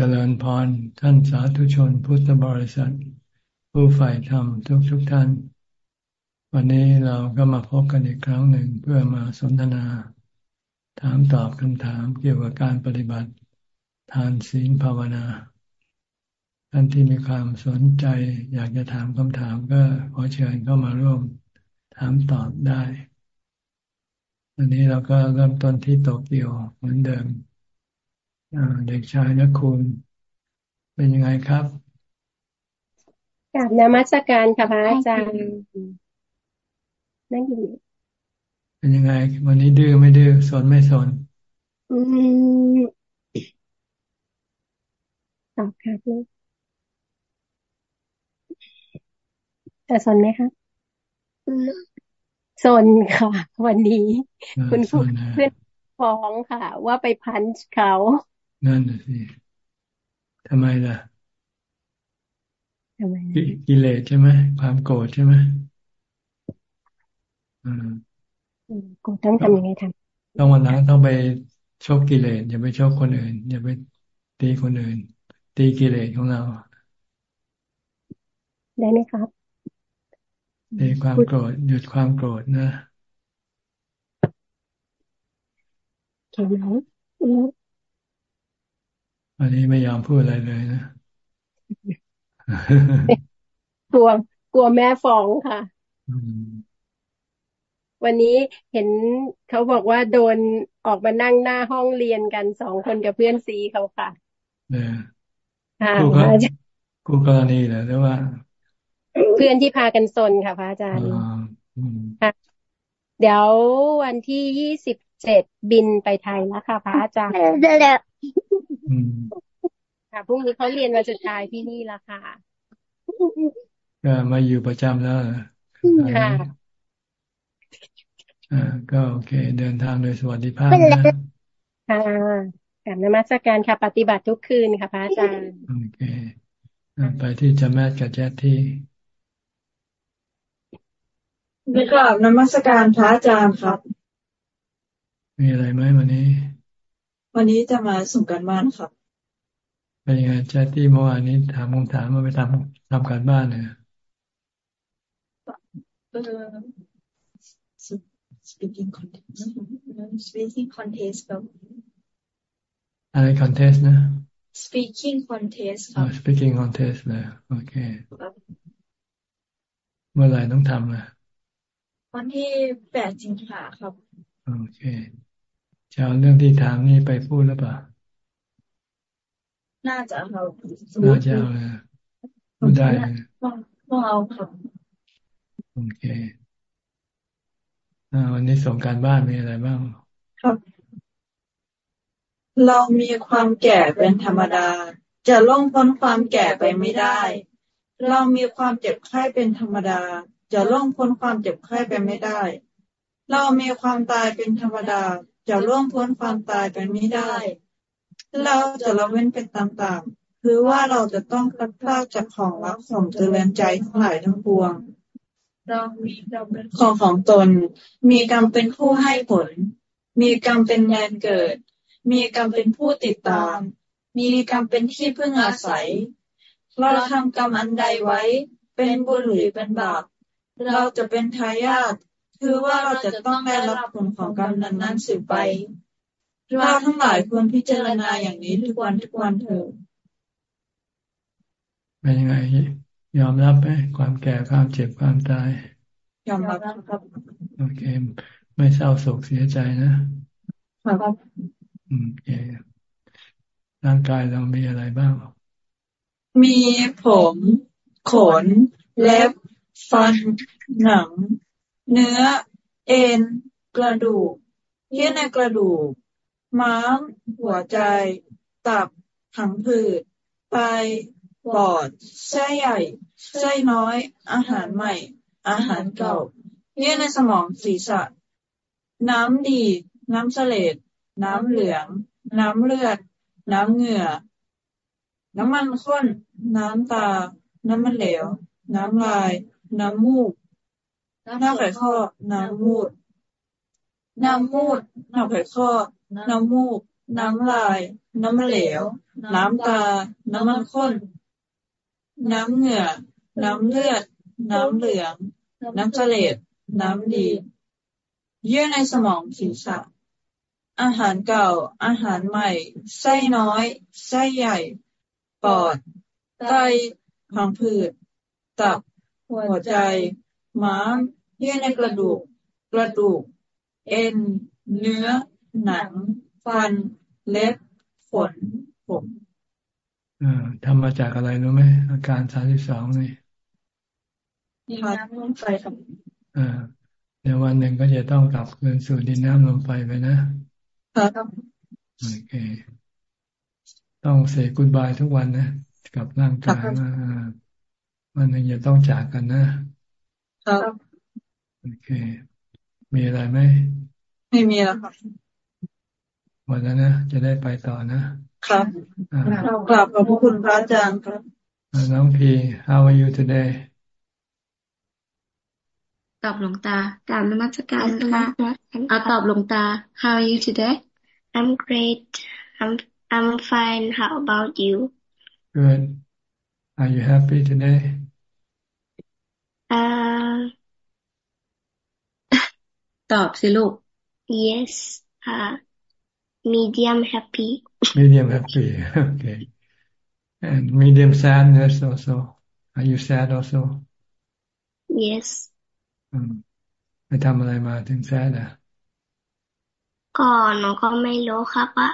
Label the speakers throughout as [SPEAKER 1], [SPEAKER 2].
[SPEAKER 1] เจริญพรท่านสาธุชนพุทธบริษัท ผู้ฝ่ายธรรมทุกทุกท่าน วันนี้เราก็มาพบกันอีกครั้งหนึ่งเพื่อมาสนทนา ถามตอบคำถามเกี่ยวกับการปฏิบัติ ทานศีลภาวนา ท่านที่มีความสนใจ อยากจะถามคำถามก็ขอเชิญเข้ามาร่วม ถามตอบได้ วันนี้เราก็เริ่มต้นที่โตเกียวเหมือนเดิม เด็กชายนักคุณเป็นยังไงครับ
[SPEAKER 2] กลับนมัสการค่ะพระอาจารย์นั่งอยู่
[SPEAKER 1] เป็นยังไง วันนี้ดื้อไม่ดื้อสนไม่สนอืม
[SPEAKER 2] ตอบค่ะพี่แต่สนไหมคะสนค่ะ วันนี้ คุณเพื่อนฟ้องค่ะ ว่าไปพันเขา
[SPEAKER 1] นั่นสิทำไมล่ะ
[SPEAKER 2] ทำไม
[SPEAKER 1] กิเลสใช่ไหมความโกรธใช่ไหม
[SPEAKER 2] อืมโกรธต้องทำยังไงทำ
[SPEAKER 1] ต้องวันนั้นต้องไปชกกิเลสอย่าไปชกคนอื่น อย่าไปตีคนอื่น ตีกิเลสของเรา
[SPEAKER 2] ได้ไหมครับ
[SPEAKER 1] ตีความโกรธหยุดความโกรธนะ
[SPEAKER 2] เขียนไหม
[SPEAKER 1] อันนี้ไม่ยอมพูดอะไรเลยนะ
[SPEAKER 2] กลัวกลัวแม่ฟ้องค่ะวันนี้เห็นเขาบอกว่าโดนออกมานั่งหน้าห้องเรียนกันสองคนกับเพื่อนซีเขาค่ะ
[SPEAKER 1] เนี่ยครูก็ครูกรณีเหรอหรือว่า
[SPEAKER 2] เพื่อนที่พากันซนค่ะพระอาจารย์ค่ะเดี๋ยววันที่ยี่สิบเจ็ดบินไปไทยแล้วค่ะพระอาจารย์ ค่ะพรุ่งนี้เขาเรียนวันสุดท้ายที่นี่ละค่ะ
[SPEAKER 1] ก็มาอยู่ประจำแล้วค่ะอ่าก็โอเค เดินทางโดยสวัสดิภาพนะ
[SPEAKER 2] ค่ะกับนมัสการค่ะ ปฏิบัติทุกคืนค่ะพระอาจารย์
[SPEAKER 1] โอเคไปที่จำแมทกับแจ๊ที่
[SPEAKER 3] ไม่กราบนมัสการพระอาจารย์ครับ
[SPEAKER 1] มีอะไรไหมวันนี้
[SPEAKER 3] วันนี้จะมาส่งกันบ้านครับ
[SPEAKER 1] เป็นยังไงแชทที่เมื่อวานนี้ถามคำถามมาไปทำทำการบ้านเนี่ย
[SPEAKER 3] speaking contest speaking contest ครับ
[SPEAKER 1] อะไร contest นะ
[SPEAKER 3] speaking contest ครับ
[SPEAKER 1] speaking contest เลยโอเค เมื่อไหร่ต้องทำนะ
[SPEAKER 3] วันที่แปดสิงหาครับ
[SPEAKER 1] โอเค จะเอาเรื่องที่ถามนี่ไปพูดหรือเปล่า
[SPEAKER 3] น่าจะเรา
[SPEAKER 1] น่าจะเอาพูดได้
[SPEAKER 3] ต้องเอาครับ
[SPEAKER 1] โอเควันนี้ส่งการบ้านมีอะไรบ้าง
[SPEAKER 3] ครับเรามีความแก่เป็นธรรมดา จะล่องพ้นความแก่ไปไม่ได้ เรามีความเจ็บไข้เป็นธรรมดา จะล่องพ้นความเจ็บไข้ไปไม่ได้ เรามีความตายเป็นธรรมดา จะล่วงพ้นความตายไปไม่ได้ เราจะละเว้นเป็นต่างๆ คือว่าเราจะต้องพลัดพรากจากของรักของเจริญใจทั้งหลายทั้งปวงเรามีกรรมเป็นของของตน มีกรรมเป็นผู้ให้ผล มีกรรมเป็นแดนเกิด มีกรรมเป็นผู้ติดตาม มีกรรมเป็นที่พึ่งอาศัย เราทำกรรมอันใดไว้ เป็นบุญหรือเป็นบาป เราจะเป็นทายาท คือว่าเราจะต้องได้รับผลของกรรมนั้นๆสืบไปเราทั้งหลายควรพิจารณาอย่างนี้ทุกวันทุกวันเถอะ
[SPEAKER 1] เป็นยังไงยอมรับไหมความแก่ความเจ็บความตาย
[SPEAKER 3] ยอมรับครับ
[SPEAKER 1] โอเค ไม่เศร้าโศกเสียใจนะ
[SPEAKER 3] ครับ
[SPEAKER 1] โอเคร่างกายเรามีอะไรบ้าง
[SPEAKER 3] มีผม ขน เล็บ ฟัน หนัง เนื้อ เอ็น กระดูก เยื่อในกระดูก ม้าม หัวใจ ตับ ถังผืด ไต ปอด ไส้ใหญ่ ไส้น้อย อาหารใหม่ อาหารเก่า เยื่อในสมองศีรษะ น้ำดี น้ำเสลด น้ำเหลือง น้ำเลือด น้ำเหงื่อ น้ำมันข้น น้ำตา น้ำมันเหลว น้ำลาย น้ำมูก น้ำไข่ข้อ น้ำมูด น้ำมูดน้ำไข่ข้อ น้ำมูก น้ำลาย น้ำเหลว น้ำตา น้ำมันข้น น้ำเหงื่อ น้ำเลือด น้ำเหลือง น้ำเสลดน้ำดี เยื่อในสมองศีรษะ อาหารเก่า อาหารใหม่ ไส้น้อย ไส้ใหญ่ ปอด ไตพังผืด ตับ หัวใจ ม้าม เยื่อในกระดูก กระดูก เอ็น เนื้อ หนัง ฟัน เล็บ ขน ผม
[SPEAKER 1] ทำมาจากอะไรรู้ไหมอาการสามสิบสองนี่
[SPEAKER 3] ดินน้ำลมไฟครับ
[SPEAKER 1] อ่าเดี๋ยววันหนึ่งก็จะต้องกลับคืนสู่ดินน้ำลมไฟไปนะครับโอเค ต้องเสกกุณบายทุกวันนะกับร่างกายมาวันหนึ่งจะต้องจากกันนะครับ โอเค มีอะไรไหม
[SPEAKER 3] ไม่มีแล้วครับ
[SPEAKER 1] หมดแล้วนะ จะได้ไปต่อนะ
[SPEAKER 3] ครับกลับขอบคุณพระอาจารย์ครับ
[SPEAKER 1] น้องพี how are you today
[SPEAKER 4] ตอบหลวงตาการนมัสการค่ะเอาตอบหลวงตา How are you today
[SPEAKER 5] I'm great I'm I'm fine How about you
[SPEAKER 1] Good Are you happy today
[SPEAKER 5] Uh
[SPEAKER 4] ตอบสิลูก
[SPEAKER 5] Yes uh medium happy
[SPEAKER 1] medium happy okay and medium sadness also are you sad also
[SPEAKER 5] Yes
[SPEAKER 1] ไปทำอะไรมาถึงแซดอะ
[SPEAKER 5] ก็หนูก็ไม่รู้ครับว่า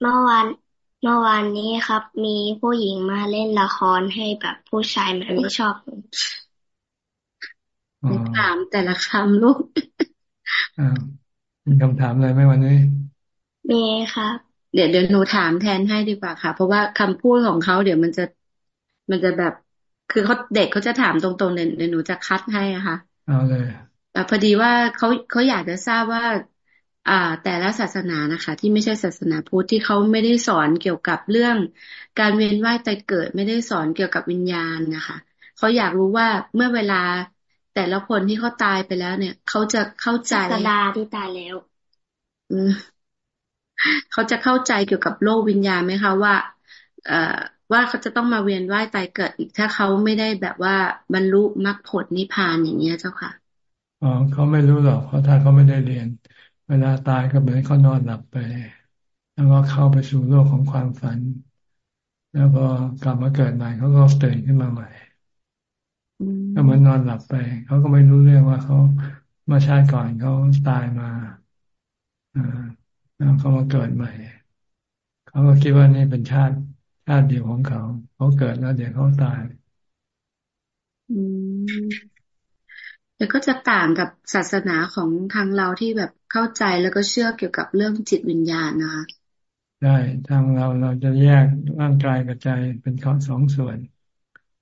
[SPEAKER 5] เมื่อวานเมื่อวานนี้ครับ มีผู้หญิงมาเล่นละครให้แบบผู้ชายมันไม่ชอบ
[SPEAKER 4] ถามแต่ละคำลูก
[SPEAKER 1] มีคำถามอะไรไหมวันนี้
[SPEAKER 5] มีครับ
[SPEAKER 4] เดี๋ยวเดี๋ยวหนูถามแทนให้ดีกว่าค่ะ เพราะว่าคำพูดของเขาเดี๋ยวมันจะมันจะแบบ คือเขาเด็กเขาจะถามตรงๆเดี๋ยวหนูจะคัดให้อะค่ะ
[SPEAKER 1] เอาเลย
[SPEAKER 4] พอดีว่าเขาเขาอยากจะทราบว่า อ่า แต่ละศาสนานะคะ ที่ไม่ใช่ศาสนาพุทธที่เขาไม่ได้สอนเกี่ยวกับเรื่อง การเวียนว่ายตายเกิดไม่ได้สอนเกี่ยวกับวิญญาณนะคะเขาอยากรู้ว่าเมื่อเวลา แต่ละคนที่เขาตายไปแล้วเนี่ย เขาจะเข้าใจ
[SPEAKER 5] ศาสดาที่ตายแล้ว
[SPEAKER 4] อืมเขาจะเข้าใจเกี่ยวกับโลกวิญญาณไหมคะว่า เอ่อว่าเขาจะต้องมาเวียนว่ายตายเกิดอีกถ้าเขาไม่ได้แบบว่าบรรลุมรรคผลนิพพานอย่างเงี้ยเจ้าค่ะ
[SPEAKER 1] อ๋อเขาไม่รู้หรอกเพราะถ้าเขาไม่ได้เรียน เวลาตายก็เหมือนเขานอนหลับไป แล้วก็เข้าไปสู่โลกของความฝัน แล้วพอกลับมาเกิดใหม่เขาก็ตื่นขึ้นมาใหม่ ก็เหมือนนอนหลับไป เขาก็ไม่รู้เรื่องว่าเขาเมื่อชาติก่อนเขาตายมาอ่าแล้วเขามาเกิดใหม่ เขาก็คิดว่านี่เป็นชาติชาติเดียวของเขา เขาเกิดแล้วเดี๋ยวเขาตาย
[SPEAKER 4] อืมแต่ก็จะต่างกับศาสนาของทางเราที่แบบเข้าใจแล้วก็เชื่อเกี่ยวกับเรื่องจิตวิญญาณนะคะ
[SPEAKER 1] ได้ทางเราเราจะแยกร่างกายกับใจเป็นข้อสองส่วน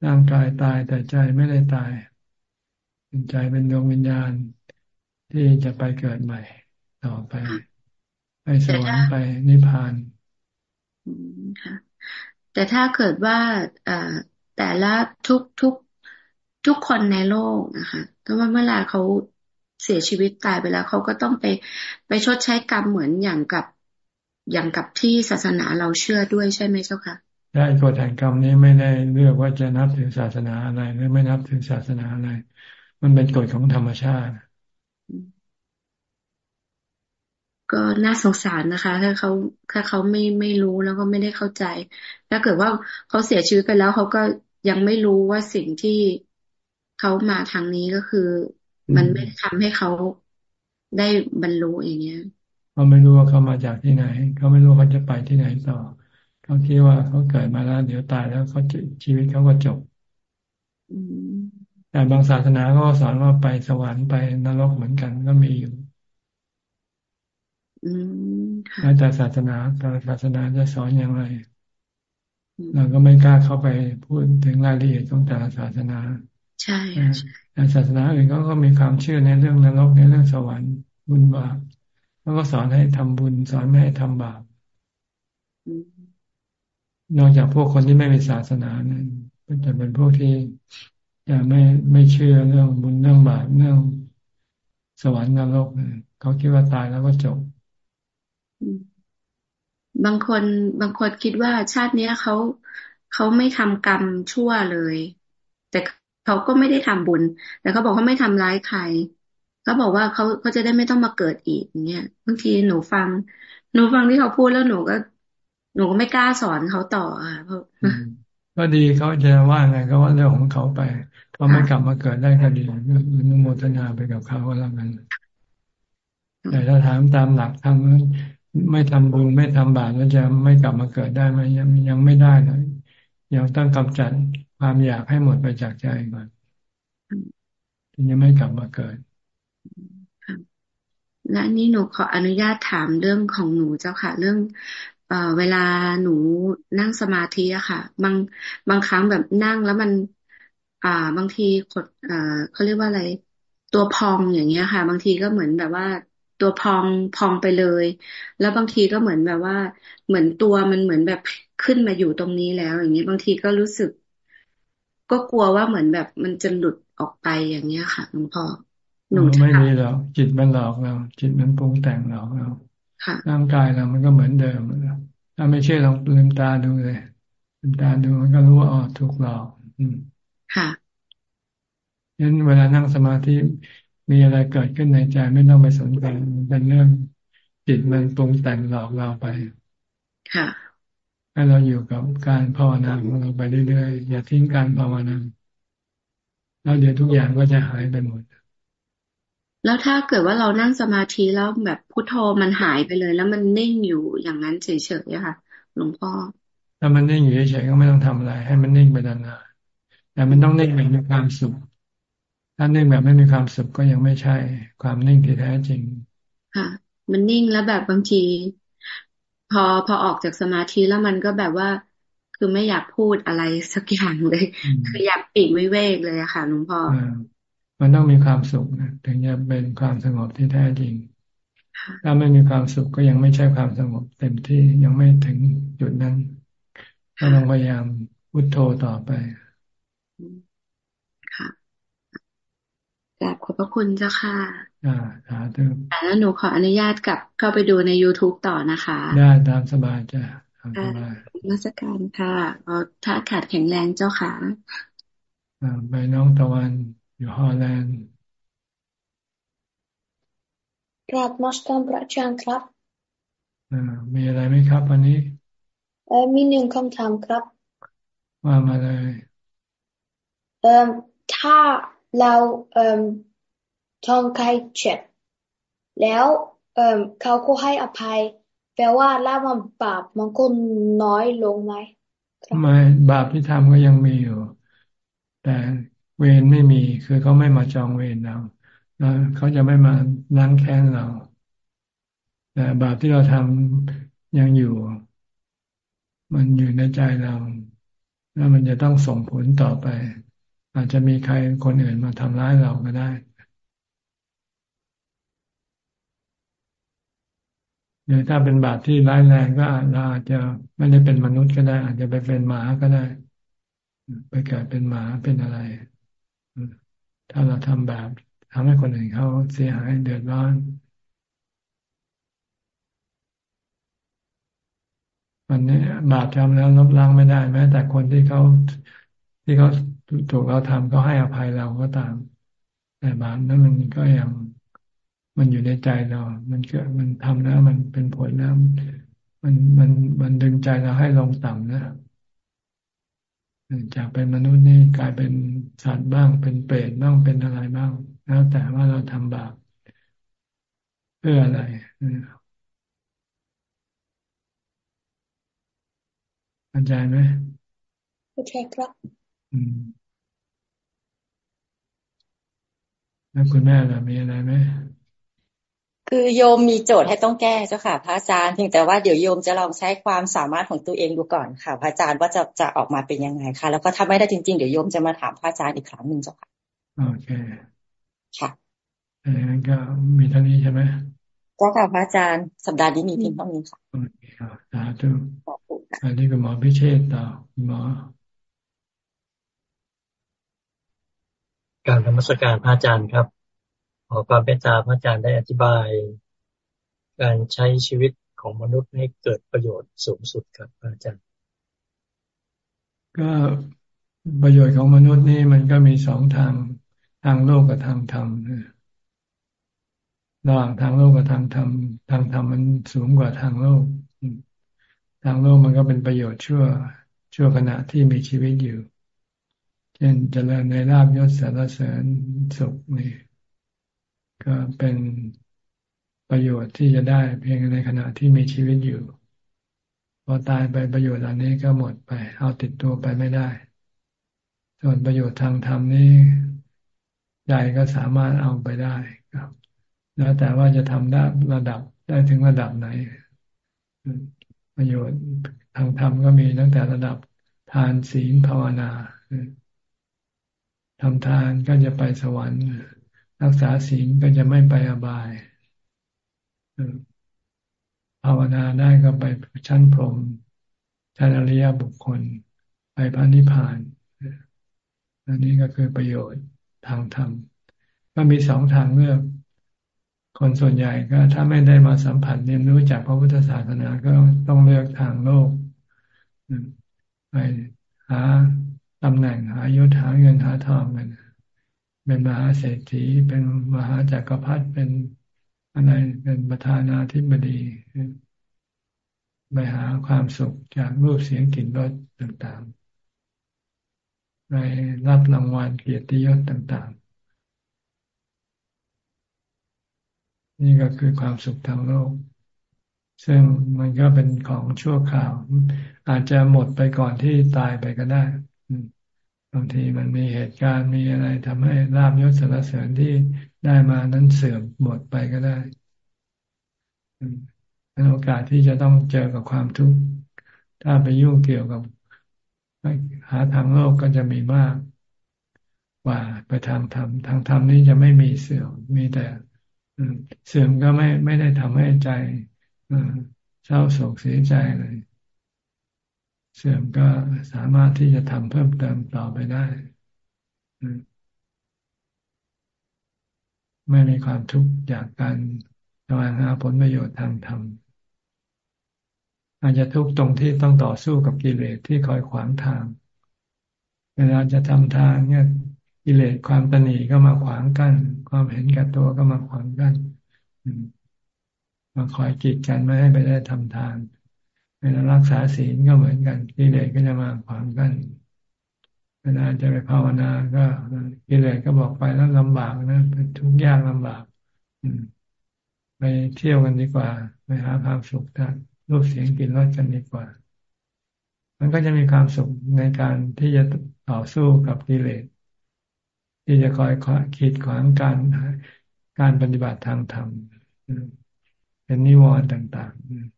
[SPEAKER 1] ร่างกายตายแต่ใจไม่ได้ตายใจเป็นดวงวิญญาณที่จะไปเกิดใหม่ ต่อไป ไปสวรรค์ไปนิพพาน
[SPEAKER 4] แต่ถ้าเกิดว่าแต่ละทุกทุกทุกคนในโลกนะคะถ้าว่าเมื่อไรเขาเสียชีวิตตายไปแล้วเขาก็ต้องไปไปชดใช้กรรมเหมือนอย่างกับอย่างกับที่ศาสนาเราเชื่อด้วยใช่ไหมเจ้าคะ
[SPEAKER 1] ใช่กฎแห่งกรรมนี้ไม่ได้เลือกว่าจะนับถือศาสนาอะไรหรือไม่นับถือศาสนาอะไร มันเป็นกฎของธรรมชาติ
[SPEAKER 4] ก็น่าสงสารนะคะ ถ้าเขาถ้าเขาไม่ไม่รู้แล้วก็ไม่ได้เข้าใจ ถ้าเกิดว่าเขาเสียชีวิตไปแล้วเขาก็ยังไม่รู้ว่าสิ่งที่เขามาทางนี้ก็คือ มันไม่ทำให้เขาได้บรรลุอย่างเงี้ย
[SPEAKER 1] เขาไม่รู้ว่าเขามาจากที่ไหน เขาไม่รู้เขาจะไปที่ไหนต่อ เขาคิดว่าเขาเกิดมาแล้ว เดี๋ยวตายแล้วเขาชีวิตเขาก็จบแต่บางศาสนาก็สอนว่าไปสวรรค์ไปนรกเหมือนกันก็มีอยู่แล้วแต่ศาสนาแต่ศาสนาจะสอนอย่างไรเราก็ไม่กล้าเข้าไปพูดถึงรายละเอียดของแต่ละศาสนา
[SPEAKER 4] ใช่
[SPEAKER 1] แต่ศาสนาอื่นเขาก็มีความเชื่อในเรื่องนรกในเรื่องสวรรค์บุญบาปแล้วก็สอนให้ทำบุญ สอนไม่ให้ทำบาป นอกจากพวกคนที่ไม่มีศาสนาเนี่ยก็จะเป็นพวกที่จะไม่ไม่เชื่อเรื่องบุญเรื่องบาปเรื่องสวรรค์นรกเขาคิดว่าตายแล้วก็จบ
[SPEAKER 4] บางคนบางคนคิดว่าชาติเนี้ยเขาเขาไม่ทำกรรมชั่วเลย แต่เขาก็ไม่ได้ทำบุญ แต่เขาบอกเขาไม่ทำร้ายใครเขาบอกว่าเขาเขาจะได้ไม่ต้องมาเกิดอีกอย่างเงี้ยบางทีหนูฟัง หนูฟังที่เขาพูดแล้วหนูก็ หนูก็ไม่กล้าสอนเขาต่ออะเพราะ
[SPEAKER 1] ก็ดีเขาจะว่าไงก็ว่าเรื่องของเขาไปเขาไม่กลับมาเกิดได้ก็ดีก็นุโมทนาไปกับเขาก็แล้วกันแต่ถ้าถามตามหลักทำไม่ทำบุญไม่ทำบาปแล้วจะไม่กลับมาเกิดได้ไหมยังยังไม่ได้เลยยังต้องกำจัดความอยากให้หมดไปจากใจก่อนถึงจะไม่กลับมาเกิด
[SPEAKER 4] และนี่หนูขออนุญาตถามเรื่องของหนูเจ้าค่ะ เรื่อง เอ่อเวลาหนูนั่งสมาธิอะค่ะ บางบางครั้งแบบนั่งแล้วมัน อ่า บางทีกดเอ่อเขาเรียกว่าอะไร ตัวพองอย่างเงี้ยค่ะ บางทีก็เหมือนแบบว่าตัวพองพองไปเลย แล้วบางทีก็เหมือนแบบว่า เหมือนตัวมันเหมือนแบบขึ้นมาอยู่ตรงนี้แล้ว อย่างเงี้ยบางทีก็รู้สึก ก็กลัวว่าเหมือนแบบมันจะหลุดออกไปอย่างเงี้ยค่ะหลวงพ่อ
[SPEAKER 1] หนูไม่ดีหรอกจิตมันหลอกเราจิตมันปรุงแต่งหลอกเรา ร่างกายเรามันก็เหมือนเดิมถ้าไม่เชื่อลองลืมตาดูเลยลืมตาดูมันก็รู้ว่าอ๋อถูกหลอก อืมค่ะงั้นเวลานั่งสมาธิมีอะไรเกิดขึ้นในใจไม่ต้องไปสนใจมันเป็นเรื่องจิตมันปรุงแต่งหลอกเราไป ค่ะให้เราอยู่กับการภาวนาของเราไปเรื่อยๆอย่าทิ้งการภาวนาแล้วเดี๋ยวทุกอย่างก็จะหายไปหมด
[SPEAKER 4] แล้วถ้าเกิดว่าเรานั่งสมาธิแล้วแบบพุทโธมันหายไปเลย แล้วมันนิ่งอยู่อย่างนั้นเฉยๆค่ะ หลวงพ่อ
[SPEAKER 1] ถ้ามันนิ่งอยู่เฉยๆก็ไม่ต้องทำอะไร ให้มันนิ่งไปนานๆแต่มันต้องนิ่งแบบมีความสุข ถ้านิ่งแบบไม่มีความสุขก็ยังไม่ใช่ความนิ่งที่แท้จริง
[SPEAKER 4] ค่ะ มันนิ่งแล้วแบบบางที พอพอออกจากสมาธิแล้วมันก็แบบว่าคือไม่อยากพูดอะไรสักอย่างเลย คืออยากปีกวิเวกเลยอะค่ะหลวงพ่อ
[SPEAKER 1] มันต้องมีความสุขนะถึงจะเป็นความสงบที่แท้จริง ถ้าไม่มีความสุขก็ยังไม่ใช่ความสงบเต็มที่ยังไม่ถึงจุดนั้นก็ต้องพยายามพุโทโธต่อไป
[SPEAKER 4] ค่ะกราบขอบพระคุณเจ้าค่ะ
[SPEAKER 1] อ่าสาธุ
[SPEAKER 4] แล้วหนูขออนุญาตกลับเข้าไปดูใน youtube ต่อนะคะ
[SPEAKER 1] ได้ตามสบายจ้ะตามสบาย
[SPEAKER 4] มาสการค่ะเอาถ้าขาดแข็งแรงเจ้าค่ะ
[SPEAKER 1] อ่า ไปน้องตะวัน อยู่ฮอลแลนด์
[SPEAKER 6] กราบมอสการพระอาจารย์ครับ
[SPEAKER 1] มีอะไรไหมครับ วันนี้
[SPEAKER 6] เออมีหนึ่งคำถามครับ
[SPEAKER 1] ว่ามาเลย
[SPEAKER 6] เอ่อถ้าเราเอ่อทองใครเจ็บ แล้วเอ่อเขาก็ให้อภัย แปลว่าละมันบาปมันก็น้อยลงไหม
[SPEAKER 1] ไม่บาปที่ทำก็ยังมีอยู่ แต่ เวรไม่มีคือเขาไม่มาจองเวรเราแล้วเขาจะไม่มาล้างแค้นเราแต่บาปที่เราทำยังอยู่ มันอยู่ในใจเรา แล้วมันจะต้องส่งผลต่อไป อาจจะมีใครคนอื่นมาทำร้ายเราก็ได้หรือถ้าเป็นบาปที่ร้ายแรงก็เราอาจจะไม่ได้เป็นมนุษย์ก็ได้ อาจจะไปเป็นหมาก็ได้ ไปเกิดเป็นหมาเป็นอะไร ถ้าเราทำแบบทำให้คนอื่นเขาเสียหายเดือดร้อนวันนี้บาปทำแล้วลบล้างไม่ได้ แม้ แต่คนที่เขาที่เขาถูกเราทำก็ให้อภัยเราก็ตาม แต่บาปนั้นมันก็ยังมันอยู่ในใจเรา มันเกิดมันทำแล้วมันเป็นผลแล้วมันมันมันดึงใจเราให้ลงต่ำนะ จากเป็นมนุษย์นี่กลายเป็นสัตว์บ้าง เป็นเปรตบ้างเป็นอะไรบ้าง แล้วแต่ว่าเราทำบาปเพื่ออะไรเข้าใจไหม
[SPEAKER 6] เข้าใจครับ
[SPEAKER 1] อืมแล้วคุณแม่ล่ะมีอะไรไหม
[SPEAKER 7] คือโยมมีโจทย์ให้ต้องแก้เจ้าค่ะ พระอาจารย์เพียงแต่ว่าเดี๋ยวโยมจะลองใช้ความสามารถของตัวเองดูก่อนค่ะ พระอาจารย์ว่าจะจะออกมาเป็นยังไงค่ะ แล้วก็ถ้าไม่ได้จริงๆ เดี๋ยวโยมจะมาถามพระอาจารย์อีกครั้งหนึ่งเจ้าค่ะ
[SPEAKER 1] โอเค
[SPEAKER 7] ค่ะ
[SPEAKER 1] อันนั้นก็มีเท่านี้ใช่ไหม
[SPEAKER 7] ก็ค่ะพระอาจารย์สัปดาห์นี้มีเพียงเท่านี้ค่ะโอเค
[SPEAKER 1] ค่ะสาธุอันนี้ก็หมอพิเชษต่อหมอ
[SPEAKER 8] การธรรมสการพระอาจารย์ครับ ขอความเป็นตาพระอาจารย์ได้อธิบาย การใช้ชีวิตของมนุษย์ให้เกิดประโยชน์สูงสุดครับอาจารย์
[SPEAKER 1] ก็ประโยชน์ของมนุษย์นี่มันก็มีสองทางทางโลกกับทางธรรมระหว่างทางโลกกับทางธรรมทางธรรมมันสูงกว่าทางโลก ทางโลกมันก็เป็นประโยชน์ชั่วชั่วขณะที่มีชีวิตอยู่ เช่นเจริญในลาบยศสารเสริญสุขนี่ ก็เป็นประโยชน์ที่จะได้เพียงในขณะที่มีชีวิตอยู่ พอตายไปประโยชน์เหล่านี้ก็หมดไป เอาติดตัวไปไม่ได้ ส่วนประโยชน์ทางธรรมนี้ใจก็สามารถเอาไปได้ครับ แล้วแต่ว่าจะทำได้ระดับได้ถึงระดับไหน ประโยชน์ทางธรรมก็มีตั้งแต่ระดับทานศีลภาวนาทำทานก็จะไปสวรรค์ รักษาศีลก็จะไม่ไปอบายภาวนาได้ก็ไปชั้นพรหมชั้นอริยบุคคล ไปพระนิพพานอันนี้ก็คือประโยชน์ทางธรรมก็มีสองทางเลือก คนส่วนใหญ่ก็ถ้าไม่ได้มาสัมผัสเรียนรู้จากพระพุทธศาสนาก็ต้องเลือกทางโลกไปหาตำแหน่งหายศหาเงินหาทองกัน เป็นมหาเศรษฐี เป็นมหาจักรพรรดิเป็นอะไรเป็นประธานาธิบดีไปหาความสุขจากรูปเสียงกลิ่นรสต่างๆไปรับรางวัลเกียรติยศต่างๆ นี่ก็คือความสุขทางโลก ซึ่งมันก็เป็นของชั่วคราว อาจจะหมดไปก่อนที่ตายไปก็ได้ บางทีมันมีเหตุการณ์มีอะไรทำให้ลาบยศสรรเสริญที่ได้มานั้นเสื่อมหมดไปก็ได้เป็นโอกาสที่จะต้องเจอกับความทุกข์ถ้าไปยุ่งเกี่ยวกับหาทางโลกก็จะมีมากกว่าไปทางธรรมทางธรรมนี้จะไม่มีเสื่อมมีแต่เสื่อมก็ไม่ไม่ได้ทำให้ใจเศร้าโศกเสียใจเลย เสื่อมก็สามารถที่จะทำเพิ่มเติมต่อไปได้ ไม่มีความทุกข์จากการแสวงหาผลประโยชน์ทางธรรมอาจจะทุกข์ตรงที่ต้องต่อสู้กับกิเลสที่คอยขวางทาง เวลาจะทำทางเนี่ยกิเลสความตนีก็มาขวางกัน้นความเห็นแก่ตัวก็มาขวางกัน้นมาคอยกีดกันไม่ให้ไปได้ทำทาน เวลารักษาศีลก็เหมือนกันกิเลสก็จะมาขวางกันเวลาจะไปภาวนาก็กิเลสก็บอกไปแล้วลำบากนะเป็นทุกข์ยากลำบากไปเที่ยวกันดีกว่าไปหาความสุขทางรูปเสียงกลิ่นรสกันดีกว่า มันก็จะมีความสุขในการที่จะต่อสู้กับกิเลสที่จะคอยขีดขวางการการปฏิบัติทางธรรมเป็นนิวรณ์ต่าง ๆ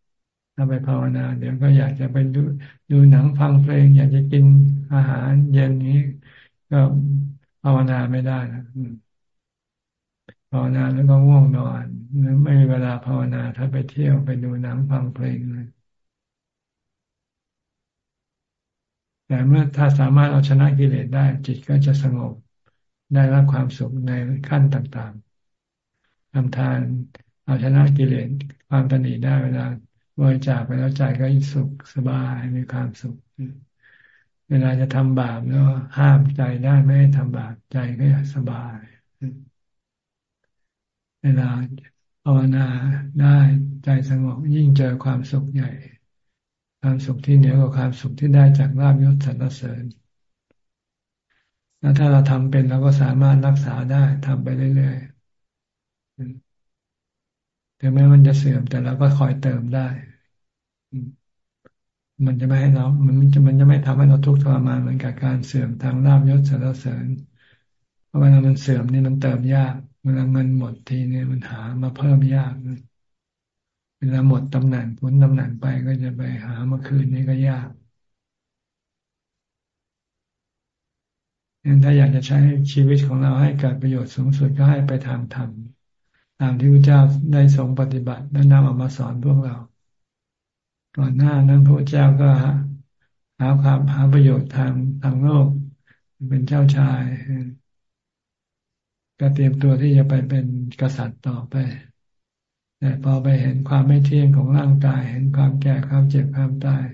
[SPEAKER 1] ถ้าไปภาวนา เดี๋ยวก็อยากจะไปดูดูหนังฟังเพลง อยากจะกินอาหารเย็นนี้ ก็ภาวนาไม่ได้นะภาวนาแล้วก็ง่วงนอนไม่มีเวลาภาวนาถ้าไปเที่ยวไปดูหนังฟังเพลงเลยแต่เมื่อถ้าสามารถเอาชนะกิเลสได้ จิตก็จะสงบได้รับความสุขในขั้นต่างๆทำทานเอาชนะกิเลสความตนีได้เวลา บริจาคไปแล้วใจก็สุขสบายมีความสุข เวลาจะทำบาปแล้วห้ามใจได้ไม่ให้ทำบาปใจก็สบาย เวลาภาวนาได้ใจสงบยิ่งเจอความสุขใหญ่ ความสุขที่เหนือกว่าความสุขที่ได้จากลาบยศสรรเสริญแล้วถ้าเราทำเป็นเราก็สามารถรักษาได้ทำไปเรื่อยๆ ถึงแม้มันจะเสื่อมแต่เราก็คอยเติมได้ มันจะไม่ให้เรา มันจะมันจะไม่ทำให้เราทุกข์ทรมานเหมือนกับการเสื่อมทางลาบยศสารเสริญเพราะเวลามันเสื่อมนี่มันเติมยาก เวลาเงินหมดทีนี่มันหามาเพิ่มยาก เวลาหมดตำแหน่งพ้นตำแหน่งไปก็จะไปหามาคืนนี่ก็ยากงั้นถ้าอยากจะใช้ชีวิตของเราให้เกิดประโยชน์สูงสุดก็ให้ไปทางธรรม ตามที่พระเจ้าได้ทรงปฏิบัติและนำเอามาสอนพวกเรา ก่อนหน้านั้นพระเจ้าก็หาความหาประโยชน์ทางทางโลก เป็นเจ้าชาย ก็เตรียมตัวที่จะไปเป็นกษัตริย์ต่อไปแต่พอไปเห็นความไม่เที่ยงของร่างกาย เห็นความแก่ความเจ็บความตาย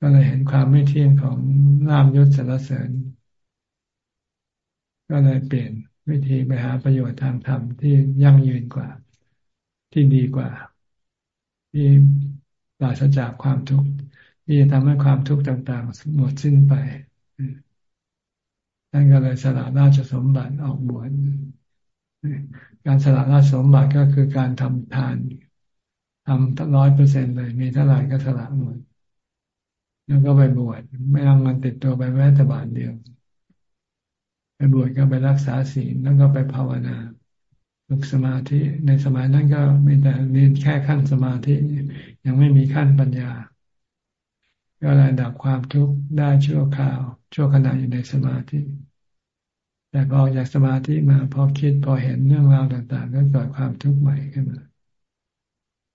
[SPEAKER 1] ก็เลยเห็นความไม่เที่ยงของลามยศสารเสริญ ก็เลยเปลี่ยน วิธีไปหาประโยชน์ทางธรรมที่ยั่งยืนกว่า ที่ดีกว่า ที่ปราศจากความทุกข์ที่จะทำให้ความทุกข์ต่างๆหมดสิ้นไปท่นก็เลยสละราชสมบัติออกบวชการสละราชสมบัติก็คือการทำทานทำร้อยเปอร์เซ็นเลย มีเท่าไหร่ก็สละหมดแล้วก็ไปบวชไม่เอาเงินติดตัวไปแม้แต่บาทเดียว บวชก็ไปรักษาศีลแล้วก็ไปภาวนาฝึกสมาธิในสมัยนั้นก็มีแต่เรียนแค่ขั้นสมาธิยังไม่มีขั้นปัญญา ก็เลยดับความทุกข์ได้ชั่วคราว ชั่วขณะอยู่ในสมาธิ แต่พอจากสมาธิมาพอคิดพอเห็นเรื่องราวต่าง ๆ ก็เกิดความทุกข์ใหม่ขึ้นมา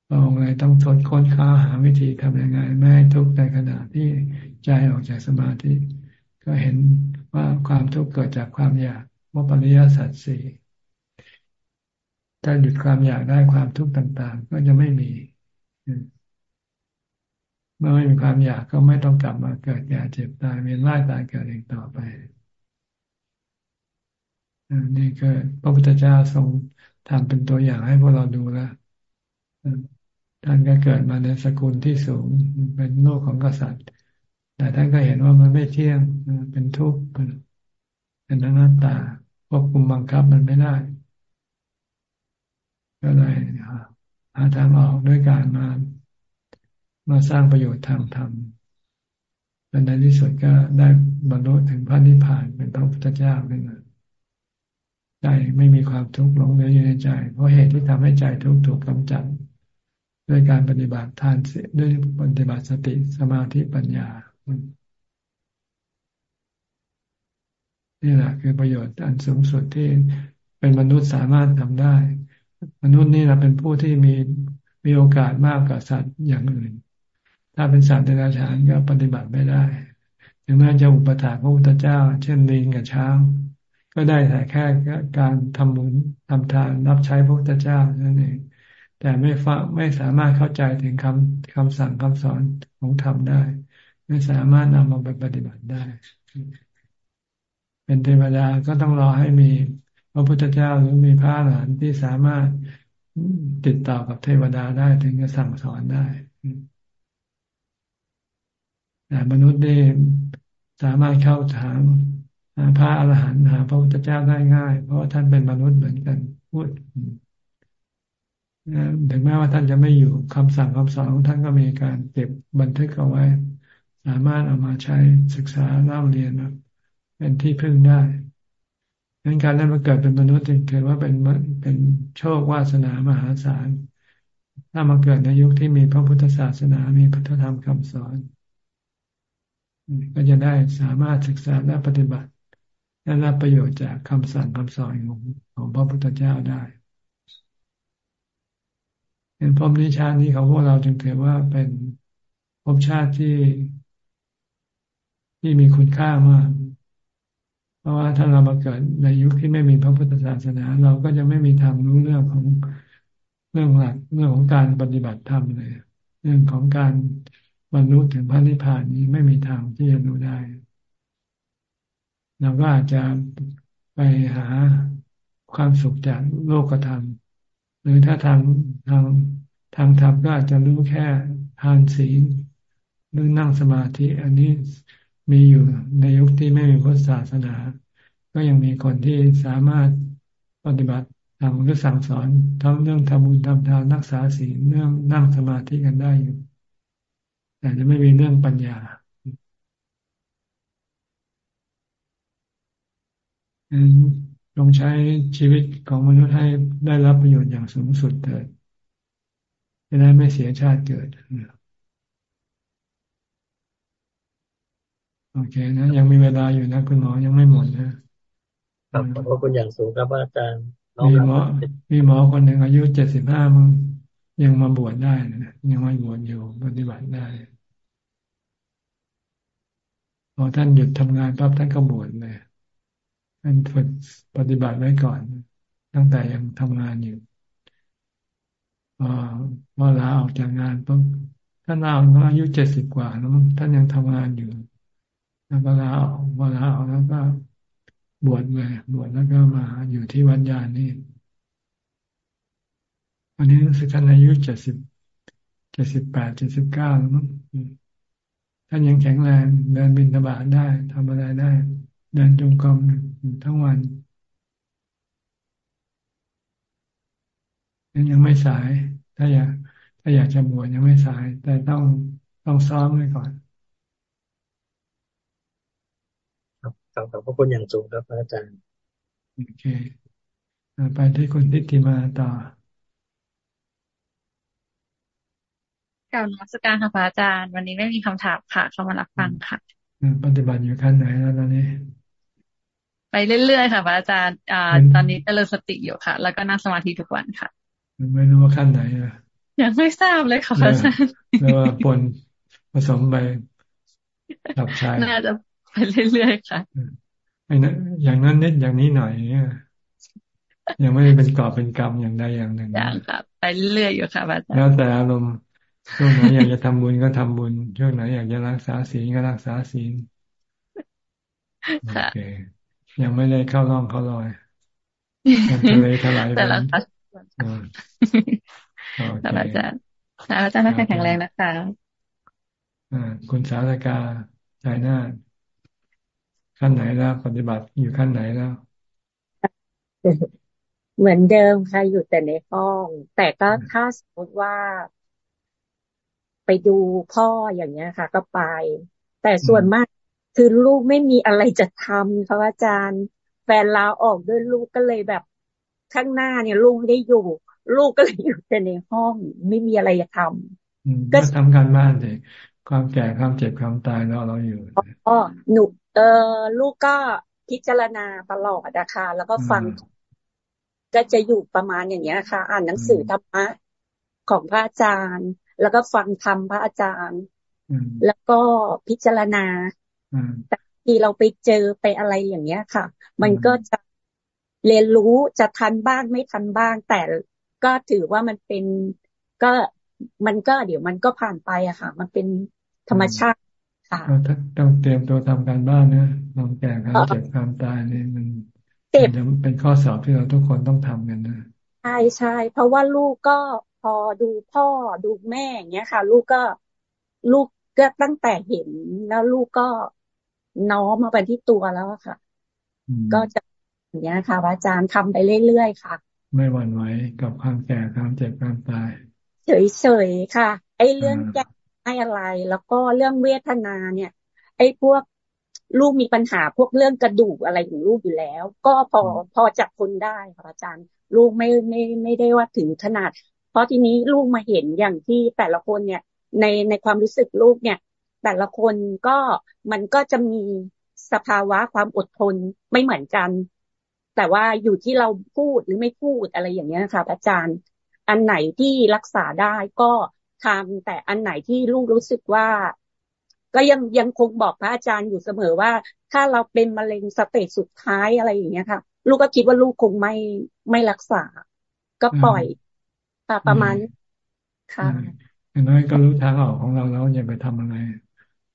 [SPEAKER 1] พระองค์เลยต้องทดค้นค้าหาวิธีทำยังไงไม่ให้ทุกข์ในขณะที่ใจออกจากสมาธิ ก็เห็น ว่าความทุกข์เกิดจากความอยากว่าปริยสัจสี่ถ้าหยุดความอยากได้ความทุกข์ต่างๆ ก็จะไม่มี เมื่อไม่มีความอยากก็ไม่ต้องกลับมาเกิดแก่เจ็บตายเวียนว่ายตายเกิดอีกต่อไปนี่ก็พระพุทธเจ้าทรงทำเป็นตัวอย่างให้พวกเราดูแล้วท่านก็เกิดมาในสกุลที่สูงเป็นโลกของกษัตริย์ แต่ท่านก็เห็นว่ามันไม่เที่ยงเป็นทุกข์เป็นอนัตตาควบคุมบังคับมันไม่ได้ ก็เลยหาทางออกด้วยการมามาสร้างประโยชน์ทางธรรมและในที่สุดก็ได้บรรลุถึงพระนิพพานเป็นพระพุทธเจ้าขึ้นมาใจไม่มีความทุกข์หลงเหลืออยู่ในใจ เพราะเหตุที่ทำให้ใจทุกข์ถูกกำจัดด้วยการปฏิบัติทานด้วยปฏิบัติสติสมาธิปัญญา นี่แหละคือประโยชน์อันสูงสุดที่เป็นมนุษย์สามารถทำได้ มนุษย์นี่เราเป็นผู้ที่มีมีโอกาสมากกว่าสัตว์อย่างอื่น ถ้าเป็นสัตว์เดรัจฉานก็ปฏิบัติไม่ได้ถึงแม้จะอุปถากพระพุทธเจ้า เช่นลิงกับช้างก็ได้แต่แค่การทำบุญทำทานรับใช้พระพุทธเจ้านั่นเองแต่ไม่ฟังไม่สามารถเข้าใจถึงคำคำสั่งคำสอนของธรรมได้ ไม่สามารถนำมาไปปฏิบัติได้ เป็นเทวดาก็ต้องรอให้มีพระพุทธเจ้าหรือมีพระอรหันต์ที่สามารถติดต่อกับเทวดาได้ถึงจะสั่งสอนได้แต่มนุษย์ได้สามารถเข้าถามพระอรหันต์หาพระพุทธเจ้าได้ง่าย เพราะาท่านเป็นมนุษย์เหมือนกันพูดถึงแม้ว่าท่านจะไม่อยู่คำสั่งคำสอนของท่านก็มีการเก็บบันทึกเอาไว้ สามารถเอามาใช้ศึกษาเล่าเรียนเป็นที่พึ่งได้ดังการได้มาเกิดเป็นมนุษย์จึงถือว่าเป็นเป็นโชควาสนามหาศาลถ้ามาเกิดในยุคที่มีพระพุทธศาสนา มีพุทธธรรมคำสอน ก็จะได้สามารถศึกษาและปฏิบัติและรับประโยชน์จากคำสั่งคำสอนของของพระพุทธเจ้าได้เป็นพรมนิชานี้ของพวกเราจึงถือว่าเป็นภพชาติที่ ที่มีคุณค่ามาก เพราะว่าถ้าเรามาเกิดในยุคที่ไม่มีพระพุทธศาสนา เราก็จะไม่มีทางรู้เรื่องของเรื่องหลักเรื่องของการปฏิบัติธรรมเลย เรื่องของการบรรลุถึงพระนิพพานนี้ไม่มีทางที่จะรู้ได้ เราก็อาจจะไปหาความสุขจากโลกธรรม หรือถ้าทางทางทางธรรมก็อาจจะรู้แค่ทานศีลหรือนั่งสมาธิ อันนี้ มีอยู่ในยุคที่ไม่มีพุทธศาสนา ก็ยังมีคนที่สามารถปฏิบัติทำหรือสั่งสอนทั้งเรื่องทำบุญทำทานรักษาศีลเรื่องนั่งสมาธิกันได้อยู่ แต่จะไม่มีเรื่องปัญญาลองใช้ชีวิตของมนุษย์ให้ได้รับประโยชน์อย่างสูงสุดเถิดจะได้ไม่เสียชาติเกิด โอเคนะยังมีเวลาอยู่นะคุณหมอยังไม่หมดนะครับ
[SPEAKER 8] ขอบคุณอย่างสูงครับอาจารย์
[SPEAKER 1] มีหมอมีหมอคนหนึ่งอายุเจ็ดสิบห้ามึงยังมาบวชได้นะยังมาบวชอยู่ปฏิบัติได้พอท่านหยุดทำงานปั๊บท่านก็บวชเลยท่านฝึกปฏิบัติไว้ก่อน ตั้งแต่ยังทำงานอยู่พอพอลาออกจากงานปุ๊บท่านลาออกอายุเจ็ดสิบกว่าแล้วท่านยังทำงานอยู่ แล้วก็ลาออกพอลาออกแล้วก็บวชเลยบวชแล้วก็มาอยู่ที่วัดยานนี่วันนี้รู้สึกท่านอายุเจ็ดสิบเจ็ดสิบแปดเจ็ดสิบเก้าแล้วมั้งท่านยังแข็งแรงเดินบินตบาได้ทำอะไรได้ เดินจงกรมทั้งวันยังไม่สาย ถ้าอยาก ถ้าอยากจะบวชยังไม่สาย แต่ต้องต้องซ้อมไว้ก่อน
[SPEAKER 8] ครับ ขอบพระคุณอย่างสูงครับอาจารย์
[SPEAKER 1] โอเคไปที่คุณทิติมาต่อ
[SPEAKER 9] การนักสการค่ะพระอาจารย์ วันนี้ไม่มีคำถามค่ะ เข้ามารับฟังค่ะ
[SPEAKER 1] ปฏิบัติอยู่ขั้นไหนแล้วตอนนี้
[SPEAKER 9] ไปเรื่อยๆค่ะพระอาจารย์อ่าตอนนี้เจริญสติอยู่ค่ะ แล้วก็นั่งสมาธิทุกวันค่ะ
[SPEAKER 1] ไม่รู้ว่าขั้นไหนอะ
[SPEAKER 9] ยังไม่ทราบเลยค่ะพระอาจารย์
[SPEAKER 1] แล้วว่าปนผสมไปดับชาย
[SPEAKER 9] น่าจะ ไปเรื่อยๆค่ะ
[SPEAKER 1] ไอ้นั้นอย่างนั้นนิดอย่างนี้หน่อยเนี่ยยังไม่ได้เป็นกอบเป็นกรรมอย่างใดอย่างหนึ่ง
[SPEAKER 9] อย่างค่ะไปเรื่อยๆอยู่ค่ะอาจารย์
[SPEAKER 1] แล้วแต่อารมณ์ช่วงไหนอยากจะทำบุญก็ทำบุญ ช่วงไหนอยากจะรักษาศีลก็รักษาศีลโอเคยังไม่ได้เข้าร่องเข้ารอยยังทะเลทลาย
[SPEAKER 9] แต่ละแต่อาจารย์อาจารย์แข็งแรงนะคะ
[SPEAKER 1] อ่าคุณสารกาใจหน้า ขั้นไหนแล้ว ปฏิบัติอยู่ขั้นไหนแล้ว
[SPEAKER 10] เหมือนเดิมค่ะอยู่แต่ในห้อง แต่ก็ถ้าสมมติว่า ไปดูพ่ออย่างเงี้ยค่ะ ก็ไป แต่ส่วนมากคือลูกไม่มีอะไรจะทำครับอาจารย์ แฟนลาออกด้วยลูกก็เลยแบบข้างหน้าเนี่ย ลูกไม่ได้อยู่ ลูกก็เลยอยู่แต่ในห้อง ไม่มีอะไรจะทำ
[SPEAKER 1] ก็ทำการบ้านเลยความแก่ความเจ็บความตายเราเราอยู่
[SPEAKER 10] อ๋อหนู เออลูกก็พิจารณาตลอดนะคะแล้วก็ฟัง ก็จะอยู่ประมาณอย่างเงี้ยค่ะ อ่านหนังสือธรรมะของพระอาจารย์ แล้วก็ฟังธรรมพระอาจารย์แล้วก็พิจารณาแต่ที่เราไปเจอไปอะไรอย่างเงี้ยค่ะ มันก็จะเรียนรู้จะทันบ้างไม่ทันบ้าง แต่ก็ถือว่ามันเป็นก็มันก็เดี๋ยวมันก็ผ่านไปอะค่ะ มันเป็นธรรมชาติค่ะ
[SPEAKER 1] ต้องเตรียมตัวทำการบ้านนะลองแก่การเจ็บความตายนี่มันเป็นข้อสอบที่เราทุกคนต้องทำกันนะ
[SPEAKER 10] ใช่ใช่เพราะว่าลูกก็พอดูพ่อดูแม่อย่างเงี้ยค่ะ ลูกก็ลูกก็ตั้งแต่เห็นแล้วลูกก็น้อมมาไปที่ตัวแล้วค่ะ ก็จะอย่างเงี้ยค่ะอาจารย์ทำไปเรื่อยๆค่ะ
[SPEAKER 1] ไม่หวั่นไหวกับความแก่ความเจ็บความตาย
[SPEAKER 10] เฉยๆค่ะ ไอ้เรื่องแก่ ไอ้อะไร แล้วก็เรื่องเวทนาเนี่ย ไอ้พวกลูกมีปัญหาพวกเรื่องกระดูกอะไรของลูกอยู่แล้ว ก็พอพอจับคนได้ค่ะอาจารย์ ลูกไม่ไม่ไม่ได้ว่าถึงขนาด เพราะทีนี้ลูกมาเห็นอย่างที่แต่ละคนเนี่ย ในในความรู้สึกลูกเนี่ย แต่ละคนก็มันก็จะมีสภาวะความอดทนไม่เหมือนกัน แต่ว่าอยู่ที่เราพูดหรือไม่พูดอะไรอย่างเงี้ยค่ะอาจารย์ อันไหนที่รักษาได้ก็ ทำแต่อันไหนที่ลูกรู้สึกว่า ก็ยังยังคงบอกพระอาจารย์อยู่เสมอว่า ถ้าเราเป็นมะเร็ง stage สุดท้ายอะไรอย่างเงี้ยค่ะ ลูกก็คิดว่าลูกคงไม่ไม่รักษา ก็ปล่อยค่ะประมาณค่ะ
[SPEAKER 1] อย่างน้อยก็รู้ทางออกของเราแล้วอย่าไปทำอะไร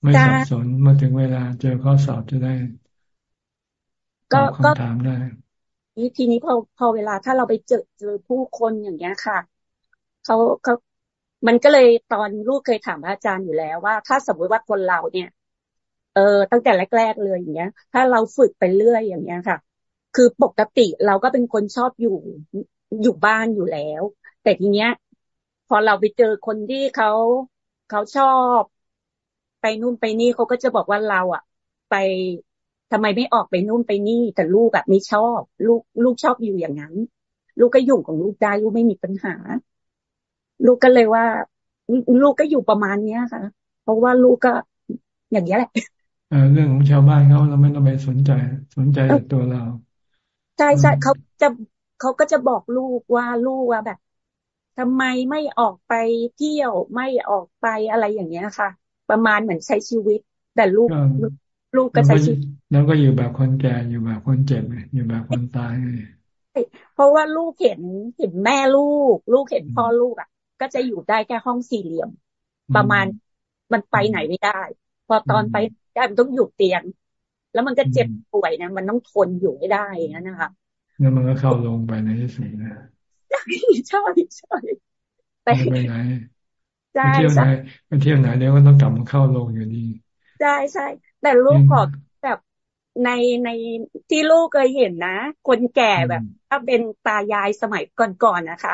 [SPEAKER 1] ไม่สับสนมาถึงเวลาเจอข้อสอบจะได้ก็ก็ถามได้
[SPEAKER 10] ทีนี้พอพอเวลาถ้าเราไปเจอเจอผู้คนอย่างเงี้ยค่ะเขาเขา มันก็เลยตอนลูกเคยถามพระอาจารย์อยู่แล้วว่า ถ้าสมมติว่าคนเราเนี่ย เออตั้งแต่แรก ๆ เลยอย่างเงี้ย ถ้าเราฝึกไปเรื่อยอย่างเงี้ยค่ะ คือปกติเราก็เป็นคนชอบอยู่อยู่บ้านอยู่แล้ว แต่ทีเนี้ย พอเราไปเจอคนที่เขาเขาชอบไปนู่นไปนี่เขาก็จะบอกว่าเราอะ ไปทำไมไม่ออกไปนู่นไปนี่ แต่ลูกอะไม่ชอบ ลูกลูกชอบอยู่อย่างนั้น ลูกก็อยู่ของลูกได้ลูกไม่มีปัญหา ลูกก็เลยว่า ลูกก็อยู่ประมาณเนี้ยค่ะ เพราะว่าลูกก็อย่างนี้แหละ
[SPEAKER 1] เรื่องของชาวบ้านเขาเราไม่ต้องไปสนใจ สนใจตัวเรา
[SPEAKER 10] ใช่ใช่เขาจะเขาก็จะบอกลูกว่าลูกว่าแบบทำไมไม่ออกไปเที่ยวไม่ออกไปอะไรอย่างเงี้ยค่ะ ประมาณเหมือนใช้ชีวิต แต่ลูกลูกก็ใช้ชีวิต
[SPEAKER 1] แล้วก็อยู่แบบคนแก่อยู่แบบคนเจ็บอยู่แบบคนตาย
[SPEAKER 10] เพราะว่าลูกเห็นเห็นแม่ลูก ลูกเห็นพ่อลูกอะ ก็จะอยู่ได้แค่ห้องสี่เหลี่ยม ประมาณมันไปไหนไม่ได้ พอตอนไปได้มันต้องอยู่เตียง แล้วมันก็เจ็บป่วยนะมันต้องทนอยู่ไม่ได้อย่างนั้นนะคะ
[SPEAKER 1] แล้วมันก็เข้าลงไปในที่สุดนะ
[SPEAKER 10] ใช่ใช่ใช่
[SPEAKER 1] ไปไหนไปเที่ยวไหนไปเที่ยวไหนเดี๋ยวก็ต้องกลับมาเข้าลงอยู่ดี
[SPEAKER 10] ใช่ใช่แต่ลูกขอแบบในในที่ลูกเคยเห็นนะ คนแก่แบบ ถ้าเป็นตายายสมัยก่อนๆนะคะ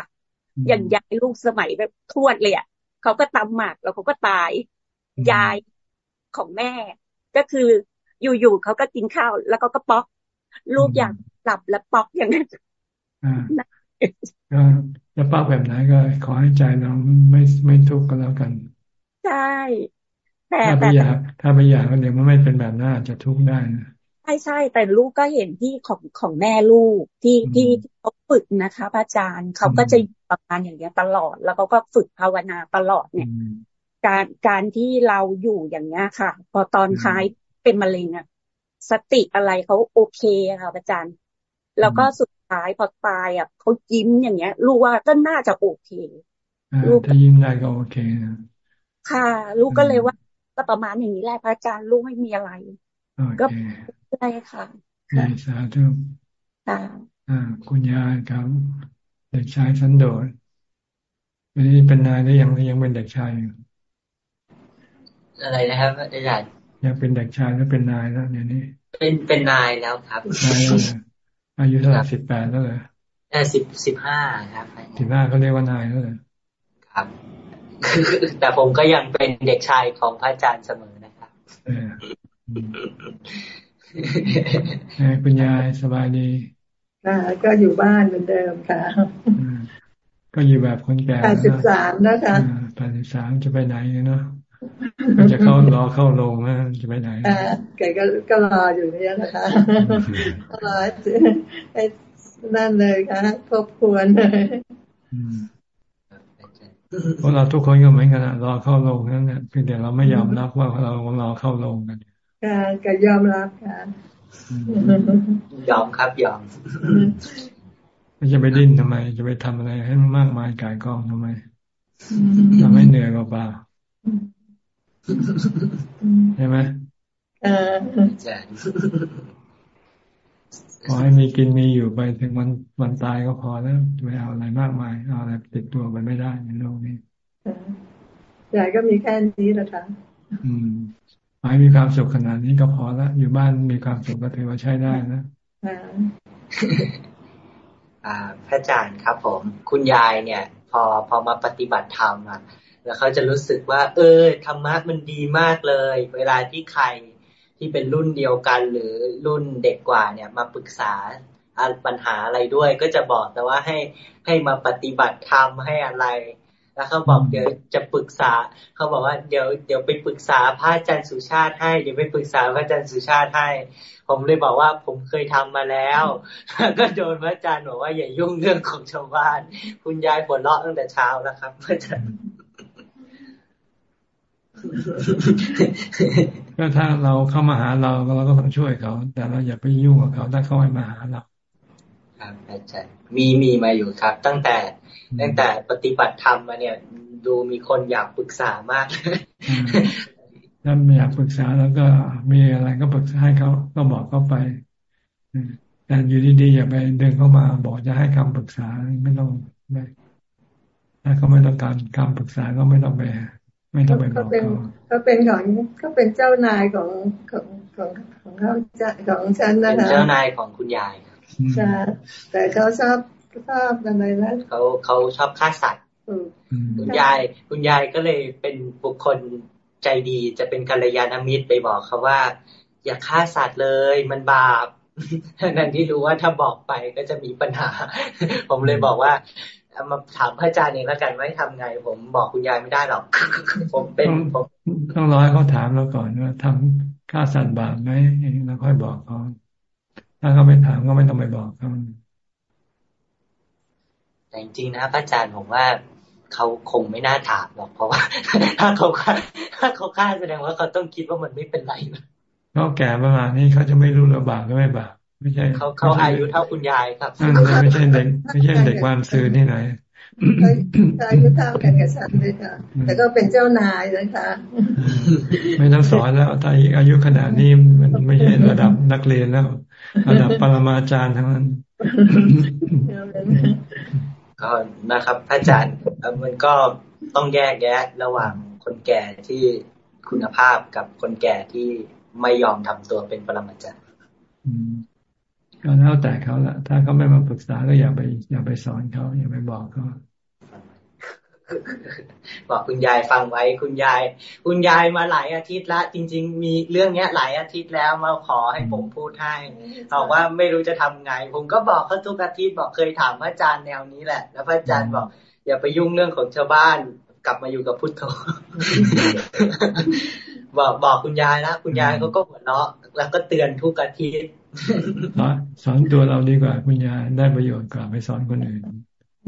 [SPEAKER 10] อย่างยายลูกสมัยแบบทวดเลยอะเขาก็ตำหมากแล้วเขาก็ตายยายของแม่ ก็คืออยู่ๆเขาก็กินข้าว แล้วก็ก็ป๊อก ลูกอยากหลับแล้วป๊อกอย่างนั้น
[SPEAKER 1] ก็จะป๊อกแบบไหนก็ ขอให้ใจเราไม่ไม่ทุกข์ก็แล้วกัน
[SPEAKER 10] ใช่
[SPEAKER 1] แต่ถ้าไม่อยากถ้าไม่อยากก็เดี๋ยวมันไม่เป็นแบบนั้นอาจจะทุกข์ได้นะ
[SPEAKER 10] ใช่ใช่แต่ลูกก็เห็นที่ของของแม่ลูกที่ที่เขา ฝึกนะคะพระอาจารย์เขาก็จะประมาณอย่างนี้ตลอด แล้วเขาก็ฝึกภาวนาตลอดเนี่ย การการที่เราอยู่อย่างนี้ค่ะ พอตอนท้ายเป็นมะเร็งอะสติอะไรเขาโอเคค่ะอาจารย์ แล้วก็สุดท้ายพอตายอะเขายิ้มอย่างเงี้ยลูกว่าก็น่าจะโอเค
[SPEAKER 1] ลูกถ้ายิ้มได้ก็โอเค
[SPEAKER 10] ค่ะ ลูกก็เลยว่า ก็ประมาณอย่างนี้แหละพระอาจารย์ลูกไม่มีอะไรก็ใช่ค่ะ
[SPEAKER 1] สาธุค่ะอ่า คุณยายครับเด็กชายสันโดษวันนี้เป็นนายได้ยังยังเป็นเด็กชายอยู่
[SPEAKER 11] อะไรนะครับอาจารย์
[SPEAKER 1] ยังเป็นเด็กชายแล้วเป็นนายแล้วเนี่ยนี่
[SPEAKER 11] เป็นเป็นนายแล้วครับนาย
[SPEAKER 1] อายุเท่าไหร่สิบแปดแล้วเหรอ
[SPEAKER 11] เออสิบสิบห้าครับ
[SPEAKER 1] สิบห้าเขาเรียกว่านายแล้วเหรอ
[SPEAKER 11] ครับแต่ผมก็ยังเป็นเด็กชายของพระอาจารย์เสมอนะครับ
[SPEAKER 1] คุณยายสบายดี
[SPEAKER 12] ค่ะก็อยู่บ้านเหมือนเดิมค่ะ
[SPEAKER 1] ก็อยู่แบบคนแก่
[SPEAKER 12] แปดสิบสามนะคะ
[SPEAKER 1] แปดสิบสามจะไปไหนเนาะจะเข้ารอเข้าลงนะจะไปไหน
[SPEAKER 12] อ่าแกก็ก็รออยู่นี่นะคะรอไอ้นั่นเลยค่ะทบทวนเลย
[SPEAKER 1] พวกเราทุกคนก็เหมือนกันรอเข้าลงนั่นแหละเพียงแต่เราไม่ยอมรับว่าเรารอเข้าลงกัน
[SPEAKER 12] ค่ะก็ยอมรับค่ะ
[SPEAKER 11] ยอมครับยอม
[SPEAKER 1] จะไปดิ้นทำไม จะไปทำอะไรให้มากมายกายกองทำไมทำให้เหนื่อยเปล่าใช่ไหมเออใช่ขอให้มีกินมีอยู่ไปถึงวันวันตายก็พอแล้วไม่เอาอะไรมากมาย เอาอะไรติดตัวไปไม่ได้ในโลกนี้
[SPEAKER 12] ใหญ่ก็มีแค่นี้แหละค่ะ
[SPEAKER 1] อืมขอ ให้มีความสุขขนาดนี้ก็พอแล้วอยู่บ้านมีความสุขก็ถือว่าใช้ได้นะ
[SPEAKER 11] อ่าพระอาจารย์ครับผม คุณยายเนี่ย พอพอมาปฏิบัติธรรมอะ แล้วเขาจะรู้สึกว่า เออธรรมะมันดีมากเลย เวลาที่ใครที่เป็นรุ่นเดียวกันหรือรุ่นเด็กกว่าเนี่ย มาปรึกษาปัญหาอะไรด้วย ก็จะบอกแต่ว่าให้ให้มาปฏิบัติธรรมให้อะไร แล้วเขาบอกเดี๋ยวจะปรึกษาเขาบอกว่าเดี๋ยวเดี๋ยวไปปรึกษาพระอาจารย์สุชาติให้เดี๋ยวไปปรึกษาพระอาจารย์สุชาติให้ ผมเลยบอกว่าผมเคยทำมาแล้ว ก็โดนพระอาจารย์บอกว่าอย่ายุ่งเรื่องของชาวบ้าน คุณยายปวดเลาะตั้งแต่เช้าแล้วครับพระอาจารย์
[SPEAKER 1] ก็ถ้าเราเข้ามาหาเราเราก็ต้องช่วยเขา แต่เราอย่าไปยุ่งกับเขาถ้าเขาไม่มาหาเรา
[SPEAKER 11] ครับอาจารย์มีมีมาอยู่ครับ ตั้งแต่ ตั้งแต่ปฏิบัติธรรมมาเนี่ย ดูมีคนอยากปรึกษามาก
[SPEAKER 1] ถ้าไม่อยากปรึกษาแล้วก็มีอะไรก็ปรึกษาให้เขาก็บอกเขาไปแต่อยู่ดีๆอย่าไปเดินเข้ามาบอกจะให้คำปรึกษาไม่ต้องไม่ถ้าเขาไม่ต้องการคำปรึกษาก็ไม่ต้องไปไม่ต้องไปบอกเขา
[SPEAKER 12] เขาเป็นของเขาเป็นเจ้านายของของของของเขาจะของฉันนะ
[SPEAKER 11] คะเป็นเจ้านายของคุณยาย
[SPEAKER 12] ใช่แต่เขาชอบ ชอบอะไรนะ
[SPEAKER 11] เขาเขาชอบฆ่าสัตว์คุณยาย คุณยายก็เลยเป็นบุคคลใจดีจะเป็นกัลยาณมิตรไปบอกเขาว่า อย่าฆ่าสัตว์เลยมันบาปนั่นที่รู้ว่าถ้าบอกไปก็จะมีปัญหา ผมเลยบอกว่ามาถามพระอาจารย์เองแล้วกันว่าทำไง ผมบอกคุณยายไม่ได้หรอก ผมเป็นผม
[SPEAKER 1] ต้องรอให้เขาถามเราก่อนว่าทำค่าสัตว์บาปไหมแล้วค่อยบอกเขาถ้าเขาไม่ถามก็ไม่ต้องไปบอกเขา
[SPEAKER 11] แต่จริงๆนะพระอาจารย์ผมว่าเขาคงไม่น่าถามหรอกเพราะว่า ถ้าเขาฆ่าถ้าเขาฆ่าแสดงว่าเขาต้องคิดว่ามันไม่เป็นไร
[SPEAKER 1] เขาแก่ประมาณนี้เขาจะไม่รู้ระบาปก็ไม่บาปไม่ใช่
[SPEAKER 11] เขาเขาอายุเท่าคุณยายครับ
[SPEAKER 1] ไม่ใช่เด็กไม่ใช่เด็กความซื้อที่ไหน
[SPEAKER 12] อายุเท่ากันกับฉันเลยค่ะ แต่ก็เป็นเจ้านายนะคะ
[SPEAKER 1] ไม่ต้องสอนแล้วถ้าอายุขนาดนี้มันไม่ใช่ระดับนักเรียนแล้ว ระดับปรมาจารย์ทั้งนั้น
[SPEAKER 11] ก็นะครับพระอาจารย์มันก็ต้องแยกแยะระหว่างคนแก่ที่คุณภาพกับคนแก่ที่ไม่ยอมทำตัวเป็นปรมาจารย์
[SPEAKER 1] ก็แล้วแต่เขาละถ้าเขาไม่มาปรึกษาก็อย่าไปอย่าไปสอนเขาอย่าไปบอกเขา
[SPEAKER 11] บอกคุณยายฟังไว้คุณยาย คุณยายมาหลายอาทิตย์ละ จริง ๆ มีเรื่องเนี้ย หลายอาทิตย์แล้วมาขอให้ผมพูดให้บอกว่าไม่รู้จะทำไง ผมก็บอกเขาทุกอาทิตย์บอกเคยถามพระอาจารย์แนวนี้แหละ แล้วพระอาจารย์บอก อย่าไปยุ่งเรื่องของชาวบ้านกลับมาอยู่กับพุทโธบอกบอกคุณยายแล้วคุณยายเขาก็หัวเราะแล้วก็เตือนทุกอาทิตย์
[SPEAKER 1] สอนตัวเราดีกว่าคุณยายได้ประโยชน์กว่าไปสอนคนอื่น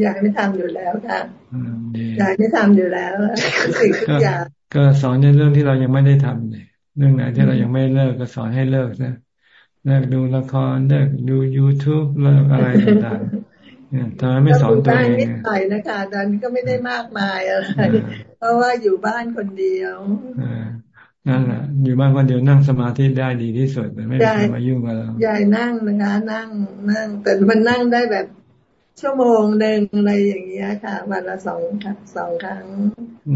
[SPEAKER 12] ยายไม่ทำอยู่แล้วค่ะยายไม่ทำอยู่แล้วสิ่งทุกอย่าง
[SPEAKER 1] ก็สอนในเรื่องที่เรายังไม่ได้ทำเนี่ยเรื่องไหนที่เรายังไม่เลิกก็สอนให้เลิกนะเลิกดูละครเลิกดู youtube เลิกอะไรต่างๆทำไมไม่สอนตัวเอง
[SPEAKER 12] นิดหน่อยนะคะตอนนี้ก็ไม่ได้มากมายอะไรเพราะว่าอยู่บ้านคนเดียว
[SPEAKER 1] นั่นแหละอยู่บ้านคนเดียวนั่งสมาธิได้ดีที่สุดไม่ได้มายุ่งกับเรา
[SPEAKER 12] ยายนั่งนะคะ นั่งนั่ง แต่มันนั่งได้แบบ ชั่วโมงหนึ่งอะไรอย่างเงี้ยค่ะ วันละสองสองครั้ง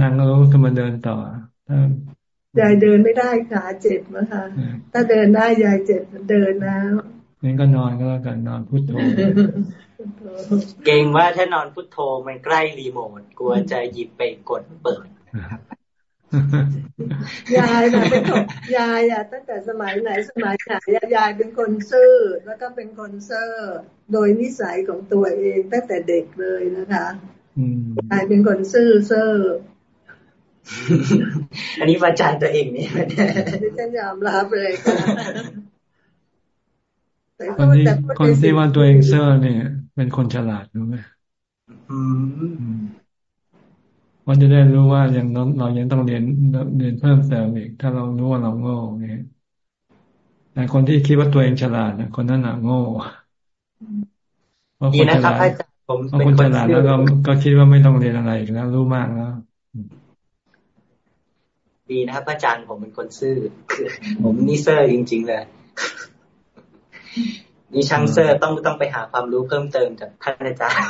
[SPEAKER 1] นั่งแล้วก็มาเดินต่
[SPEAKER 12] อยายเดินไม่ได้ขาเจ็บนะคะถ้าเดินได้ยายเจ็บเดินแล้ว
[SPEAKER 1] งั้นก็นอนก็แล้วกันนอนพุทโธ
[SPEAKER 11] เก่งว่าถ้านอนพุทโธมันใกล้รีโมทกลัวจะหยิบไปกดเปิด
[SPEAKER 12] ยายนะเป็นคนยายอะตั้งแต่สมัยไหนสมัยไหนยายเป็นคนซื่อแล้วก็เป็นคนเซอร์โดยนิสัยของตัวเองตั้งแต่เด็กเลยนะคะยายเป็นคนซื่อเซ่อ
[SPEAKER 11] อันนี้ประจานตัวเองนี่
[SPEAKER 12] ดิฉันยอมรับเลยค่ะ
[SPEAKER 1] คนที่คนที่ว่าตัวเองเซ่อเนี่ย เป็นคนฉลาดรู้ไหม ว่าจะได้รู้ว่าอย่างน้องเรายังต้องเรียนเรียนเพิ่มเติมอีก ถ้าเรารู้ว่าเราโง่เนี่ยแต่คนที่คิดว่าตัวเองฉลาดนะคนนั้นหนักโง่เพราะคนฉลาดเพราะคนฉลาดแล้วก็ก็คิดว่าไม่ต้องเรียนอะไรแล้วรู้มากแล้ว
[SPEAKER 11] ดีนะครับอาจารย์ผมเป็นคนซื่อผมนี่เซ่อจริง ๆ เลยนี่ช่างเซ่อต้องต้องไปหาความรู้เพิ่มเติมจากท่านอาจารย์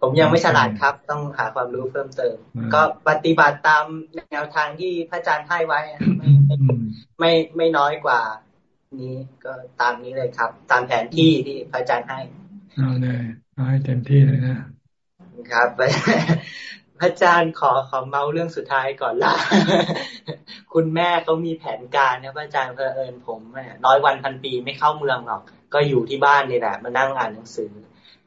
[SPEAKER 11] ผมยังไม่ฉลาดครับ ต้องหาความรู้เพิ่มเติม ก็ปฏิบัติตามแนวทางที่พระอาจารย์ให้ไว้ไม่ไม่ไม่น้อยกว่า นี้ก็ตามนี้เลยครับ ตามแผนที่ที่พระอาจารย์ให้
[SPEAKER 1] เอาเลยเอาให้เต็มที่เลยนะ
[SPEAKER 11] ครับพระอาจารย์ขอขอเมาเรื่องสุดท้ายก่อนละคุณแม่เขามีแผนการนะพระอาจารย์เพอเอิญผมน้อยวันพันปีไม่เข้าเมืองหรอก ก็อยู่ที่บ้านนี่แหละมานั่งอ่านหนังสือ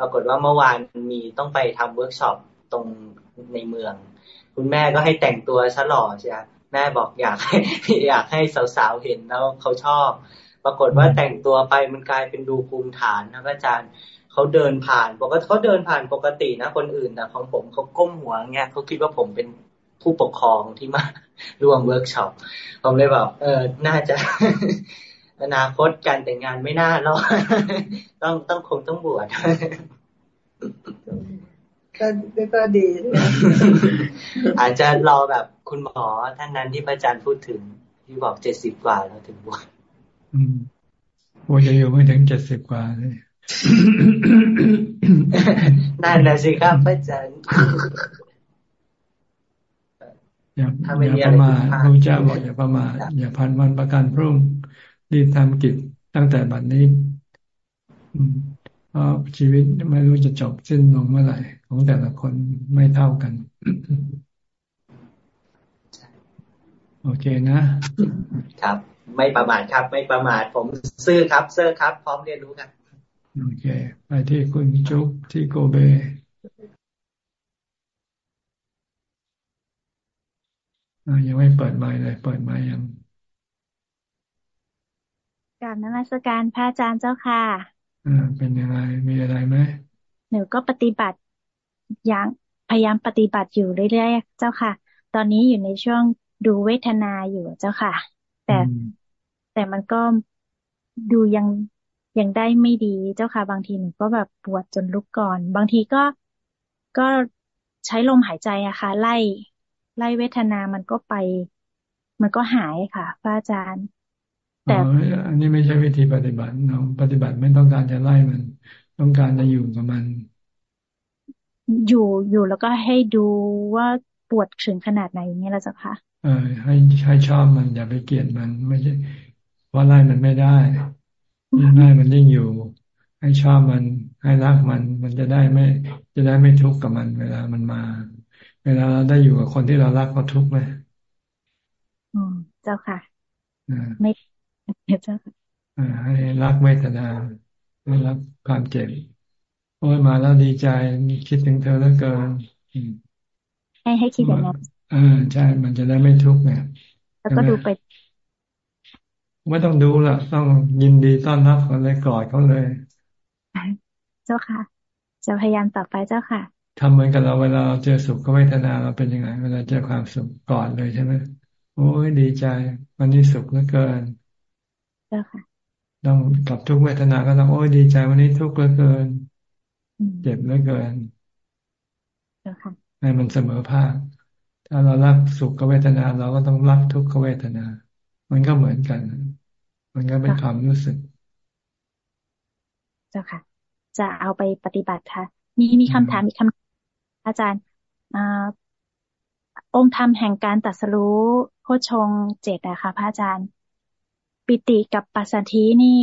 [SPEAKER 11] ปรากฏว่าเมื่อวานมีต้องไปทำเวิร์กช็อปตรงในเมือง คุณแม่ก็ให้แต่งตัวซะหล่อใช่ไหมแม่บอกอยากให้อยากให้สาวๆเห็นแล้วเขาชอบ ปรากฏว่าแต่งตัวไปมันกลายเป็นดูภูมิฐานนะอาจารย์เขาเดินผ่านปกติเขาเดินผ่านปกตินะคนอื่นแต่ของผมเขาก้มหัวเงี้ยเขาคิดว่าผมเป็นผู้ปกครองที่มาร่วมเวิร์กช็อปผมเลยบอกเออน่าจะ อนาคตการแต่งงานไม่น่ารอดต้องต้องคงต้องบวช
[SPEAKER 12] ก็ก็ดี
[SPEAKER 11] อาจจะรอแบบคุณหมอท่านนั้นที่พระอาจารย์พูดถึง ที่บอกเจ็ดสิบกว่าแล้วถึงบวช
[SPEAKER 1] โอ้จะอยู่ไม่ถึงเจ็ดสิบกว่าเลย
[SPEAKER 11] นั่นแหละสิครับพระอาจารย์
[SPEAKER 1] อย่าอย่าประมาทพระเจ้าบอกอย่าประมาทอย่าพันวันประกันพรุ่ง รีบทำกิจตั้งแต่บัดนี้เพราะชีวิตไม่รู้จะจบสิ้นลงเมื่อไหร่ ของแต่ละคนไม่เท่ากัน โอเคนะ
[SPEAKER 11] ครับ ไม่ประมาทครับ ไม่ประมาทผมซื้อครับเซอร์ครับ พร้อมเรียนรู้ครับ
[SPEAKER 1] โอเค ไปที่คุณจุ๊บที่โกเบยังไม่เปิดไมค์เลย เปิดไมค์ยัง
[SPEAKER 13] กราบนมัสการพระอาจารย์เจ้าค่ะ
[SPEAKER 1] อ่าเป็นยังไงมีอะไรไหม
[SPEAKER 13] หนูก็ปฏิบัติอย่างพยายามปฏิบัติอยู่เรื่อยๆเจ้าค่ะ ตอนนี้อยู่ในช่วงดูเวทนาอยู่เจ้าค่ะ แต่แต่มันก็ดูยังยังได้ไม่ดีเจ้าค่ะ บางทีหนูก็แบบปวดจนลุกก่อน บางทีก็ก็ใช้ลมหายใจอะค่ะ ไล่ไล่เวทนามันก็ไป มันก็หายค่ะพระอาจารย์
[SPEAKER 1] แต่อันนี้ไม่ใช่วิธีปฏิบัติเราปฏิบัติไม่ต้องการจะไล่มัน ต้องการจะอยู่กับมัน
[SPEAKER 13] อยู่อยู่แล้วก็ให้ดูว่าปวดถึงขนาดไหนอย่างนี้แล้วจ้ะค่ะ
[SPEAKER 1] เออให้ให้ชอบมันอย่าไปเกลียดมันไม่ใช่ว่าไล่มันไม่ได้ยิ่งไล่มันยิ่งอยู่ ให้ชอบมัน ให้รักมัน มันจะได้ไม่ จะได้ไม่ทุกข์กับมัน เวลามันมา เวลาเราได้อยู่กับคนที่เรารักก็ทุกข์ไหม
[SPEAKER 13] อืมเจ้าค่ะไม่เจ้าค่ะ
[SPEAKER 1] ให้รักเวทนาให้รักความเจ็บโอ้ยมาแล้วดีใจคิดถึงเธอแล้วเกิน
[SPEAKER 13] ให้ให้คิดอย่างนั้น
[SPEAKER 1] อ่าใช่มันจะได้ไม่ทุกข์ไง
[SPEAKER 13] แล้วก็ดูไป
[SPEAKER 1] ไม่ต้องดูละต้องยินดีต้อนรับเขาเลยกอดเขาเลย
[SPEAKER 13] เจ้าค่ะ จะพยายามต่อไปเจ้าค่ะ
[SPEAKER 1] ทำเหมือนกับเราเวลาเจอสุขเวทนาเราเป็นยังไง เวลาเจอความสุขกอดเลยใช่ไหมโอ้ยดีใจ วันนี้สุขเหลือเกิน
[SPEAKER 13] เจ้าค่ะ
[SPEAKER 1] ต้องกับทุกเวทนาก็ต้องโอ้ยดีใจวันนี้ทุกข์เหลือเกิน เจ็บเหลือเกิน
[SPEAKER 13] เจ้าค่ะ
[SPEAKER 1] ให้มันเสมอภาค ถ้าเรารักสุขเวทนา เราก็ต้องรักทุกขเวทนา มันก็เหมือนกัน มันก็เป็นความรู้สึก
[SPEAKER 13] เจ้าค่ะ จะเอาไปปฏิบัติค่ะ มีมีคำถามอีกคำอาจารย์อองค์ธรรมแห่งการตัดสรู้โคชงเจตอะค่ะพระอาจารย์ ปิติกับปัสสัทธินี่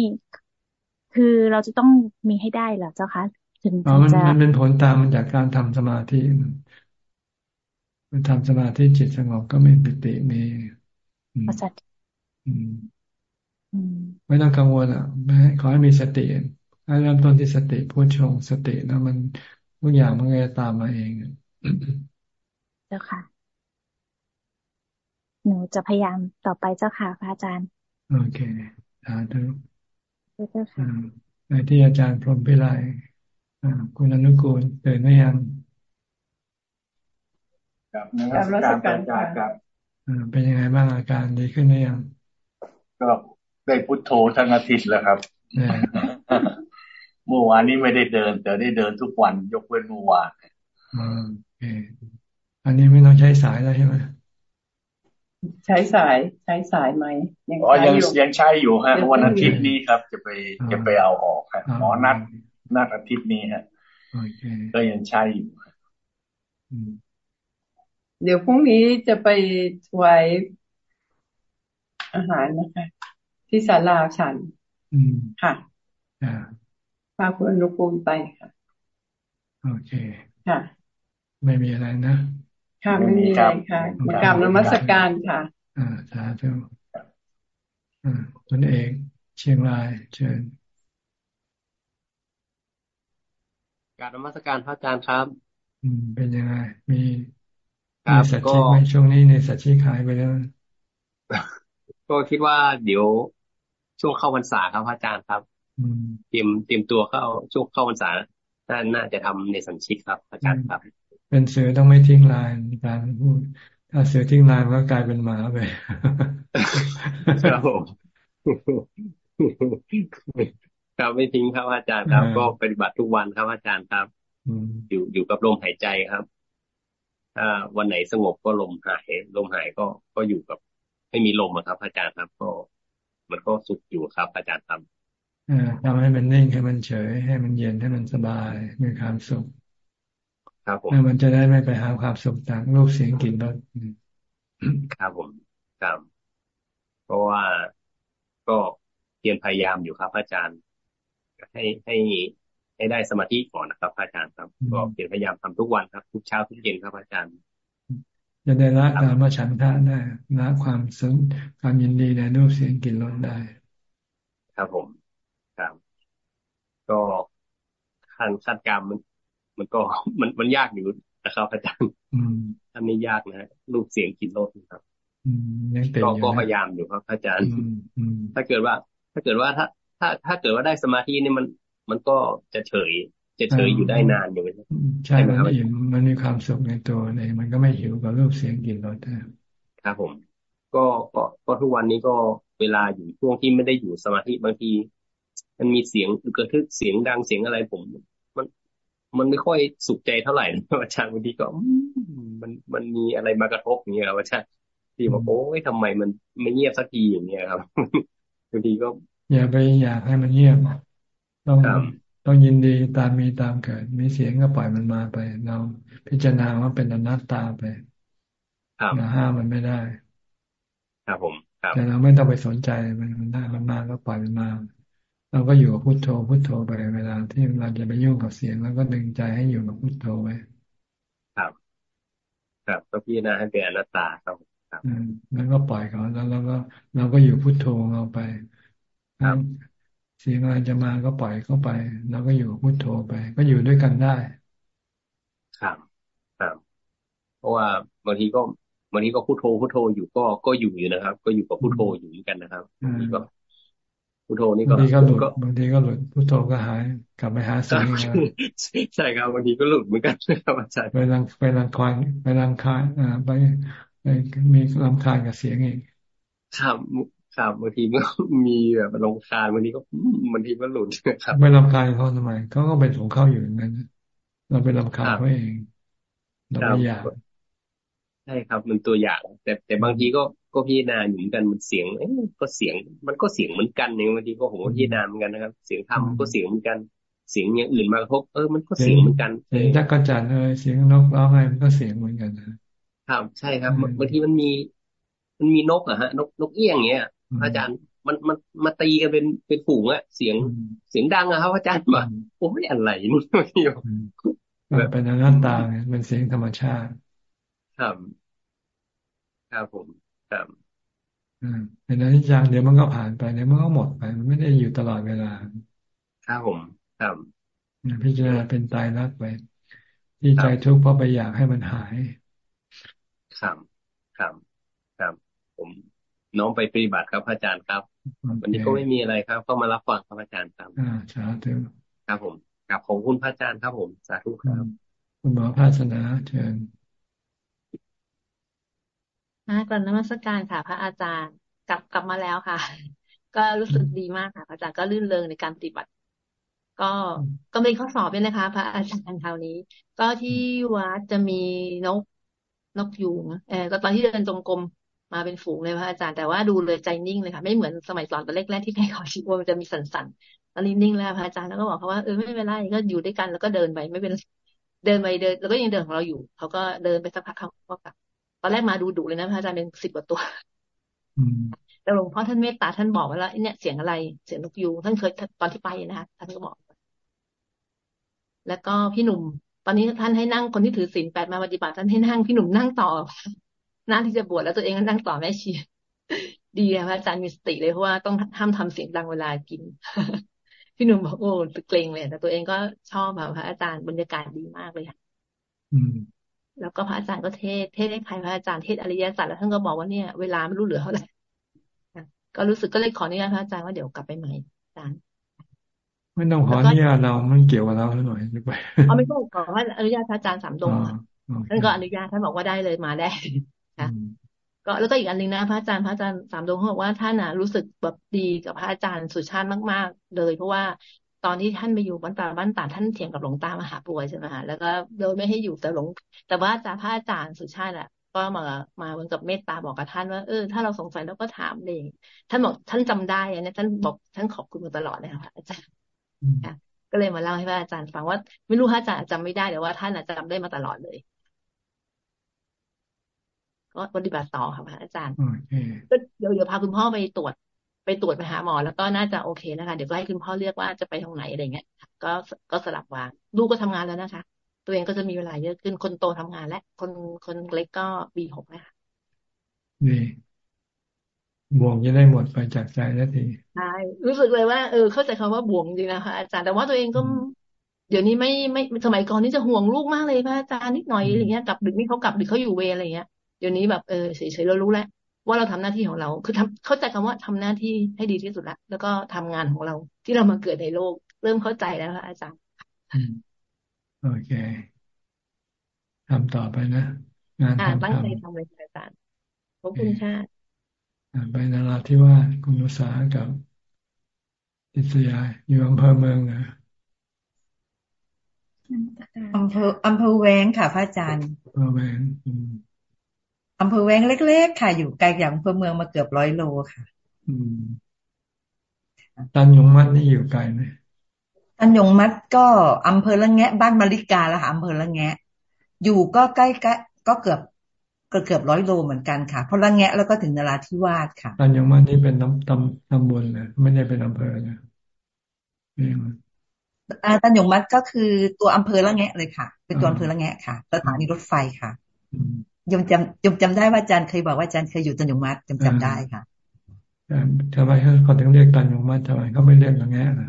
[SPEAKER 13] คือเราจะต้องมีให้ได้เหรอเจ้าคะถึง
[SPEAKER 1] จะมันเป็นผลตามมาจากการทำสมาธิมันทำสมาธิจิตสงบก็มีปิติมี
[SPEAKER 13] ปัสสัทธิ
[SPEAKER 1] ไม่ต้องกังวลอะไม่ขอให้มีสติให้เริ่มต้นที่สติพูดชงสติแล้วมันทุกอย่างมันก็จะตามมาเอง
[SPEAKER 13] เจ้าค่ะ หนูจะพยายามต่อไปเจ้าค่ะพระอาจารย์
[SPEAKER 1] โอเคสาธุเจ้าค่ะในที่อาจารย์พรหมพิไลคุณอนุกูลเตือนหรือยัง
[SPEAKER 14] ครับนักการอาจารย์ครับ
[SPEAKER 1] เป็นยังไงบ้างอาการดีขึ้นหรือยัง
[SPEAKER 14] ก็ได้พุทโธทั้งอาทิตย์แล้วครับเมื่อวานนี้ไม่ได้เดิน แต่ได้เดินทุกวันยกเว้นเมื่อวาน
[SPEAKER 1] อ่าโอเคอันนี้ไม่ต้องใช้สายแล้วใช่ไหม
[SPEAKER 15] ใช้สายใช้สายไหม
[SPEAKER 14] ยังใช้อยู่ยังใช้อยู่ฮะวันอาทิตย์นี้ครับ จะไปจะไปเอาออกครับหมอนัดนัดอาทิตย์นี้ฮะก็ยังใช้อยู่
[SPEAKER 15] เดี๋ยวพรุ่งนี้จะไปถวายอาหารนะคะ ที่ศาลาฉันค่ะพาคุณอนุกูลไปค่ะ
[SPEAKER 1] โอเค
[SPEAKER 15] ค่ะ
[SPEAKER 1] ไม่มีอะไรนะ
[SPEAKER 15] ค่ะไม่มีอะไรค่ะมากราบนมัสการค่ะ
[SPEAKER 1] อ่าสาธุอ่าคุณเอกเชียงรายเชิญ
[SPEAKER 16] กราบนมัสการพระอาจารย์ครับ
[SPEAKER 1] อืม เป็นยังไงมีมีสัจจิไหมช่วงนี้ในสัจจิขายไปแล้ว
[SPEAKER 16] ก็คิดว่าเดี๋ยวช่วงเข้าพรรษาครับพระอาจารย์ครับเตรียมเตรียมตัวเข้าช่วงเข้าพรรษาน่าจะทำในสัญชิตครับ อาจารย์ครับ
[SPEAKER 1] เป็นเสือต้องไม่ทิ้งลายการพูดถ้าเสือทิ้งลายมันก็กลายเป็นหมาไป
[SPEAKER 16] ครับผมครับไม่ทิ้งครับอาจารย์ครับ ก็ปฏิบัติทุกวันครับอาจารย์ครับอยู่อยู่กับลมหายใจครับถ้าวันไหนสงบก็ลมหายลมหายก็ก็อยู่กับ ไม่มีลมครับ อาจารย์ครับ ก็ มันก็สุขอยู่ครับ อาจารย์ครับ
[SPEAKER 1] ทำให้มันนิ่งให้มันเฉย ให้มันเย็นให้มันสบายมีความสุข
[SPEAKER 16] ครับผม
[SPEAKER 1] มันจะได้ไม่ไปหาความสุขต่างรูปเสียงกลิ่นรส
[SPEAKER 16] ครับผมครับเพราะว่าก็เพียรพยายามอยู่ครับอาจารย์ ให้ให้ให้ได้สมาธิก่อนนะครับอาจารย์ครับก็เพียรพยายามทำทุกวันครับ ทุกเช้าทุกเย็นครับอาจารย์
[SPEAKER 1] จะได้ละการมาฉันทะได้ละความซึ้งความยินดีในรูปเสียงกลิ่นรสได้
[SPEAKER 16] ครับผมครับ ก็ขั้นขั้นกรรมมัน มันก็มันมันยากอยู่นะครับอาจารย์อันนี้ยากนะรูปเสียงกลิ่นรสครับก็ก็พยายามอยู่ครับ อาจารย์ถ้าเกิดว่า ถ้าเกิดว่าถ้า ถ้าถ้าเกิดว่าได้สมาธินี่มัน มันก็จะเฉย จะเฉยอยู่ได้นานอยู่
[SPEAKER 1] ใช่ไหมครับมันมีความสุขในตัวเองมันก็ไม่หิวกับรูปเสียงกลิ่นรส
[SPEAKER 16] ครับผม ก็ก็ก็ทุกวันนี้ก็เวลาอยู่ช่วงที่ไม่ได้อยู่สมาธิบางที มันมีเสียงกระทึกเสียงดังเสียงอะไรผม มันมันไม่ค่อยสุขใจเท่าไหร่นะอาจารย์บางทีก็มันมันมีอะไรมากระทบอย่างเงี้ยครับอาจารย์ที่บอกโอ้ยทำไมมันไม่เงียบสักทีอย่างเงี้ยครับบางทีก็
[SPEAKER 1] อย่าไปอยากให้มันเงียบต้องต้องยินดีตามมีตามเกิด มีเสียงก็ปล่อยมันมาไป เราพิจารณาว่าเป็นอนัตตาไปเราห้ามมันไม่ได้
[SPEAKER 16] ครับผมครับ
[SPEAKER 1] แต่เราไม่ต้องไปสนใจมันมันได้มันมาก็ปล่อยมันมา เราก็อยู่กับพุโทโธพุโทโธไปเวลาที่เราจะไปยุ่งกับเสียงแล้วก็ดึงใจให้อยู่กับพุโทโธไว้
[SPEAKER 16] ครับ ครับก็พิจารณาให้เป็นอนัตตาครับครับ
[SPEAKER 1] แล้วก็ปล่อยเขาแล้วเราก็เราก็อยู่พุโทโธเราไปครับเสียงอะไรจะมาก็ปล่อยเข้าไปเราก็อยู่พุโทโธไป ก็อยู่ด้วยกันได้
[SPEAKER 16] ครับครับ เพราะว่าบางทีก็บางทีก็พุโทโธพุโทโธอยู่ก็ก็อยู่อยู่นะครับ ก็อยู่กับพุโทโธอยู่เหมือนกันนะครับบางทีก็ พุทโธนี่ก็
[SPEAKER 1] บางทีก็หลุดบางทีก็หลุดพุทโธก็หายกลับไปหาเสียง
[SPEAKER 16] ใช่ครับบางทีก็หลุดเหมือนกันครับอาจารย์
[SPEAKER 1] ไปรังไปรังคานไปรังคานอ่าไปไปมีลำคาญกับเสียงอีก
[SPEAKER 16] ครับครับบางทีก็มีแบบลงคาญบางทีก็บางทีก็หลุดครับ
[SPEAKER 1] ไม่ลำคาญเขาทำไมเขาก็เป็นของเขาอยู่อย่างนั้นเราเป็นลำคาญเขาเองเราไม่อยาก
[SPEAKER 16] ใช่ครับ มันตัวอย่างแต่แต่บางทีก็ ก็พิจารณาอยู่เหมือนกันมันเสียงเอ้ก็เสียง มันก็เสียงเหมือนกันเนี่ยบางทีก็ผมก็พิจารณาเหมือนกันนะครับ เสียงธรรมก็เสียงเหมือนกัน เสียงอย่างอื่นมาทบเออมันก็เสียงเหมือนกัน
[SPEAKER 1] เสียงจักรจันเลยเสียงนกร้องไห้มันก็เสียงเหมือนกัน
[SPEAKER 16] นะครับใช่ครับบางทีมันมีมันมีนกอะฮะ นกนกเอี้ยงเงี้ยอาจารย์มันมันมาตีกันเป็นเป็นฝูงอะเสียงเสียงดังอะครับอาจารย์ว่าโอ้ยอะไรนี่บางที
[SPEAKER 1] แบบเป็นอนัตตาเป็นเสียงธรรมชาติ
[SPEAKER 16] ครับ ครับผม ครับ
[SPEAKER 1] เป็นอนิจจังเดี๋ยวมันก็ผ่านไปเดี๋ยวมันก็หมดไป มันไม่ได้อยู่ตลอดเวลา
[SPEAKER 16] ครับผมครับ
[SPEAKER 1] พิจารณาเป็นตายรักไปที่ใจทุกข์เพราะไปอยากให้มันหาย
[SPEAKER 16] ครับครับครับ ผมน้องไปปฏิบัติครับอาจารย์ครับ วันนี้ก็ไม่มีอะไรครับก็มารับฟังครับอาจารย์ครับ
[SPEAKER 1] อ่าสาธุ
[SPEAKER 16] ครับผมกับของคุณพระอาจารย์ครับผมสาธุครับ
[SPEAKER 1] คุณหมอภาสนาเชิญ
[SPEAKER 17] นะ กลับนมัสการค่ะ พระอาจารย์กลับกลับมาแล้วค่ะ ก็รู้สึกดีมากค่ะ พระอาจารย์ก็ลื่นเริงในการปฏิบัติ ก็ก็เป็นข้อสอบด้วยนะคะ พระอาจารย์คราวนี้ ก็ที่วัดจะมีนกนกยูงเออก็ตอนที่เดินจงกรมมาเป็นฝูงเลยพระอาจารย์แต่ว่าดูเลยใจนิ่งเลยค่ะ ไม่เหมือนสมัยสอนตอนแรกๆที่แม่ขอชิวมันจะมีสั่นๆตอนนี้นิ่งแล้วพระอาจารย์แล้วก็บอกเขาว่าเออไม่เป็นไรก็อยู่ด้วยกันแล้วก็เดินไปไม่เป็นเดินไปเดิน แล้วก็ยังเดินของเราอยู่เขาก็เดินไปสักพักเขาก็กลับ ตอนแรกมาดูดุเลยนะพระอาจารย์เป็นสิบกว่าตัวแต่หลวงพ่อท่านเมตตาท่านบอกไว้แล้วเนี่ยเสียงอะไรเสียงนกยูงท่านเคยตอนที่ไปนะคะท่านก็บอก แล้วก็พี่หนุ่ม ตอนนี้ท่านให้นั่งคนที่ถือศีลแปดมาปฏิบัติท่านให้นั่งพี่หนุ่มนั่งต่อนั่งที่จะบวชแล้วตัวเองก็นั่งต่อแม่ชีดีนะพระอาจารย์มีสติเลยเพราะว่าต้องห้ามทำเสียงดังเวลากิน พี่หนุ่มบอกโอ้เกรงเลยแต่ตัวเองก็ชอบแบบพระอาจารย์บรรยากาศดีมากเลยค่ะ แล้วก็พระอาจารย์ก็เทศ เทศให้ใครพระอาจารย์เทศอริยสัจแล้วท่านก็บอกว่าเนี่ยเวลาไม่รู้เหลือเท่าไหร่ก็รู้สึกก็เลยขออนุญาตพระอาจารย์ว่าเดี๋ยวกลับไปใหม่อาจารย์
[SPEAKER 1] ไม่ต้องขออนุญาตเรามันเกี่ยวกับเราหน่อยไป
[SPEAKER 17] เอาไม่ต้องขออนุญาตพระอาจารย์สามดงท่านก็อนุญาตท่านบอกว่าได้เลยมาได้ค่ะก็แล้วก็อีกอันหนึ่งนะพระอาจารย์พระอาจารย์สามดงเขาบอกว่าท่านอะรู้สึกแบบดีกับพระอาจารย์สุชาติมาก ๆ เลย เพราะว่า ตอนที่ท่านไปอยู่บ้านตาบ้านตาท่านเถียงกับหลวงตามหาป่วยใช่ไหมคะแล้วก็โดยไม่ให้อยู่แต่หลวงแต่ว่าอาจารย์พระอาจารย์สุชาติอะก็มามาเหมือนกับเมตตาบอกกับท่านว่าเออถ้าเราสงสัยเราก็ถามเองท่านบอกท่านจำได้อันนี้ท่านบอกท่านขอบคุณมาตลอดเลยค่ะอาจารย์ก็เลยมาเล่าให้พระอาจารย์ฟังว่า ไม่รู้พระอาจารย์จำไม่ได้แต่ว่าท่านอาจจะจำได้มาตลอดเลย ก็ปฏิบัติต่อค่ะพระอาจารย์ก็เดี๋ยวเดี๋ยวพาคุณพ่อไปตรวจ ไปตรวจไปหาหมอ แล้วก็น่าจะโอเคนะคะ เดี๋ยวก็ให้คุณพ่อเลือกว่าจะไปทางไหนอะไรเงี้ยก็ก็สลับวางลูกก็ทำงานแล้วนะคะ ตัวเองก็จะมีเวลาเยอะขึ้นคนโตทำงาน และคนคนเล็กก็ปีหกนะคะ
[SPEAKER 1] นี่บ่วงจะได้หมดไปจากใจแล้วที
[SPEAKER 17] ใช่รู้สึกเลยว่าเออเข้าใจคำว่าบ่วงจริงนะคะอาจารย์แต่ว่าตัวเองก็เดี๋ยวนี้ไม่ไม่สมัยก่อนนี่จะห่วงลูกมากเลยพระอาจารย์นิดหน่อยอะไรเงี้ยกลับดึกนี่เขากลับดึกเขาอยู่เวรอะไรเงี้ยเดี๋ยวนี้แบบเออเฉยๆเรารู้แล้ว ว่าเราทำหน้าที่ของเรา คือทำเข้าใจคำว่าทำหน้าที่ให้ดีที่สุดละแล้วก็ทำงานของเรา ที่เรามาเกิดในโลก เริ่มเข้าใจแล้วค่ะอาจารย์
[SPEAKER 1] โอเคทำต่อไปนะ
[SPEAKER 17] งานทำตั้งใจทำเลยอาจารย์ขอบคุณค่ะ
[SPEAKER 1] ไปนาราที่ว่าคุณนุสากับทีอิสยาอยู่อำเภอเมืองนะ
[SPEAKER 18] อำเภออำเภอแวงค่ะพระอาจารย์
[SPEAKER 1] อำเภอแวง
[SPEAKER 18] อำเภอแวงเล็ก ๆ ค่ะ อยู่ไกลจากอำเภอเมืองมาเกือบร้อยโลค่ะ
[SPEAKER 1] อืมตันยงมัดนี่อยู่ไกลไหม
[SPEAKER 18] ตันยงมัดก็อำเภอละแงะ บ้านมาริกาละค่ะอำเภอละแงะ อยู่ก็ใกล้ๆก็เกือบก็เกือบร้อยโลเหมือนกันค่ะ เพราะละแงะแล้วก็ถึงนราธิวาสค่ะ
[SPEAKER 1] ตันยงมัดนี่เป็นน้ำตำตำบลเลยไม่ได้เป็นอำเภอนะ
[SPEAKER 18] ตันยงมัดก็คือตัวอำเภอละแงะเลยค่ะ เป็นตัวอำเภอละแงะค่ะสถานีรถไฟค่ะ ยมจำยมจำได้ว่าอาจารย์เคยบอกว่าอาจารย์เคยอยู่ตันยงมัดจำจำได้ค่ะ
[SPEAKER 1] ทำไมเขาถึงเรียกตันยงมัดทำไมเขาไม่เรียกละแงะล่ะ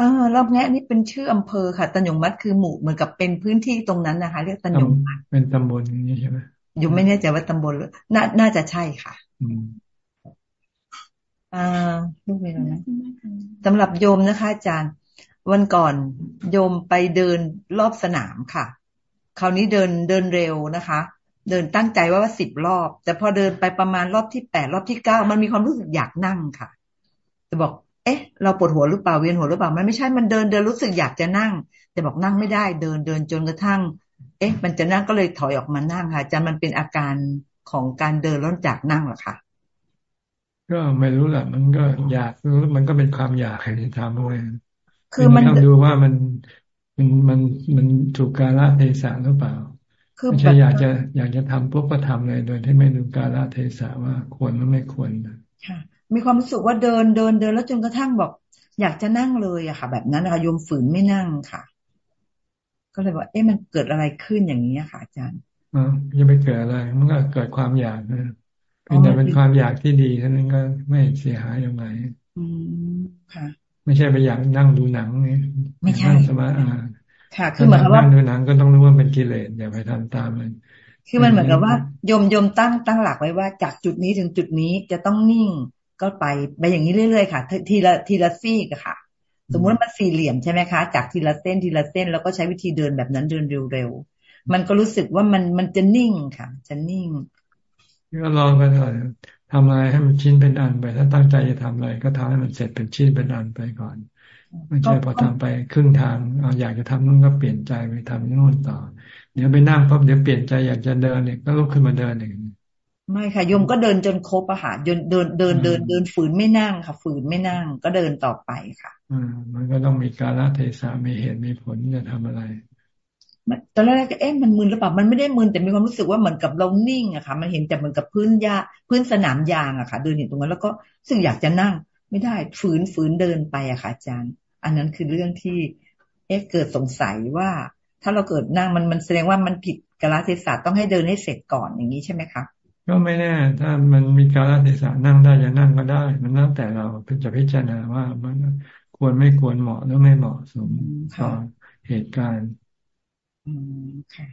[SPEAKER 18] อ่ารอบแงะนี่เป็นชื่ออำเภอค่ะ ตันยงมัดคือหมู่เหมือนกับเป็นพื้นที่ตรงนั้นนะคะ เรียกตันยงมัด
[SPEAKER 1] เป็นตำบลอย่างนี้ใช่ไหม
[SPEAKER 18] อยู่ไม่แน่ใจว่าตำบลน่าน่าจะใช่ค่ะ
[SPEAKER 1] อืม
[SPEAKER 18] อ่าลูกเวลานะสำหรับโยมนะคะอาจารย์ วันก่อนโยมไปเดินรอบสนามค่ะ คราวนี้เดินเดินเร็วนะคะ เดินตั้งใจว่าว่าสิบรอบ แต่พอเดินไปประมาณรอบที่แปดรอบที่เก้ามันมีความรู้สึกอยากนั่งค่ะจะบอก เอ๊ะ เราปวดหัวหรือเปล่าเวียนหัวหรือเปล่ามันไม่ใช่มันเดินเดินรู้สึกอยากจะนั่ง แต่บอกนั่งไม่ได้ เดินเดินจนกระทั่ง เอ๊ะ มันจะนั่งก็เลยถอยออกมานั่งค่ะจะมันเป็นอาการของการเดินล้นจากนั่งหรอคะ
[SPEAKER 1] ก็ไม่รู้แหละมันก็อยากรู้มันก็เป็นความอยากที่ทำด้วยคือมันต้องดูว่ามันมันมันมันถูกกาลเทศะหรือเปล่า ไม่ใช่อยากจะอยากจะทำปุ๊บก็ทำเลยโดยที่ไม่ดูกาลเทศะว่าควรหรือไม่ควร
[SPEAKER 18] ค่ะ มีความรู้สึกว่าเดินเดินเดินแล้วจนกระทั่งบอก อยากจะนั่งเลยอะค่ะ แบบนั้นนะคะโยมฝืนไม่นั่งค่ะ ก็เลยว่าเอ๊ะมันเกิดอะไรขึ้นอย่างนี้ค่ะอาจารย์
[SPEAKER 1] อ๋อยังไม่เกิดอะไรมันก็เกิดความอยากนะเป็นแต่เป็นความอยากที่ดีเท่านั้นก็ไม่เสียหายยังไง
[SPEAKER 18] อืมค่ะ
[SPEAKER 1] ไม่ใช่ไปอยากนั่งดูหนังนี่
[SPEAKER 18] ไม่ใช่
[SPEAKER 1] สมาอ่า
[SPEAKER 18] ค่ะ คือเหมือนกับว่า
[SPEAKER 1] นั่งดูหนังก็ต้องรู้ว่าเป็นกิเลสอย่าไปทำตามมัน
[SPEAKER 18] คือมันเหมือนกับว่าโยมโยมตั้งตั้งหลักไว้ว่าจากจุดนี้ถึงจุดนี้จะต้องนิ่งก็ไปไปอย่างนี้เรื่อยๆค่ะ ทีละทีละซี่ค่ะ สมมุติมันสี่เหลี่ยมใช่ไหมคะจากทีละเส้นทีละเส้นแล้วก็ใช้วิธีเดินแบบนั้นเดินเร็วๆมันก็รู้สึกว่ามันมันจะนิ่งค่ะ จะนิ่ง
[SPEAKER 1] ก็ลองไปก่อนทำอะไรให้มันชิ้นเป็นอันไป ถ้าตั้งใจจะทำอะไรก็ทำให้มันเสร็จเป็นชิ้นเป็นอันไปก่อน ไม่ใช่พอทำไปครึ่งทางเอาอยากจะทำนู่นก็เปลี่ยนใจไปทำนู่นต่อ เดี๋ยวไปนั่งปุ๊บเดี๋ยวเปลี่ยนใจอยากจะเดินเนี่ยก็ลุกขึ้นมาเดินเอง
[SPEAKER 18] ไม่ค่ะโยมก็เดินจนครบอะค่ะเดินเดินเดินเดินเดินฝืนไม่นั่งค่ะ ฝืนไม่นั่ง ก็เดินต่อไปค่ะ
[SPEAKER 1] อืมมันก็ต้องมีการละเทศะมีเหตุมีผลจะทำอะไร
[SPEAKER 18] ตอนแรกก็เอ๊ะมันมึนหรือเปล่ามันไม่ได้มึนแต่มีความรู้สึกว่าเหมือนกับเรานิ่งอะค่ะ มันเห็นแต่เหมือนกับพื้นหญ้าพื้นสนามยางอะค่ะ เดินอยู่ตรงนั้นแล้วก็ซึ่งอยากจะนั่ง ไม่ได้ฝืนฝืนเดินไปอะค่ะอาจารย์ อันนั้นคือเรื่องที่เอ๊ะเกิดสงสัยว่า ถ้าเราเกิดนั่งมันมันแสดงว่ามันผิดกาลเทศะต้องให้เดินให้เสร็จก่อนอย่างนี้ใช่ไหมคะ
[SPEAKER 1] ก็ไม่แน่ ถ้ามันมีการเทศะนั่งได้จะนั่งก็ได้ มันแล้วแต่เราจะพิจารณาว่ามันควรไม่ควรเหมาะหรือไม่เหมาะสมต่อเหตุการณ์
[SPEAKER 18] อืมค่ะ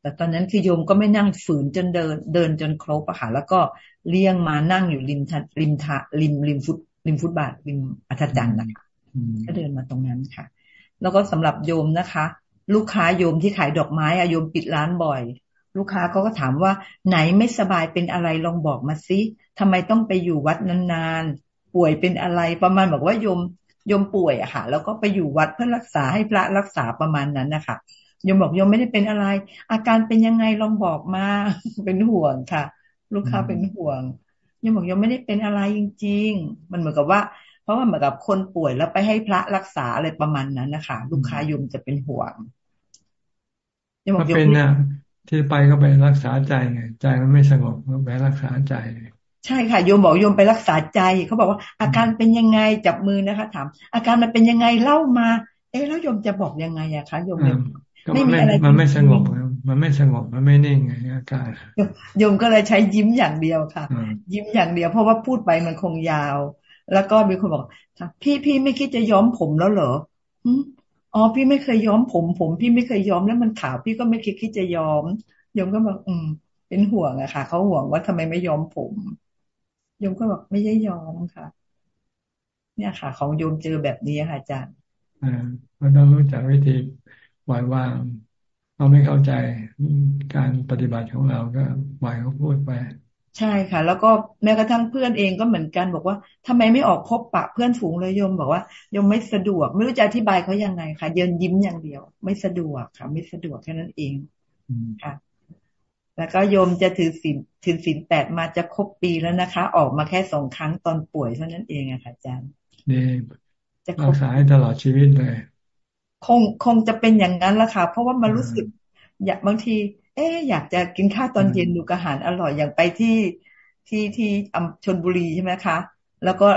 [SPEAKER 18] แต่ตอนนั้นคือโยมก็ไม่นั่งฝืนจนเดินเดินจนครบอะค่ะแล้วก็เลี่ยงมานั่งอยู่ริมทัริมทะริมริมฟุต ริมฟุตบาทริมอัฐจันทร์นะคะก็เดินมาตรงนั้นค่ะ แล้วก็สำหรับโยมนะคะ ลูกค้าโยมที่ขายดอกไม้อะโยมปิดร้านบ่อย ลูกค้าเขาก็ถามว่าไหนไม่สบายเป็นอะไรลองบอกมาซิทำไมต้องไปอยู่วัดนานๆป่วยเป็นอะไรประมาณบอกว่าโยมโยมป่วยอะค่ะ แล้วก็ไปอยู่วัดเพื่อรักษาให้พระรักษาประมาณนั้นนะคะโยมบอกโยมไม่ได้เป็นอะไร อาการเป็นยังไงลองบอกมาเป็นห่วงค่ะ ลูกค้าเป็นห่วง โยมบอกโยมไม่ได้เป็นอะไรจริง ๆ มันเหมือนกับว่า เพราะว่าเหมือนกับคนป่วยแล้วไปให้พระรักษาอะไรประมาณนั้นนะคะลูกค้าโยมจะเป็นห่วง
[SPEAKER 1] โยมบอกโยมที่ไปก็ไปรักษาใจไงใจมันไม่สงบก็ไปรักษาใจ
[SPEAKER 18] ใช่ค่ะโยมบอกโยมไปรักษาใจเขาบอกว่าอาการเป็นยังไงจับมือนะคะ ถาม อาการมันเป็นยังไงเล่ามา เอ๊ะแล้วโยมจะบอกยังไงอะคะโยม
[SPEAKER 1] ไม่มีอะไรมันไม่สงบมันไม่สงบมันไม่นิ่งไงอาการ
[SPEAKER 18] โยมก็เลยใช้ยิ้มอย่างเดียวค่ะ ยิ้มอย่างเดียว เพราะว่าพูดไปมันคงยาว แล้วก็มีคนบอกพี่พี่ไม่คิดจะย้อมผมแล้วเหรออ๋อพี่ไม่เคยย้อมผม ผมพี่ไม่เคยย้อมแล้วมันขาวพี่ก็ไม่คิดที่จะย้อมโยมก็บอกอืม เป็นห่วงอะค่ะเขาห่วงว่าทำไมไม่ย้อมผมโยมก็บอกไม่ได้ย้อมค่ะ เนี่ยค่ะ ของโยมเจอแบบนี้ค่ะอาจารย์
[SPEAKER 1] อ่าเราต้องรู้จักวิธี วายวางเราไม่เข้าใจการปฏิบัติของเราก็ปล่อยเขาพูดไป
[SPEAKER 18] ใช่ค่ะ แล้วก็แม้กระทั่งเพื่อนเองก็เหมือนกัน บอกว่าทำไมไม่ออกพบปะเพื่อนฝูงเลยโยมบอกว่าโยมไม่สะดวก ไม่รู้จะอธิบายเขายังไงค่ะเยินยิ้มอย่างเดียว ไม่สะดวกค่ะ ไม่สะดวกแค่นั้นเองค่ะ แล้วก็โยมจะถือศีลถือศีลแปดมาจะครบปีแล้วนะคะ ออกมาแค่สองครั้งตอนป่วยเท่านั้นเองอะค่ะอาจารย์
[SPEAKER 1] ดีจะรักษาให้ตลอดชีวิตเลย
[SPEAKER 18] คงคงจะเป็นอย่างนั้นละค่ะ เพราะว่ามารู้สึก อยากบางที เอ๊อยากจะกินข้าวตอนเย็นดูอาหารอร่อยอย่างไปที่ที่ที่อำชนบุรีใช่ไหมคะ แล้วก็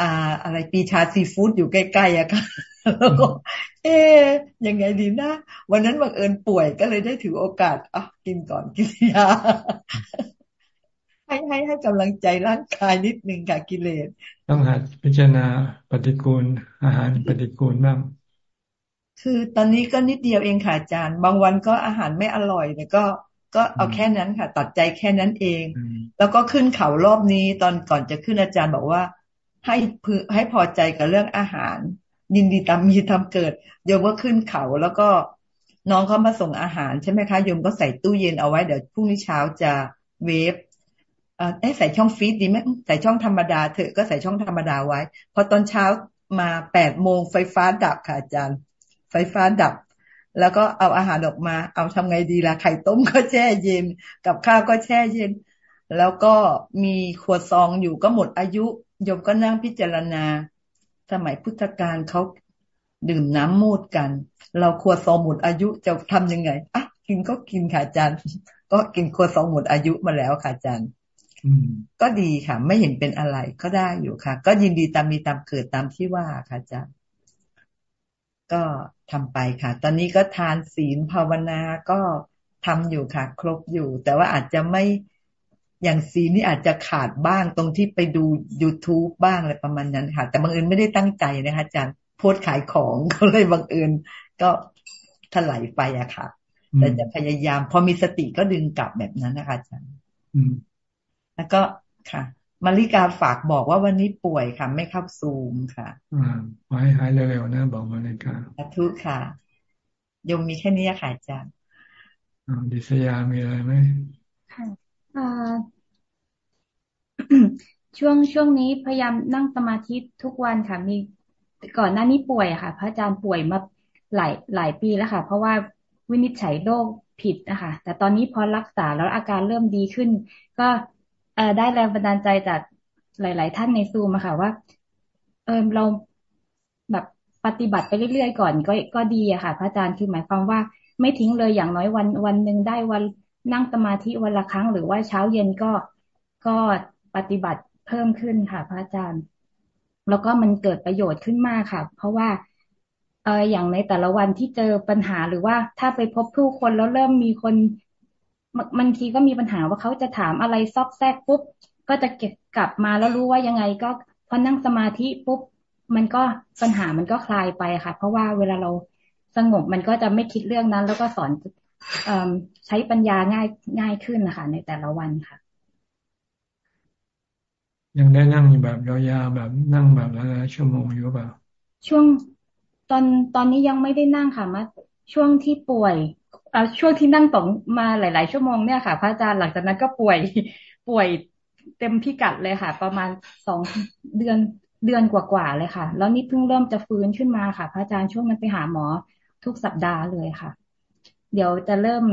[SPEAKER 18] อ่าอะไรปีชาซีฟู้ดอยู่ใกล้ๆอะค่ะแล้วก็เอ๊ยังไงดีนะ วันนั้นบังเอิญป่วยก็เลยได้ถือโอกาสอะกินก่อนกินยาให้ให้ให้กำลังใจร่างกายนิดนึงค่ะกิเลส
[SPEAKER 1] ต้องหัดพิจารณาปฏิกูลอาหารปฏิกูลบ้าง
[SPEAKER 18] คือตอนนี้ก็นิดเดียวเองค่ะอาจารย์ บางวันก็อาหารไม่อร่อยแต่ก็ก็เอาแค่นั้นค่ะ ตัดใจแค่นั้นเอง แล้วก็ขึ้นเขารอบนี้ตอนก่อนจะขึ้นอาจารย์บอกว่า ให้ให้พอใจกับเรื่องอาหาร ยินดีตามมีทำเกิดโยมก็ขึ้นเขาแล้วก็น้องเขามาส่งอาหารใช่ไหมคะโยมก็ใส่ตู้เย็นเอาไว้เดี๋ยวพรุ่งนี้เช้าจะเวฟเอใส่ช่องฟีดดีไหมใส่ช่องธรรมดาเถอะก็ใส่ช่องธรรมดาไว้ พอตอนเช้ามาแปดโมงไฟฟ้าดับค่ะอาจารย์ ไฟฟ้าดับ แล้วก็เอาอาหารออกมา เอาทำไงดีล่ะไข่ต้มก็แช่เย็น กับข้าวก็แช่เย็น แล้วก็มีขวดซองอยู่ก็หมดอายุโยมก็นั่งพิจารณา สมัยพุทธกาลเขาดื่มน้ำมูดกัน เราขวดซองหมดอายุจะทำยังไงอะกินก็กินค่ะอาจารย์ ก็กินขวดซองหมดอายุมาแล้วค่ะอาจารย์ก็ดีค่ะ ไม่เห็นเป็นอะไรก็ได้อยู่ค่ะ ก็ยินดีตามมีตามเกิดตามที่ว่าค่ะอาจารย์ ก็ทำไปค่ะ ตอนนี้ก็ทานศีลภาวนาก็ทำอยู่ค่ะ ครบอยู่ แต่ว่าอาจจะไม่อย่างศีลนี่อาจจะขาดบ้างตรงที่ไปดู youtube บ้างอะไรประมาณนั้นค่ะ แต่บางเอิญไม่ได้ตั้งใจนะคะอาจารย์โพสขายของก็เลยบางเอิญก็ถลายไปอะค่ะ แต่จะพยายาม พอมีสติก็ดึงกลับแบบนั้นนะคะอาจารย์แล้วก็ค่ะ มาริกาฝากบอกว่าวันนี้ป่วยค่ะ ไม่เข้าซูมค่ะ
[SPEAKER 1] อ่าหายหายเร็วๆนะบอกมาริกา
[SPEAKER 18] สาธุค่ะยมมีแค่นี้ค่ะอาจารย์
[SPEAKER 1] ดิษยามีอะไรไหม
[SPEAKER 13] ค่ะช่วงช่วงนี้พยายามนั่งสมาธิทุกวันค่ะ มีก่อนหน้านี้ป่วยค่ะ พระอาจารย์ป่วยมาหลายหลายปีแล้วค่ะ เพราะว่าวินิจฉัยโรคผิดนะคะแต่ตอนนี้พอรักษาแล้วอาการเริ่มดีขึ้น ก็เออ ได้แรงบันดาลใจจากหลาย ๆ ท่านในซูมอะค่ะว่า เออเราแบบปฏิบัติไปเรื่อย ๆ ก่อนก็ก็ดีอะค่ะ พระอาจารย์คือหมายความว่าไม่ทิ้งเลยอย่างน้อยวันวันหนึ่งได้วันนั่งสมาธิวันละครั้ง หรือว่าเช้าเย็นก็ก็ปฏิบัติเพิ่มขึ้นค่ะ พระอาจารย์ แล้วก็มันเกิดประโยชน์ขึ้นมากค่ะ เพราะว่าเอออย่างในแต่ละวันที่เจอปัญหาหรือว่าถ้าไปพบผู้คนแล้วเริ่มมีคน มันทีก็มีปัญหาว่าเขาจะถามอะไรซอกแซกปุ๊บก็จะเก็บกลับมาแล้วรู้ว่ายังไงก็พอนั่งสมาธิปุ๊บมันก็ปัญหามันก็คลายไปค่ะ เพราะว่าเวลาเราสงบมันก็จะไม่คิดเรื่องนั้น แล้วก็สอนอใช้ปัญญาง่ายง่ายขึ้นนะคะในแต่ละวันค่ะ
[SPEAKER 1] ยังได้นั่งแบบยาวๆแบบนั่งแบบหลายชั่วโมงอยู่เปล่า
[SPEAKER 13] ช่วงตอนตอนนี้ยังไม่ได้นั่งค่ะมาช่วงที่ป่วย ช่วงที่นั่งต่อมาหลาย ๆ ชั่วโมงเนี่ยค่ะ พระอาจารย์หลังจากนั้นก็ป่วยป่วยเต็มพิกัดเลยค่ะ ประมาณสองเดือนเดือนกว่าๆเลยค่ะ แล้วนี่เพิ่งเริ่มจะฟื้นขึ้นมาค่ะ พระอาจารย์ช่วงนั้นไปหาหมอทุกสัปดาห์เลยค่ะ เดี๋ยวจะเริ่ม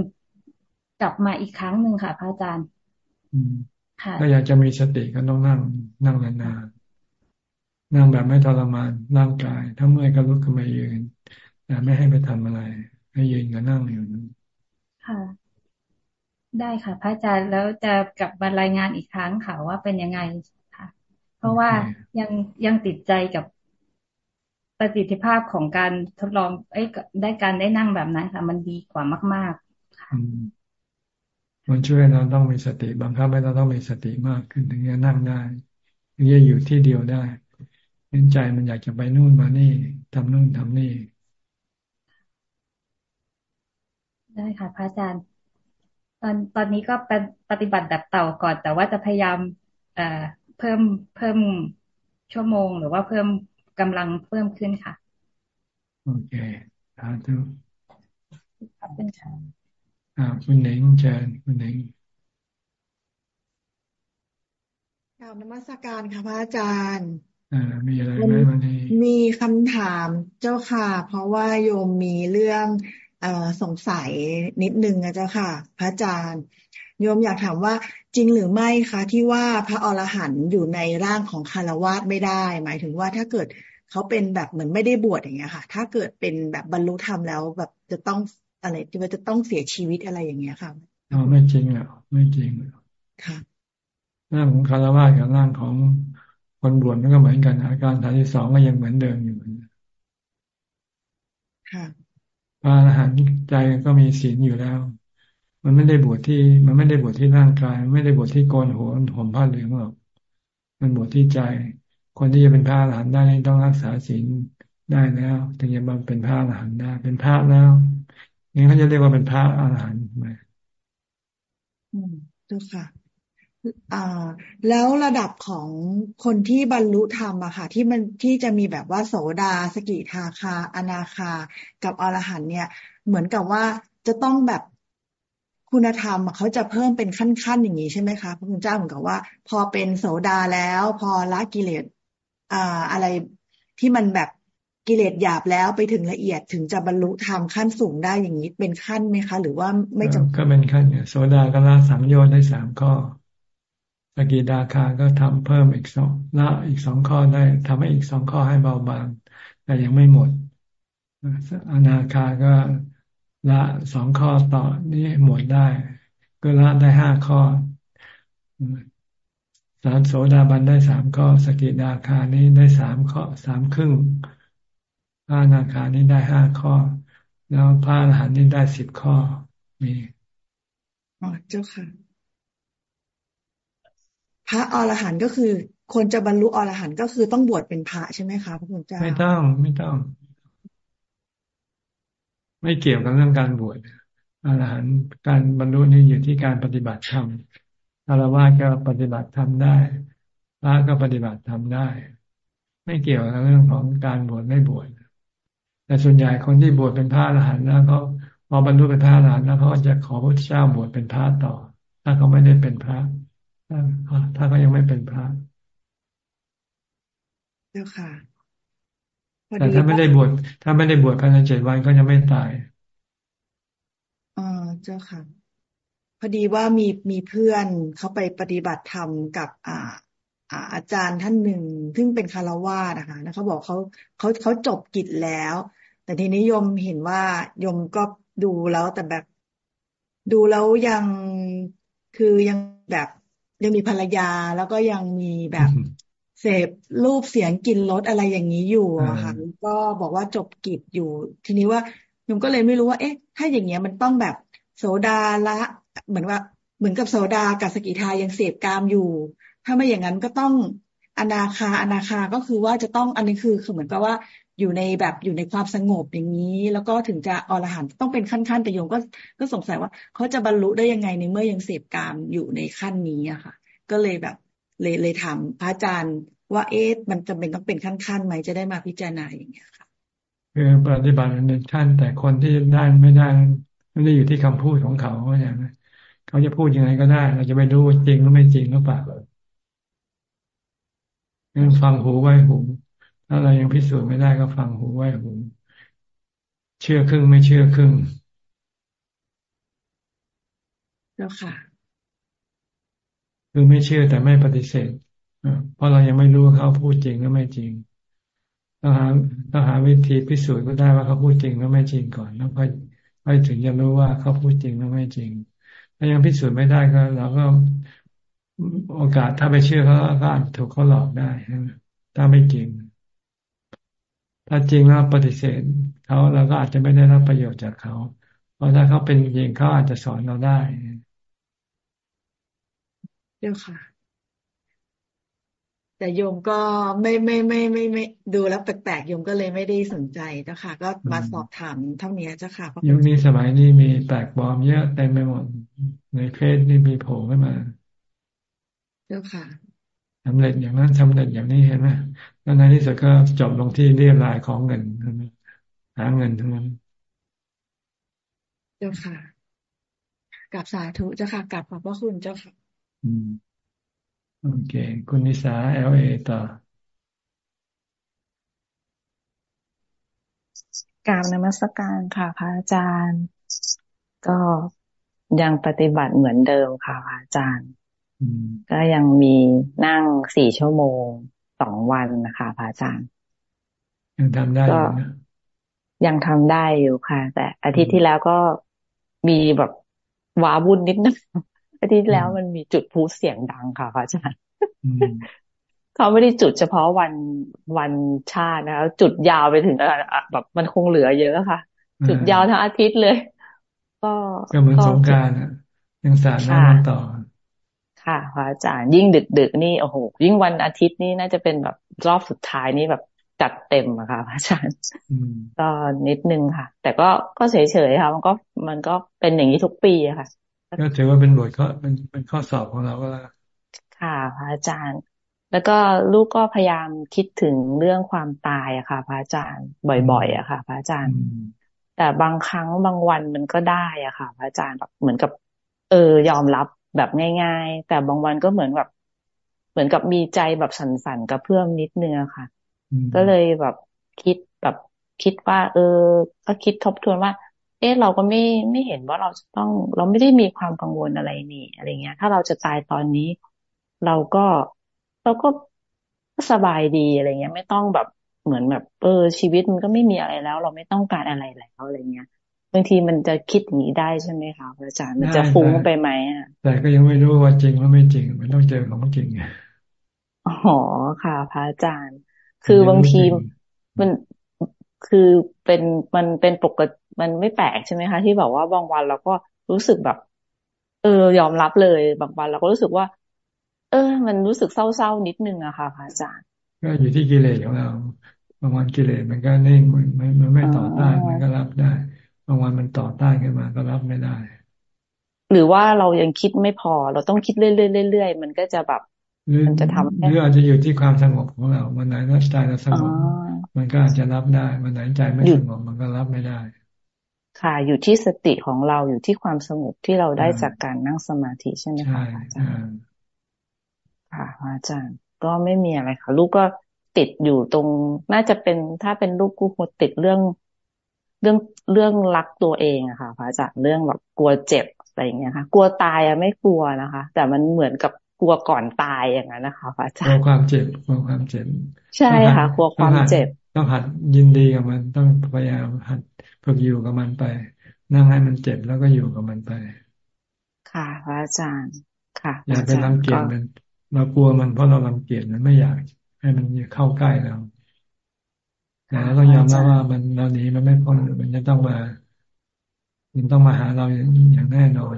[SPEAKER 13] กลับมาอีกครั้งหนึ่งค่ะ พระอาจารย์
[SPEAKER 1] ถ้าอยากจะมีสติก็ต้องนั่ง นั่งนานๆนั่งแบบไม่ทรมานร่างกาย ถ้าเมื่อยก็ลุกขึ้นมายืนแต่ไม่ให้ไปทำอะไร ให้ยืนกับนั่งอยู่นั้น
[SPEAKER 13] ค่ะ ได้ค่ะ พระอาจารย์แล้วจะกลับมารายงานอีกครั้งค่ะว่าเป็นยังไงค่ะ เพราะว่ายังยังติดใจกับประสิทธิภาพของการทดลองเอ้ได้การได้นั่งแบบนั้นค่ะ มันดีกว่ามาก ๆ ค่ะ
[SPEAKER 1] มันช่วยเราต้องมีสติบังคับให้เราต้องมีสติมากขึ้นถึงจะนั่งได้ถึงจะอยู่ที่เดียวได้เห็นใจมันอยากจะไปนู่นมานี่ทำนู่นทำนี่
[SPEAKER 13] ได้ค่ะ พระอาจารย์ ตอนตอนนี้ก็เป็นปฏิบัติแบบเต่าก่อน แต่ว่าจะพยายามเอ่อเพิ่มเพิ่มชั่วโมง หรือว่าเพิ่มกำลังเพิ่มขึ้นค่ะ
[SPEAKER 1] โอเคสาธุขอบคุณค่ะอ่าคุณเน่งเชิญคุณเน่ง
[SPEAKER 19] กล่าวนมัสการค่ะพระอาจารย์
[SPEAKER 1] อ่ามีอะไรไหมวันนี้
[SPEAKER 19] มีคำถามเจ้าค่ะ เพราะว่าโยมมีเรื่องเอ่อ สงสัยนิดนึงนะเจ้าค่ะ พระอาจารย์โยมอยากถามว่าจริงหรือไม่คะ ที่ว่าพระอรหันต์อยู่ในร่างของคารวาสไม่ได้ หมายถึงว่าถ้าเกิดเขาเป็นแบบเหมือนไม่ได้บวชอย่างเงี้ยค่ะ ถ้าเกิดเป็นแบบบรรลุธรรมแล้ว แบบจะต้องอะไรจะจะต้องเสียชีวิตอะไรอย่างเงี้ยค่ะ
[SPEAKER 1] อ๋อไม่จริงอะไม่จริง
[SPEAKER 19] ค่ะ
[SPEAKER 1] ร่างของคารวะกับร่างของคนบวชมันก็เหมือนกันอาการฐานที่สองก็ยังเหมือนเดิมอยู่
[SPEAKER 19] ค่ะ
[SPEAKER 1] พระอรหันต์ใจก็มีศีลอยู่แล้ว มันไม่ได้บวชที่ มันไม่ได้บวชที่ร่างกาย ไม่ได้บวชที่โกนหัวผมผ้าเหลืองหรอกมันบวชที่ใจ คนที่จะเป็นพระอรหันต์ได้ต้องรักษาศีลได้แล้ว ถึงจะมาเป็นพระอรหันต์ได้ เป็นพระแล้วนี่เขาจะเรียกว่าเป็นพระอรหันต์ไหม
[SPEAKER 19] อืมดูค่ะ แล้วระดับของคนที่บรรลุธรรมอะค่ะ ที่มันที่จะมีแบบว่าโสดาสกิทาคา อนาคา กับอรหันเนี่ย เหมือนกับว่าจะต้องแบบคุณธรรมเขาจะเพิ่มเป็นขั้นๆอย่างนี้ใช่ไหมคะพระคุณเจ้าเหมือนกับว่า พอเป็นโสดาแล้ว พอละกิเลสอ่าอะไรที่มันแบบกิเลสหยาบแล้วไปถึงละเอียดถึงจะบรรลุธรรมขั้นสูงได้อย่างนี้เป็นขั้นไหมคะ หรือว่าไม่จำ
[SPEAKER 1] ก็เป็นขั้นเนี่ยโสดาก็ละสังโยชน์ได้สามข้อ สกิดาคาก็ทำเพิ่มอีกสองละอีกสองข้อได้ทำให้อีกสองข้อให้เบาบาง แต่ยังไม่หมด อนาคาก็ละสองข้อต่อนี้หมดได้ ก็ละได้ห้าข้อสามโสดาบันได้สามข้อ สกิดาคานี้ได้สามข้อสามครึ่งพระนาคานี้ได้ห้าข้อ แล้วพระอรหันต์นี้ได้สิบข้อมี
[SPEAKER 19] อ๋อเจ้าค่ะ พระอรหันต์ก็คือ คนจะบรรลุอรหันต์ก็คือต้องบวชเป็นพระใช่ไหมคะพระคุณเจ้า
[SPEAKER 1] ไม่ต้องไม่ต้อง ไม่เกี่ยวกับเรื่องการบวชอรหันต์การบรรลุนี่อยู่ที่การปฏิบัติธรรมอารวาสก็ปฏิบัติธรรมได้พระก็ปฏิบัติธรรมได้ ไม่เกี่ยวกับเรื่องของการบวชไม่บวชแต่ส่วนใหญ่คนที่บวชเป็นพระอรหันต์แล้วเขาพอบรรลุเป็นพระอรหันต์แล้วเขาจะขอพระเจ้าบวชเป็นพระต่อ ถ้าเขาไม่ได้เป็นพระ ถ้าเขายังไม่เป็นพระ
[SPEAKER 19] เจ้าค่ะ
[SPEAKER 1] แต่ถ้าไม่ได้บวชถ้าไม่ได้บวชภายในเจ็ดวันก็ยังไม่ตาย
[SPEAKER 19] อ๋อเจ้าค่ะ พอดีว่ามีมีเพื่อนเขาไปปฏิบัติธรรมกับ อ่าอ่าอาจารย์ท่านหนึ่งซึ่งเป็นคารวาสนะคะแล้วเขาบอกเขาเขาเขาจบกิจแล้ว แต่ทีนี้โยมเห็นว่ายมก็ดูแล้วแต่แบบดูแล้วยังคือยังแบบ ยังมีภรรยาแล้วก็ยังมีแบบเสพรูปเสียงกินรสอะไรอย่างนี้อยู่อะค่ะก็บอกว่าจบกิจอยู่ ทีนี้ว่าโยมก็เลยไม่รู้ว่า เอ๊ะ ถ้าอย่างเงี้ยมันต้องแบบโสดาละเหมือนว่าเหมือนกับโสดากับสกิทายังเสพกามอยู่ ถ้าไม่อย่างนั้นก็ต้องอนาคาอนาคาก็คือว่าจะต้องอันนี้คือคือเหมือนกับว่า อยู่ในแบบอยู่ในความสงบอย่างนี้ แล้วก็ถึงจะอรหันต์ต้องเป็นขั้นๆแต่โยมก็ก็สงสัยว่าเขาจะบรรลุได้ยังไงในเมื่อยังเสพกามอยู่ในขั้นนี้อะค่ะ ก็เลยแบบเลยเลยถามพระอาจารย์ว่าเอ๊ะมันจำเป็นต้องเป็นขั้นๆไหมจะได้มาพิจารณาอย่างเงี้ยค่ะ
[SPEAKER 1] คือปฏิบัติในขั้นแต่คนที่ได้ไม่ได้ไม่ได้อยู่ที่คำพูดของเขาอย่างนั้นเขาจะพูดยังไงก็ได้ เราจะไปรู้จริงหรือไม่จริงหรือเปล่าฟังหูไว้หู ถ้าเรายังพิสูจน์ไม่ได้ก็ฟังหูไว้หู เชื่อครึ่งไม่เชื่อครึ่ง
[SPEAKER 19] แล้วค่ะ
[SPEAKER 1] คือไม่เชื่อแต่ไม่ปฏิเสธเพราะเรายังไม่รู้ว่าเขาพูดจริงหรือไม่จริงต้องหาต้องหาวิธีพิสูจน์ก็ได้ว่าเขาพูดจริงหรือไม่จริงก่อน แล้วค่อยค่อยถึงจะรู้ว่าเขาพูดจริงหรือไม่จริง ถ้ายังพิสูจน์ไม่ได้ก็เราก็โอกาสถ้าไปเชื่อเขาก็อาจถูกเขาหลอกได้ถ้าไม่จริง ถ้าจริงแล้วปฏิเสธเขาเราก็อาจจะไม่ได้รับประโยชน์จากเขา เพราะถ้าเขาเป็นจริงเขาอาจจะสอนเราได้
[SPEAKER 19] เดี๋ยวค่ะ แต่โยมก็ไม่ไม่ไม่ไม่ไม่ดูแล้วแปลกๆโยมก็เลยไม่ได้สนใจเจ้าค่ะ ก็มาสอบถามเท่านี้เจ้าค่ะ
[SPEAKER 1] ยุคนี้สมัยนี้มีแปลกบอมเยอะเต็มไปหมดในเฟซนี่มีโผล่ขึ้นมา
[SPEAKER 19] เจ้าค่ะ
[SPEAKER 1] สำเร็จอย่างนั้นสำเร็จอย่างนี้เห็นไหมแล้วในที่สุดก็จบลงที่เรียบรายของเงินหาเงินทั้งนั้น
[SPEAKER 19] เจ้าค่ะกับสาธุเจ้าค่ะกับขอบพระคุณเจ้าค่ะ
[SPEAKER 1] อืมโอเค คุณนิสาเอลเอต่อ
[SPEAKER 20] กราบนมัสการค่ะ พระอาจารย์ ก็ยังปฏิบัติเหมือนเดิมค่ะ พระอาจารย์ ก็ยังมีนั่งสี่ชั่วโมงสองวันนะคะพระอาจารย์
[SPEAKER 1] ยังทำได้อยู่นะ
[SPEAKER 20] ยังทำได้อยู่ค่ะ แต่อาทิตย์ที่แล้วก็มีแบบว้าวุ่นนิดนึงอาทิตย์แล้วมันมีจุดพูเสียงดังค่ะพระอาจารย์เขาไม่ได้จุดเฉพาะวันวันชาตินะคะจุดยาวไปถึงแบบมันคงเหลือเยอะค่ะ จุดยาวทั้งอาทิตย์เลย ก็
[SPEAKER 1] ก็เหมือนสงการอะยังสาดน้ำต่อ
[SPEAKER 20] ค่ะพระอาจารย์ยิ่งดึกดึกนี่โอ้โหยิ่งวันอาทิตย์นี่น่าจะเป็นแบบรอบสุดท้ายนี่แบบจัดเต็มอะค่ะพระอาจารย์ก็นิดนึงค่ะ แต่ก็ก็เฉยๆค่ะ มันก็มันก็เป็นอย่างนี้ทุกปีอะค่ะ
[SPEAKER 1] ก็ถือว่าเป็นบทข้อเป็นเป็นข้อสอบของเราก็แล้ว
[SPEAKER 20] ค่ะพระอาจารย์ แล้วก็ลูกก็พยายามคิดถึงเรื่องความตายอะค่ะ พระอาจารย์บ่อยๆอะค่ะ พระอาจารย์ แต่บางครั้งบางวันมันก็ได้อะค่ะ พระอาจารย์แบบเหมือนกับ เออยอมรับ แบบง่าย ๆ แต่บางวันก็เหมือนแบบเหมือนกับมีใจแบบสั่นๆกับเพื่อมนิดนึงค่ะ ก็เลยแบบคิดแบบคิดว่า เออ ก็คิดทบทวนว่า เอ๊ะเราก็ไม่ไม่เห็นว่าเราจะต้อง เราไม่ได้มีความกังวลอะไรนี่อะไรเงี้ย ถ้าเราจะตายตอนนี้ เราก็เราก็สบายดีอะไรเงี้ย ไม่ต้องแบบเหมือนแบบ เออชีวิตมันก็ไม่มีอะไรแล้ว เราไม่ต้องการอะไรแล้วอะไรเงี้ย บางทีมันจะคิดอย่างนี้ได้ใช่ไหมคะอาจารย์มันจะฟุ้งไปไหมอะ
[SPEAKER 1] แต่ก็ยังไม่รู้ว่าจริงหรือไม่จริง มันต้องเจอของจริง
[SPEAKER 20] อ๋อค่ะพระอาจารย์ คือบางทีมันคือเป็นมันเป็นปกติมันไม่แปลกใช่ไหมคะ ที่บอกว่าบางวันเราก็รู้สึกแบบ เออยอมรับเลยบางวันเราก็รู้สึกว่า เออ มันรู้สึกเศร้าๆนิดนึงอะค่ะพระอาจารย์
[SPEAKER 1] ก็อยู่ที่กิเลสของเราบางวันกิเลสมันก็นิ่งมันไม่มันไม่ต่อต้านมันก็รับได้ บางวันมันต่อต้านขึ้นมาก็รับไม่ได้
[SPEAKER 20] หรือว่าเรายังคิดไม่พอ เราต้องคิดเรื่อยๆๆมันก็จะแบบ
[SPEAKER 1] มันจะทำหรืออาจจะอยู่ที่ความสงบของเราวันไหนเราใจเราสงบมันก็อาจจะรับได้วันไหนใจไม่สงบมันก็รับไม่ได้
[SPEAKER 20] ค่ะ อยู่ที่สติของเราอยู่ที่ความสงบที่เราได้จากการนั่งสมาธิใช่ไหมคะอาจารย์ค่ะอาจารย์ ก็ไม่มีอะไรค่ะ ลูกก็ติดอยู่ตรง น่าจะเป็นถ้าเป็นลูกกูคงติดเรื่อง เรื่องเรื่องรักตัวเองอะค่ะพระอาจารย์เรื่องแบบกลัวเจ็บอะไรอย่างเงี้ยค่ะ กลัวตายอะไม่กลัวนะคะ แต่มันเหมือนกับกลัวก่อนตายอย่างนั้นนะคะพระอาจารย์กลั
[SPEAKER 1] วความเจ็บกลัวความเจ็บ
[SPEAKER 20] ใช่ค่ะกลัวความเจ็บ
[SPEAKER 1] ต้องหัดยินดีกับมัน ต้องพยายามหัดฝึกอยู่กับมันไป นั่งให้มันเจ็บแล้วก็อยู่กับมันไป
[SPEAKER 20] ค่ะพระอาจารย์ค่ะ
[SPEAKER 1] อย่าไปรังเกียจมัน เรากลัวมันเพราะเรารังเกียจมันไม่อยาก ให้มันเข้าใกล้เรา แต่เราต้องยอมรับว่ามันเราหนีมันไม่พ้นมันจะต้องมามันต้องมาหาเราอย่างแน่นอน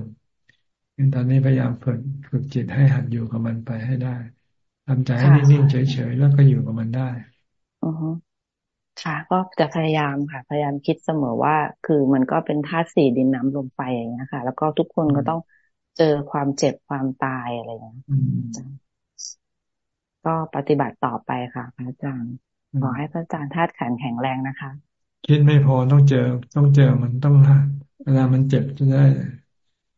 [SPEAKER 1] ตอนนี้พยายามฝึกฝึกจิตให้หัดอยู่กับมันไปให้ได้ทำใจให้นิ่งๆเฉยๆแล้วก็อยู่กับมันได้
[SPEAKER 20] อือค่ะ ก็จะพยายามค่ะ พยายามคิดเสมอว่า คือมันก็เป็นธาตุสี่ดินน้ำลมไฟอย่างนี้ค่ะ แล้วก็ทุกคนก็ต้องเจอความเจ็บความตายอะไรอย่างนี้ก็ปฏิบัติต่อไปค่ะพระอาจารย์ ขอให้พระอาจารย์ธาตุขันแข็งแรงนะคะ
[SPEAKER 1] คิดไม่พอต้องเจอ ต้องเจอมันต้องเวลามันเจ็บจะได้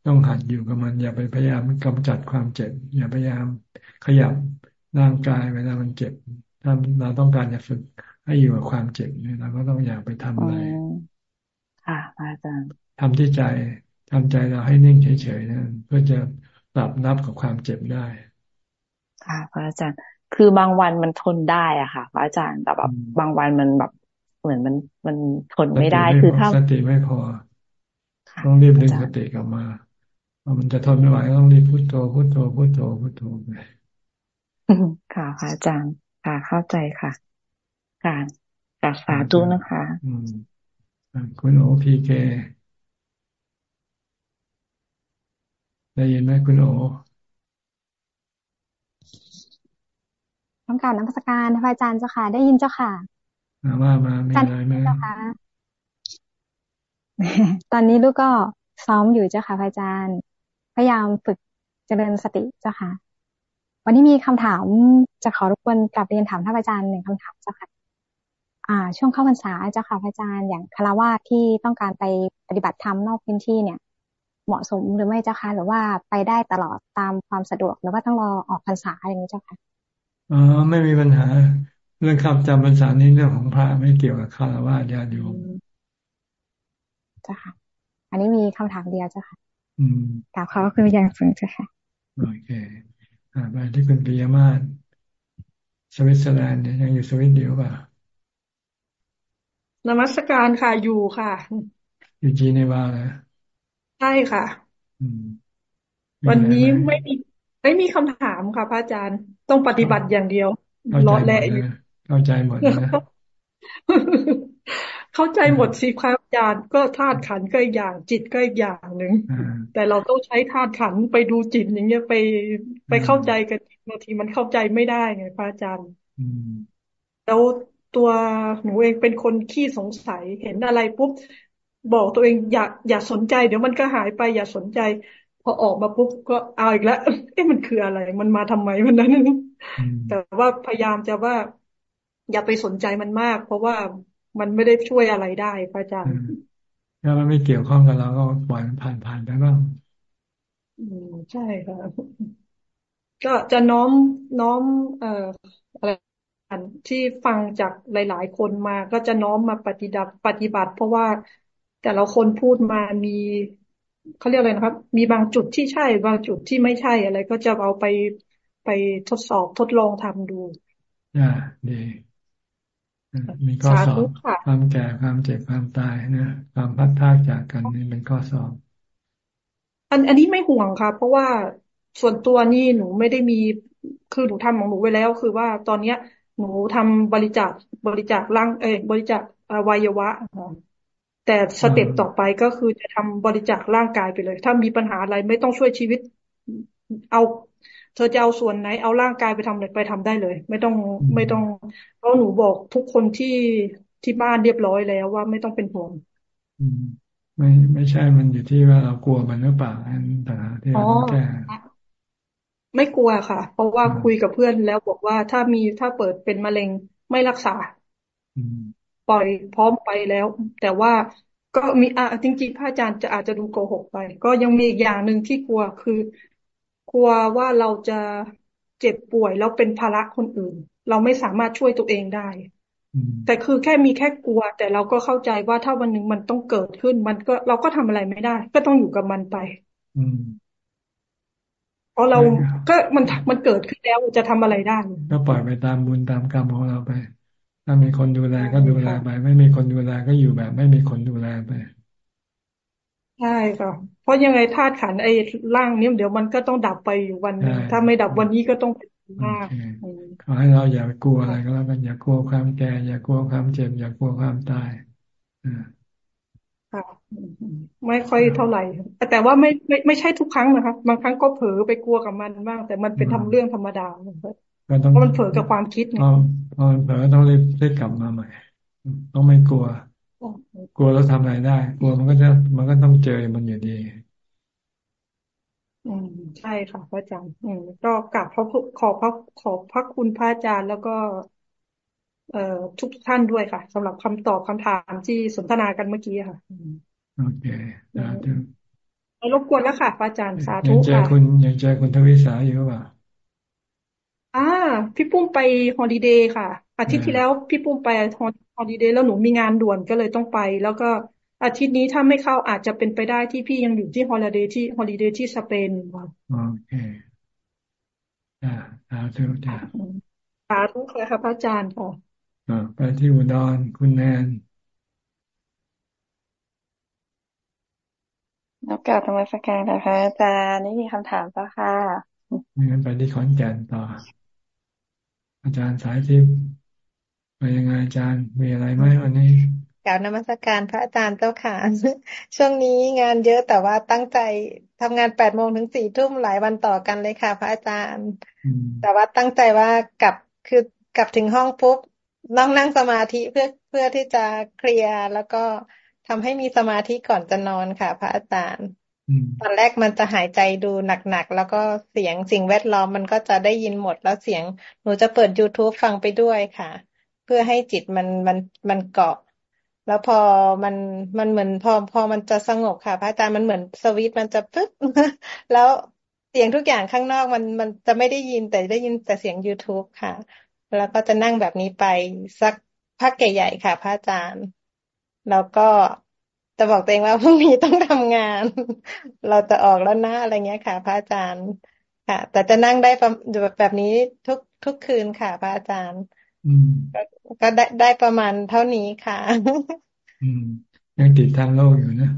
[SPEAKER 1] ต้องหัดอยู่กับมัน อย่าไปพยายามกำจัดความเจ็บ อย่าพยายามขยับร่างกายเวลามันเจ็บ ถ้าเราต้องการจะฝึกให้อยู่กับความเจ็บเนี่ยเราก็ต้องอย่าไปทำอะไร
[SPEAKER 20] ค่ะอาจารย์
[SPEAKER 1] ทำที่ใจทำใจเราให้นิ่งเฉยๆนะเพื่อจะปรับนับกับความเจ็บได้
[SPEAKER 20] ค่ะพระอาจารย์ คือบางวันมันทนได้อะค่ะพระอาจารย์แต่แบบบางวันมันแบบเหมือนมันมันทนไม่ได้คือถ้า
[SPEAKER 1] สติไม่พอต้องรีบดึงสติกลับมามันจะทนไม่ไหวต้องรีบพุทโธพุทโธพุทโธพุทโธไป
[SPEAKER 20] ค่ะพระอาจารย์ค่ะเข้าใจค่ะการจากสาธุนะคะ
[SPEAKER 1] อืมคุณโอพีเคได้ยินไหมคุณโอ
[SPEAKER 21] ต้องการนักสการพระอาจารย์เจ้าค่ะ ได้ยินเจ้าค่ะ
[SPEAKER 1] มาว่ามาไม่อะไรไหมเจ้าค่ะ
[SPEAKER 21] ตอนนี้ลูกก็ซ้อมอยู่เจ้าค่ะพระอาจารย์ พยายามฝึกเจริญสติเจ้าค่ะ วันนี้มีคำถามจะขอรบกวนกลับเรียนถามท่านอาจารย์หนึ่งคำถามเจ้าค่ะ อ่า ช่วงเข้าพรรษาเจ้าค่ะพระอาจารย์อย่างคารวะที่ต้องการไปปฏิบัติธรรมนอกพื้นที่เนี่ยมเหมาะสมหรือไม่เจ้าคะหรือว่าไปได้ตลอดตามความสะดวก หรือว่าต้องรอออกพรรษาอย่างนี้เจ้าค่ะ
[SPEAKER 1] อ๋อไม่มีปัญหา เรื่องคำจำพรรษานี้เรื่องของพระไม่เกี่ยวกับคารวะญาติโยม
[SPEAKER 21] เจ้าค่ะ อันนี้มีคำถามเดียวเจ้าค่ะ
[SPEAKER 1] อืม
[SPEAKER 21] กล่าวขอบคุณอย่างสูงเจ้าค่ะ
[SPEAKER 1] โอเคอ่าไปที่คุณปิยมาศสวิตเซอร์แลนด์ยังอยู่สวิตเดียวป่ะ
[SPEAKER 22] นมัสการค่ะอยู่ค่ะ
[SPEAKER 1] อยู่จีนีวาเลย
[SPEAKER 22] ใช่ค่ะ วันนี้ไม่มีไม่มีคำถามค่ะพระอาจารย์ ต้องปฏิบัติอย่างเดียวรอแหละอยู่
[SPEAKER 1] เข้าใจหมดนะ
[SPEAKER 22] เข้าใจหมดสิครับอาจารย์ก็ธาตุขันก็อย่าง จิตก็อย่างหนึ่งแต่เราต้องใช้ธาตุขันไปดูจิตอย่างเงี้ยไปไปเข้าใจกันบางทีมันเข้าใจไม่ได้ไงพระอาจารย์แล้วตัวหนูเองเป็นคนขี้สงสัยเห็นอะไรปุ๊บบอกตัวเองอย่าอย่าสนใจ เดี๋ยวมันก็หายไปอย่าสนใจ พอออกมาปุ๊บก็เอาอีกแล้วเอ๊ะมันคืออะไร มันมาทำไมมันนั้นแต่ว่าพยายามจะว่า อย่าไปสนใจมันมาก เพราะว่ามันไม่ได้ช่วยอะไรได้พระอาจารย์
[SPEAKER 1] ถ้ามันไม่เกี่ยวข้องกับเราก็ปล่อยมันผ่านผ่านไปบ้าง
[SPEAKER 22] อืมใช่ค่ะก็จะน้อมน้อม เอ่ออะไรที่ฟังจากหลาย ๆ คนมาก็จะน้อมมาปฏิบัติปฏิบัติ เพราะว่าแต่ละคนพูดมามี เขาเรียกอะไรนะครับ มีบางจุดที่ใช่บางจุดที่ไม่ใช่อะไร ก็จะเอาไปไปทดสอบทดลองทำดู
[SPEAKER 1] อ่าดีมีข้อสอบความแก่ความเจ็บความตายนะความพัดพากจากกันนี่เป็นข้อสอบ
[SPEAKER 22] อันอันนี้ไม่ห่วงค่ะ เพราะว่าส่วนตัวนี่หนูไม่ได้มีคือหนูทำของหนูไว้แล้ว คือว่าตอนเนี้ย หนูทำบริจาคบริจาคร่างเออบริจาคอวัยวะ แต่สเต็ปต่อไปก็คือจะทำบริจาคร่างกายไปเลย ถ้ามีปัญหาอะไรไม่ต้องช่วยชีวิต เอาเธอจะเอาส่วนไหนเอาร่างกายไปทำเลยไปทำได้เลย ไม่ต้องไม่ต้องเพราะหนูบอกทุกคนที่ที่บ้านเรียบร้อยแล้วว่าไม่ต้องเป็นห่วง
[SPEAKER 1] ไม่ไม่ใช่มันอยู่ที่ว่าเรากลัวมันหรือเปล่าอันแต่ที่เราต้องแก้
[SPEAKER 22] ไม่กลัวค่ะ เพราะว่าคุยกับเพื่อนแล้วบอกว่าถ้ามีถ้าเปิดเป็นมะเร็งไม่รักษา ปล่อยพร้อมไปแล้ว แต่ว่าก็มีอะจริงๆพระอาจารย์จะอาจจะดูโกหกไป ก็ยังมีอีกอย่างหนึ่งที่กลัวคือกลัวว่าเราจะเจ็บป่วยแล้วเป็นภาระคนอื่น เราไม่สามารถช่วยตัวเองได้ แต่คือแค่มีแค่กลัว แต่เราก็เข้าใจว่าถ้าวันหนึ่งมันต้องเกิดขึ้น มันก็เราก็ทำอะไรไม่ได้ ก็ต้องอยู่กับมันไปเพราะเราก็มันมันเกิดขึ้นแล้วจะทำอะไรได้
[SPEAKER 1] ก็ปล่อยไปตามบุญตามกรรมของเราไป ถ้ามีคนดูแลก็ดูแลไป ไม่มีคนดูแลก็อยู่แบบ ไม่มีคนดูแลไป
[SPEAKER 22] ใช่ค่ะเพราะยังไงธาตุขันไอ้ร่างนี้เดี๋ยวมันก็ต้องดับไปอยู่วันนึงถ้าไม่ดับวันนี้ก็ต้องเป็นมาก
[SPEAKER 1] ขอให้เราอย่ากลัวอะไรก็แล้วกันอย่ากลัวความแก่ อย่ากลัวความเจ็บ อย่ากลัวความตาย
[SPEAKER 22] ค่ะไม่ค่อยเท่าไหร่แต่ว่าไม่ไม่ไม่ใช่ทุกครั้งนะคะบางครั้งก็เผลอไปกลัวกับมันบ้างแต่มันเป็นทำเรื่องธรรมดา เพราะมันเผลอกับความคิด
[SPEAKER 1] พอเผลอต้องรีบรีบกลับมาใหม่ ต้องไม่กลัว กลัวแล้วทำอะไรได้ กลัวมันก็จะมันก็ต้องเจอมันอยู่ดี
[SPEAKER 22] อืมใช่ค่ะพระอาจารย์อืมก็กราบพระขอพระขอพระคุณพระอาจารย์แล้วก็เอ่อทุกท่านด้วยค่ะสำหรับคำตอบคำถามที่สนทนากันเมื่อกี้ค่ะ
[SPEAKER 1] โอเคสาธุ
[SPEAKER 22] ไม่รบกวนแล้วค่ะพระอาจารย์สาธุ
[SPEAKER 1] ค่ะยังเจอคุณยังเจอคุณทวิสาอยู่ป่ะ
[SPEAKER 22] อ่าพี่ปุ้มไป holiday ค่ะ อาทิตย์ที่แล้วพี่ปุ้มไป holiday แล้วหนูมีงานด่วนก็เลยต้องไป แล้วก็อาทิตย์นี้ถ้าไม่เข้าอาจจะเป็นไปได้ที่พี่ยังอยู่ที่ holiday ที่ holiday ที่สเปน
[SPEAKER 1] ค่ะโอเคอ่าสาธุจ้า
[SPEAKER 22] สาธุค่ะพระอาจารย์ค่ะ
[SPEAKER 1] อ่าไปที่อุดรคุณแนน
[SPEAKER 23] นับกล่าวธรรมสการนะคะอาจารย์นี่มีคำถามปะค่ะ
[SPEAKER 1] งั้นไปที่ขอนแก่นต่อ อาจารย์สายทิพย์ไปยังไงอาจารย์มีอะไรไหมวันนี้
[SPEAKER 24] กล่าวนมัสการพระอาจารย์เจ้าค่ะ ช่วงนี้งานเยอะแต่ว่าตั้งใจทำงานแปดโมงถึงสี่ทุ่มหลายวันต่อกันเลยค่ะ พระอาจารย์ แต่ว่าตั้งใจว่ากลับคือกลับถึงห้องปุ๊บนั่งนั่งสมาธิเพื่อเพื่อที่จะเคลียร์แล้วก็ทำให้มีสมาธิก่อนจะนอนค่ะ พระอาจารย์ ตอนแรกมันจะหายใจดูหนักๆ แล้วก็เสียงสิ่งแวดล้อมมันก็จะได้ยินหมดแล้วเสียงหนูจะเปิด youtube ฟังไปด้วยค่ะ เพื่อให้จิตมันมันมันเกาะ แล้วพอมันมันเหมือนพอพอมันจะสงบค่ะ พระอาจารย์มันเหมือนสวิตมันจะปึ๊บแล้วเสียงทุกอย่างข้างนอกมันมันจะไม่ได้ยินแต่ได้ยินแต่เสียง youtube ค่ะ แล้วก็จะนั่งแบบนี้ไปสักพักใหญ่ๆค่ะ พระอาจารย์ แล้วก็ จะบอกตัวเองว่าพรุ่งนี้ต้องทำงาน เราจะออกแล้วนะอะไรเงี้ยค่ะ พระอาจารย์ ค่ะ แต่จะนั่งได้แบบนี้ทุกทุกคืนค่ะ พระอาจารย์ก็ได้ได้ประมาณเท่านี้ค่ะ
[SPEAKER 1] อืมยังติดทางโลกอยู่นะ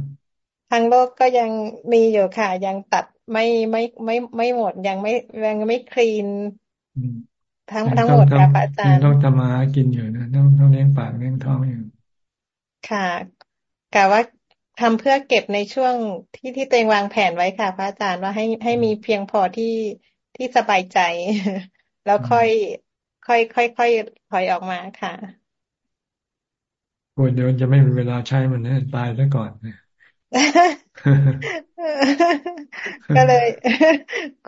[SPEAKER 24] ทางโลกก็ยังมีอยู่ค่ะ ยังตัดไม่ไม่ไม่ไม่หมดยังไม่ยังไม่คลีนทั้งทั้งหมดค่ะพระอาจารย์
[SPEAKER 1] ต้องทำมาหากินอยู่นะต้องต้องเลี้ยงปากเลี้ยงท้องอยู่
[SPEAKER 24] ค่ะ กะว่าทำเพื่อเก็บในช่วงที่ที่ตัวเองวางแผนไว้ค่ะ พระอาจารย์ว่าให้ให้มีเพียงพอที่ที่สบายใจ แล้วค่อย ค่อยค่อยค่อยถอยออกมาค่ะ
[SPEAKER 1] กลัวเดี๋ยวจะไม่มีเวลาใช้มันนะตายซะก่อนเนี่ย
[SPEAKER 24] ก็เลย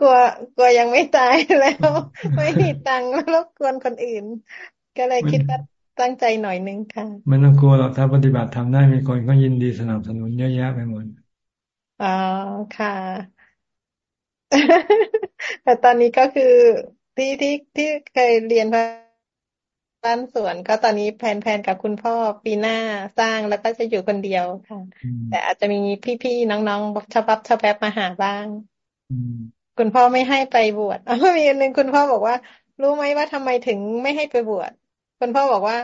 [SPEAKER 24] กลัวกลัวยังไม่ตายแล้ว ไม่มีตังค์แล้วรบกวนคนอื่น ก็เลยคิดว่า ตั้งใจหน่อยนึงค่ะ
[SPEAKER 1] ไม่ต้องกลัวหรอกถ้าปฏิบัติทำได้มีคนก็ยินดีสนับสนุนเยอะแยะไปหมด
[SPEAKER 24] อ๋อค่ะ แต่ตอนนี้ก็คือที่ที่ที่เคยเรียนพระบ้านสวนก็ตอนนี้แผนๆกับคุณพ่อปีหน้าสร้างแล้วก็จะอยู่คนเดียวค่ะ แต่อาจจะมีพี่ๆน้องๆชอบรับชอบแป๊บมาหาบ้างคุณพ่อไม่ให้ไปบวชมีอันหนึ่งคุณพ่อบอกว่า รู้ไหมว่าทำไมถึงไม่ให้ไปบวช คุณพ่อบอกว่า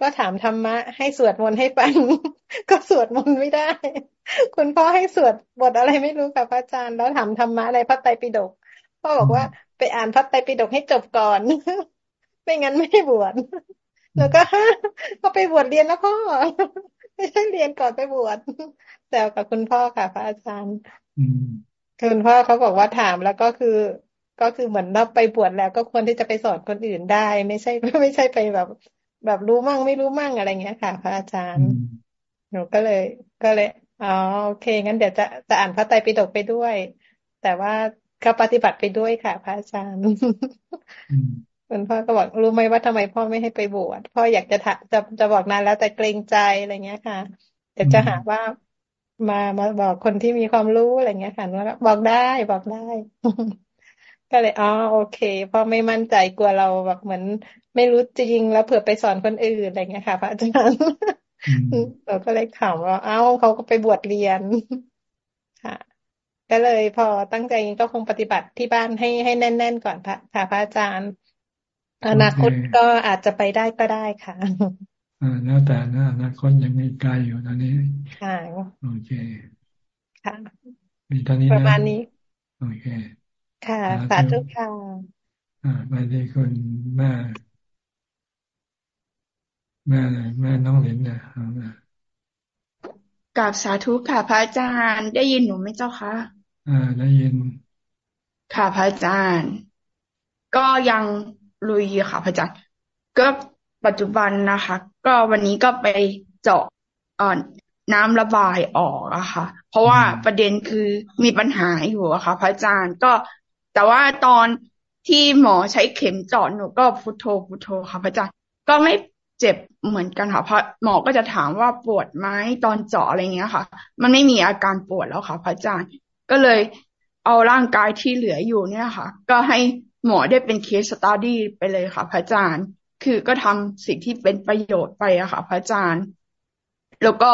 [SPEAKER 24] ก็ถามธรรมะ ให้สวดมนต์ให้ฟัง ก็สวดมนต์ไม่ได้ คุณพ่อให้สวดบทอะไรไม่รู้กับพระอาจารย์ แล้วถามธรรมะอะไรพระไตรปิฎกพ่อบอกว่าไปอ่านพระไตรปิฎกให้จบก่อน ไม่งั้นไม่ให้บวชแล้วก็ก็ไปบวชเรียนแล้วพ่อไม่ใช่เรียนก่อนไปบวชแซวกับคุณพ่อค่ะ พระอาจารย์คุณพ่อเขาบอกว่าถามแล้วก็คือ ก็คือเหมือนเราไปบวชแล้วก็ควรที่จะไปสอนคนอื่นได้ ไม่ใช่ไม่ใช่ไปแบบ แบบรู้มั่งไม่รู้มั่งอะไรเงี้ยค่ะ พระอาจารย์ หนูก็เลย ก็เลยอ๋อโอเค งั้นเดี๋ยวจะจะอ่านพระไตรปิฎกไปด้วย แต่ว่าก็ปฏิบัติไปด้วยค่ะ พระอาจารย์คุณพ่อก็บอกรู้ไหมว่าทำไมพ่อไม่ให้ไปบวชพ่ออยากจะจะจะบอกนานแล้วแต่เกรงใจอะไรเงี้ยค่ะเดี๋ยวจะหาว่ามามาบอกคนที่มีความรู้อะไรเงี้ยค่ะว่าบอกได้บอกได้ ก็เลยอ๋อโอเคพ่อไม่มั่นใจกลัวเราแบบเหมือน ไม่รู้จริงแล้วเผื่อไปสอนคนอื่นอะไรเงี้ยค่ะ พระอาจารย์เราก็เลยถามว่าเอ้าเขาก็ไปบวชเรียนค่ะ ก็เลยพอตั้งใจก็คงปฏิบัติที่บ้านให้ให้แน่น ๆ ก่อนพระค่ะพระอาจารย์อนาคตก็อาจจะไปได้ก็ได้ค่ะ
[SPEAKER 1] อ่าแล้วแต่นะอนาคตยังมีไกลอยู่ตอนนี้
[SPEAKER 24] ค่ะ
[SPEAKER 1] โอเค
[SPEAKER 24] ค่ะ
[SPEAKER 1] มีตอนนี้
[SPEAKER 24] ประมาณนี้
[SPEAKER 1] โอเค
[SPEAKER 24] ค่ะ สาธุค่ะ
[SPEAKER 1] อ่าไปที่คุณแม่ แม่แม่น้องหลินนะ
[SPEAKER 25] กับสาธุค่ะ พระอาจารย์ได้ยินหนูไหมเจ้าคะ
[SPEAKER 1] อ่าได้ยิน
[SPEAKER 25] ค่ะพระอาจารย์ ก็ยังลุยค่ะพระอาจารย์ ก็ปัจจุบันนะคะ ก็วันนี้ก็ไปเจาะน้ำระบายออกอะค่ะ เพราะว่าประเด็นคือมีปัญหาอยู่อะค่ะ พระอาจารย์ก็ แต่ว่าตอนที่หมอใช้เข็มเจาะหนูก็พุทโธพุทโธค่ะพระอาจารย์ก็ไม่เจ็บเหมือนกันค่ะเพราะหมอก็จะถามว่าปวดไหมตอนเจาะอะไรเงี้ยค่ะ มันไม่มีอาการปวดแล้วค่ะ พระอาจารย์ก็เลยเอาร่างกายที่เหลืออยู่เนี่ยค่ะ ก็ให้หมอได้เป็น case study ไปเลยค่ะ พระอาจารย์ คือก็ทำสิ่งที่เป็นประโยชน์ไปอะค่ะ พระอาจารย์ แล้วก็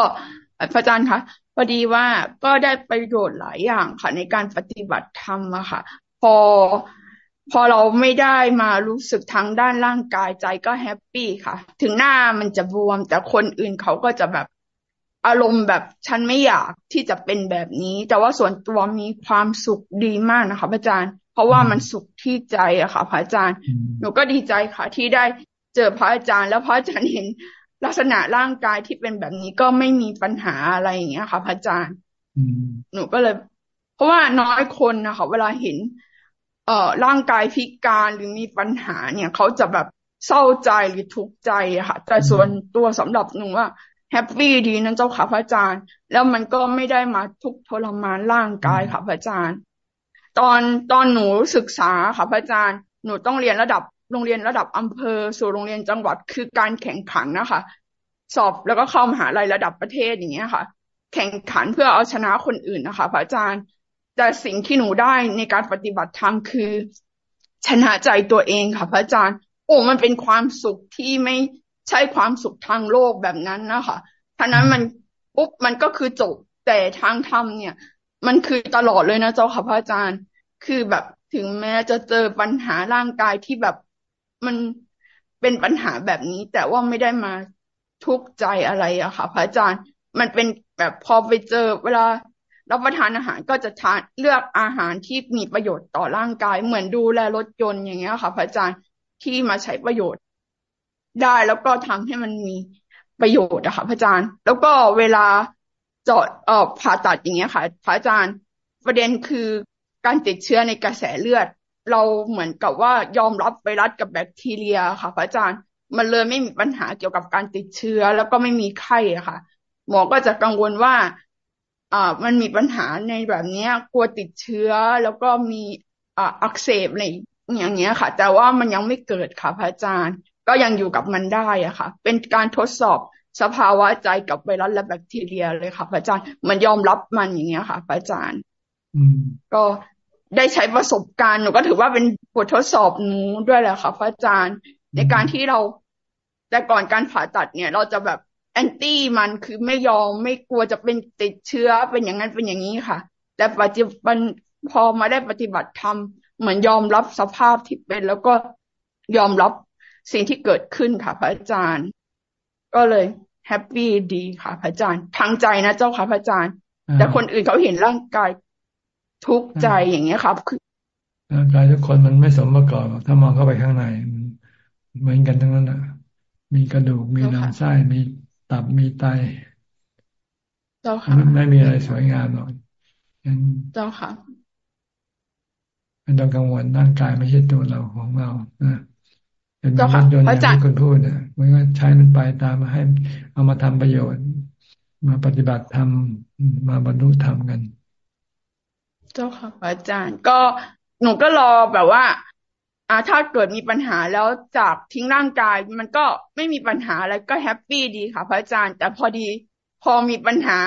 [SPEAKER 25] พระอาจารย์คะพอดีว่าก็ได้ประโยชน์หลายอย่างค่ะ ในการปฏิบัติธรรมอะค่ะ พอ พอเราไม่ได้มารู้สึกทางด้านร่างกายใจก็ happy ค่ะ ถึงหน้ามันจะบวม แต่คนอื่นเขาก็จะแบบอารมณ์แบบฉันไม่อยากที่จะเป็นแบบนี้ แต่ว่าส่วนตัวมีความสุขดีมากนะคะพระอาจารย์ เพราะว่ามันสุขที่ใจอะค่ะ พระอาจารย์ หนูก็ดีใจค่ะ ที่ได้เจอพระอาจารย์ แล้วพระอาจารย์เห็นลักษณะร่างกายที่เป็นแบบนี้ก็ไม่มีปัญหาอะไรอย่างเงี้ยค่ะ พระอาจารย์หนูก็เลย เพราะว่าน้อยคนนะคะเวลาเห็น เอ่อร่างกายพิการหรือมีปัญหาเนี่ย เขาจะแบบเศร้าใจหรือทุกข์ใจอะค่ะ แต่ส่วนตัวสำหรับหนูว่าแฮปปี้ดีนั่นเจ้าค่ะพระอาจารย์ แล้วมันก็ไม่ได้มาทุกทรมานร่างกายค่ะพระอาจารย์ ตอนตอนหนูศึกษาค่ะพระอาจารย์ หนูต้องเรียนระดับโรงเรียนระดับอำเภอ สู่โรงเรียนจังหวัดคือการแข่งขันนะคะ สอบแล้วก็เข้ามหาลัยระดับประเทศอย่างเงี้ยค่ะ แข่งขันเพื่อเอาชนะคนอื่นนะคะพระอาจารย์ แต่สิ่งที่หนูได้ในการปฏิบัติธรรมคือ ชนะใจตัวเองค่ะพระอาจารย์ โอ้มันเป็นความสุขที่ไม่ใช่ความสุขทางโลกแบบนั้นนะคะท่านั้นมันปุ๊บมันก็คือจบแต่ทางธรรมเนี่ย มันคือตลอดเลยนะเจ้าค่ะพระอาจารย์ คือแบบถึงแม้จะเจอปัญหาร่างกายที่แบบมันเป็นปัญหาแบบนี้ แต่ว่าไม่ได้มาทุกข์ใจอะไรอะค่ะ พระอาจารย์ มันเป็นแบบพอไปเจอเวลา รับประทานอาหารก็จะทานเลือกอาหารที่มีประโยชน์ต่อร่างกาย เหมือนดูแลรถยนต์อย่างเงี้ยค่ะ พระอาจารย์ที่มาใช้ประโยชน์ ได้แล้วก็ทำให้มันมีประโยชน์อะค่ะ พระอาจารย์ แล้วก็เวลาเจาะเอ่อผ่าตัดอย่างเงี้ยค่ะ พระอาจารย์ ประเด็นคือการติดเชื้อในกระแสเลือด เราเหมือนกับว่ายอมรับไวรัสกับแบคทีเรียค่ะ พระอาจารย์มันเลยไม่มีปัญหาเกี่ยวกับการติดเชื้อ แล้วก็ไม่มีไข้อะค่ะ หมอก็จะกังวลว่า อ่ามันมีปัญหาในแบบเนี้ย กลัวติดเชื้อแล้วก็มีอ่าอักเสบอะไรอย่างเงี้ยค่ะ แต่ว่ามันยังไม่เกิดค่ะพระอาจารย์ ก็ยังอยู่กับมันได้อะค่ะ เป็นการทดสอบสภาวะใจกับไวรัสและแบคทีเรียเลยค่ะพระอาจารย์มันยอมรับมันอย่างเงี้ยค่ะพระอาจารย์ก็ได้ใช้ประสบการณ์หนูก็ถือว่าเป็นบททดสอบหนูด้วยแหละค่ะพระอาจารย์ ในการที่เราแต่ก่อนการผ่าตัดเนี่ย เราจะแบบ anti มันคือไม่ยอมไม่กลัวจะเป็นติดเชื้อเป็นอย่างนั้นเป็นอย่างนี้ค่ะ แต่ปัจจุบันพอมาได้ปฏิบัติธรรมเหมือนยอมรับสภาพที่เป็น แล้วก็ยอมรับสิ่งที่เกิดขึ้นค่ะ พระอาจารย์ ก็เลย happy ดีค่ะ พระอาจารย์ทางใจนะเจ้าค่ะพระอาจารย์ แต่คนอื่นเขาเห็นร่างกายทุกข์ใจอย่างเงี้ยครับคือ
[SPEAKER 1] ร่างกายทุกคนมันไม่สมประกอบถ้ามองเข้าไปข้างในเหมือนกันทั้งนั้นอะ มีกระดูกมีลำไส้มี ตับมีไต
[SPEAKER 25] เจ้าค่ะ
[SPEAKER 1] ไม่มีอะไรสวยงามหรอก
[SPEAKER 25] เจ้าค่ะ
[SPEAKER 1] ไม่ต้องกังวลร่างกายไม่ใช่ตัวเราของเรานะเป็นรถยนต์อย่างที่คุณพูดเนี่ยมันก็ใช้มันไปตามมาให้ เอามาทำประโยชน์ มาปฏิบัติธรรมมาบรรลุธรรมกัน
[SPEAKER 25] เจ้าค่ะอาจารย์ ก็หนูก็รอแบบว่า อ่าถ้าเกิดมีปัญหาแล้วจากทิ้งร่างกาย มันก็ไม่มีปัญหาอะไรก็ happy ดีค่ะพระอาจารย์ แต่พอดีพอมีปัญหา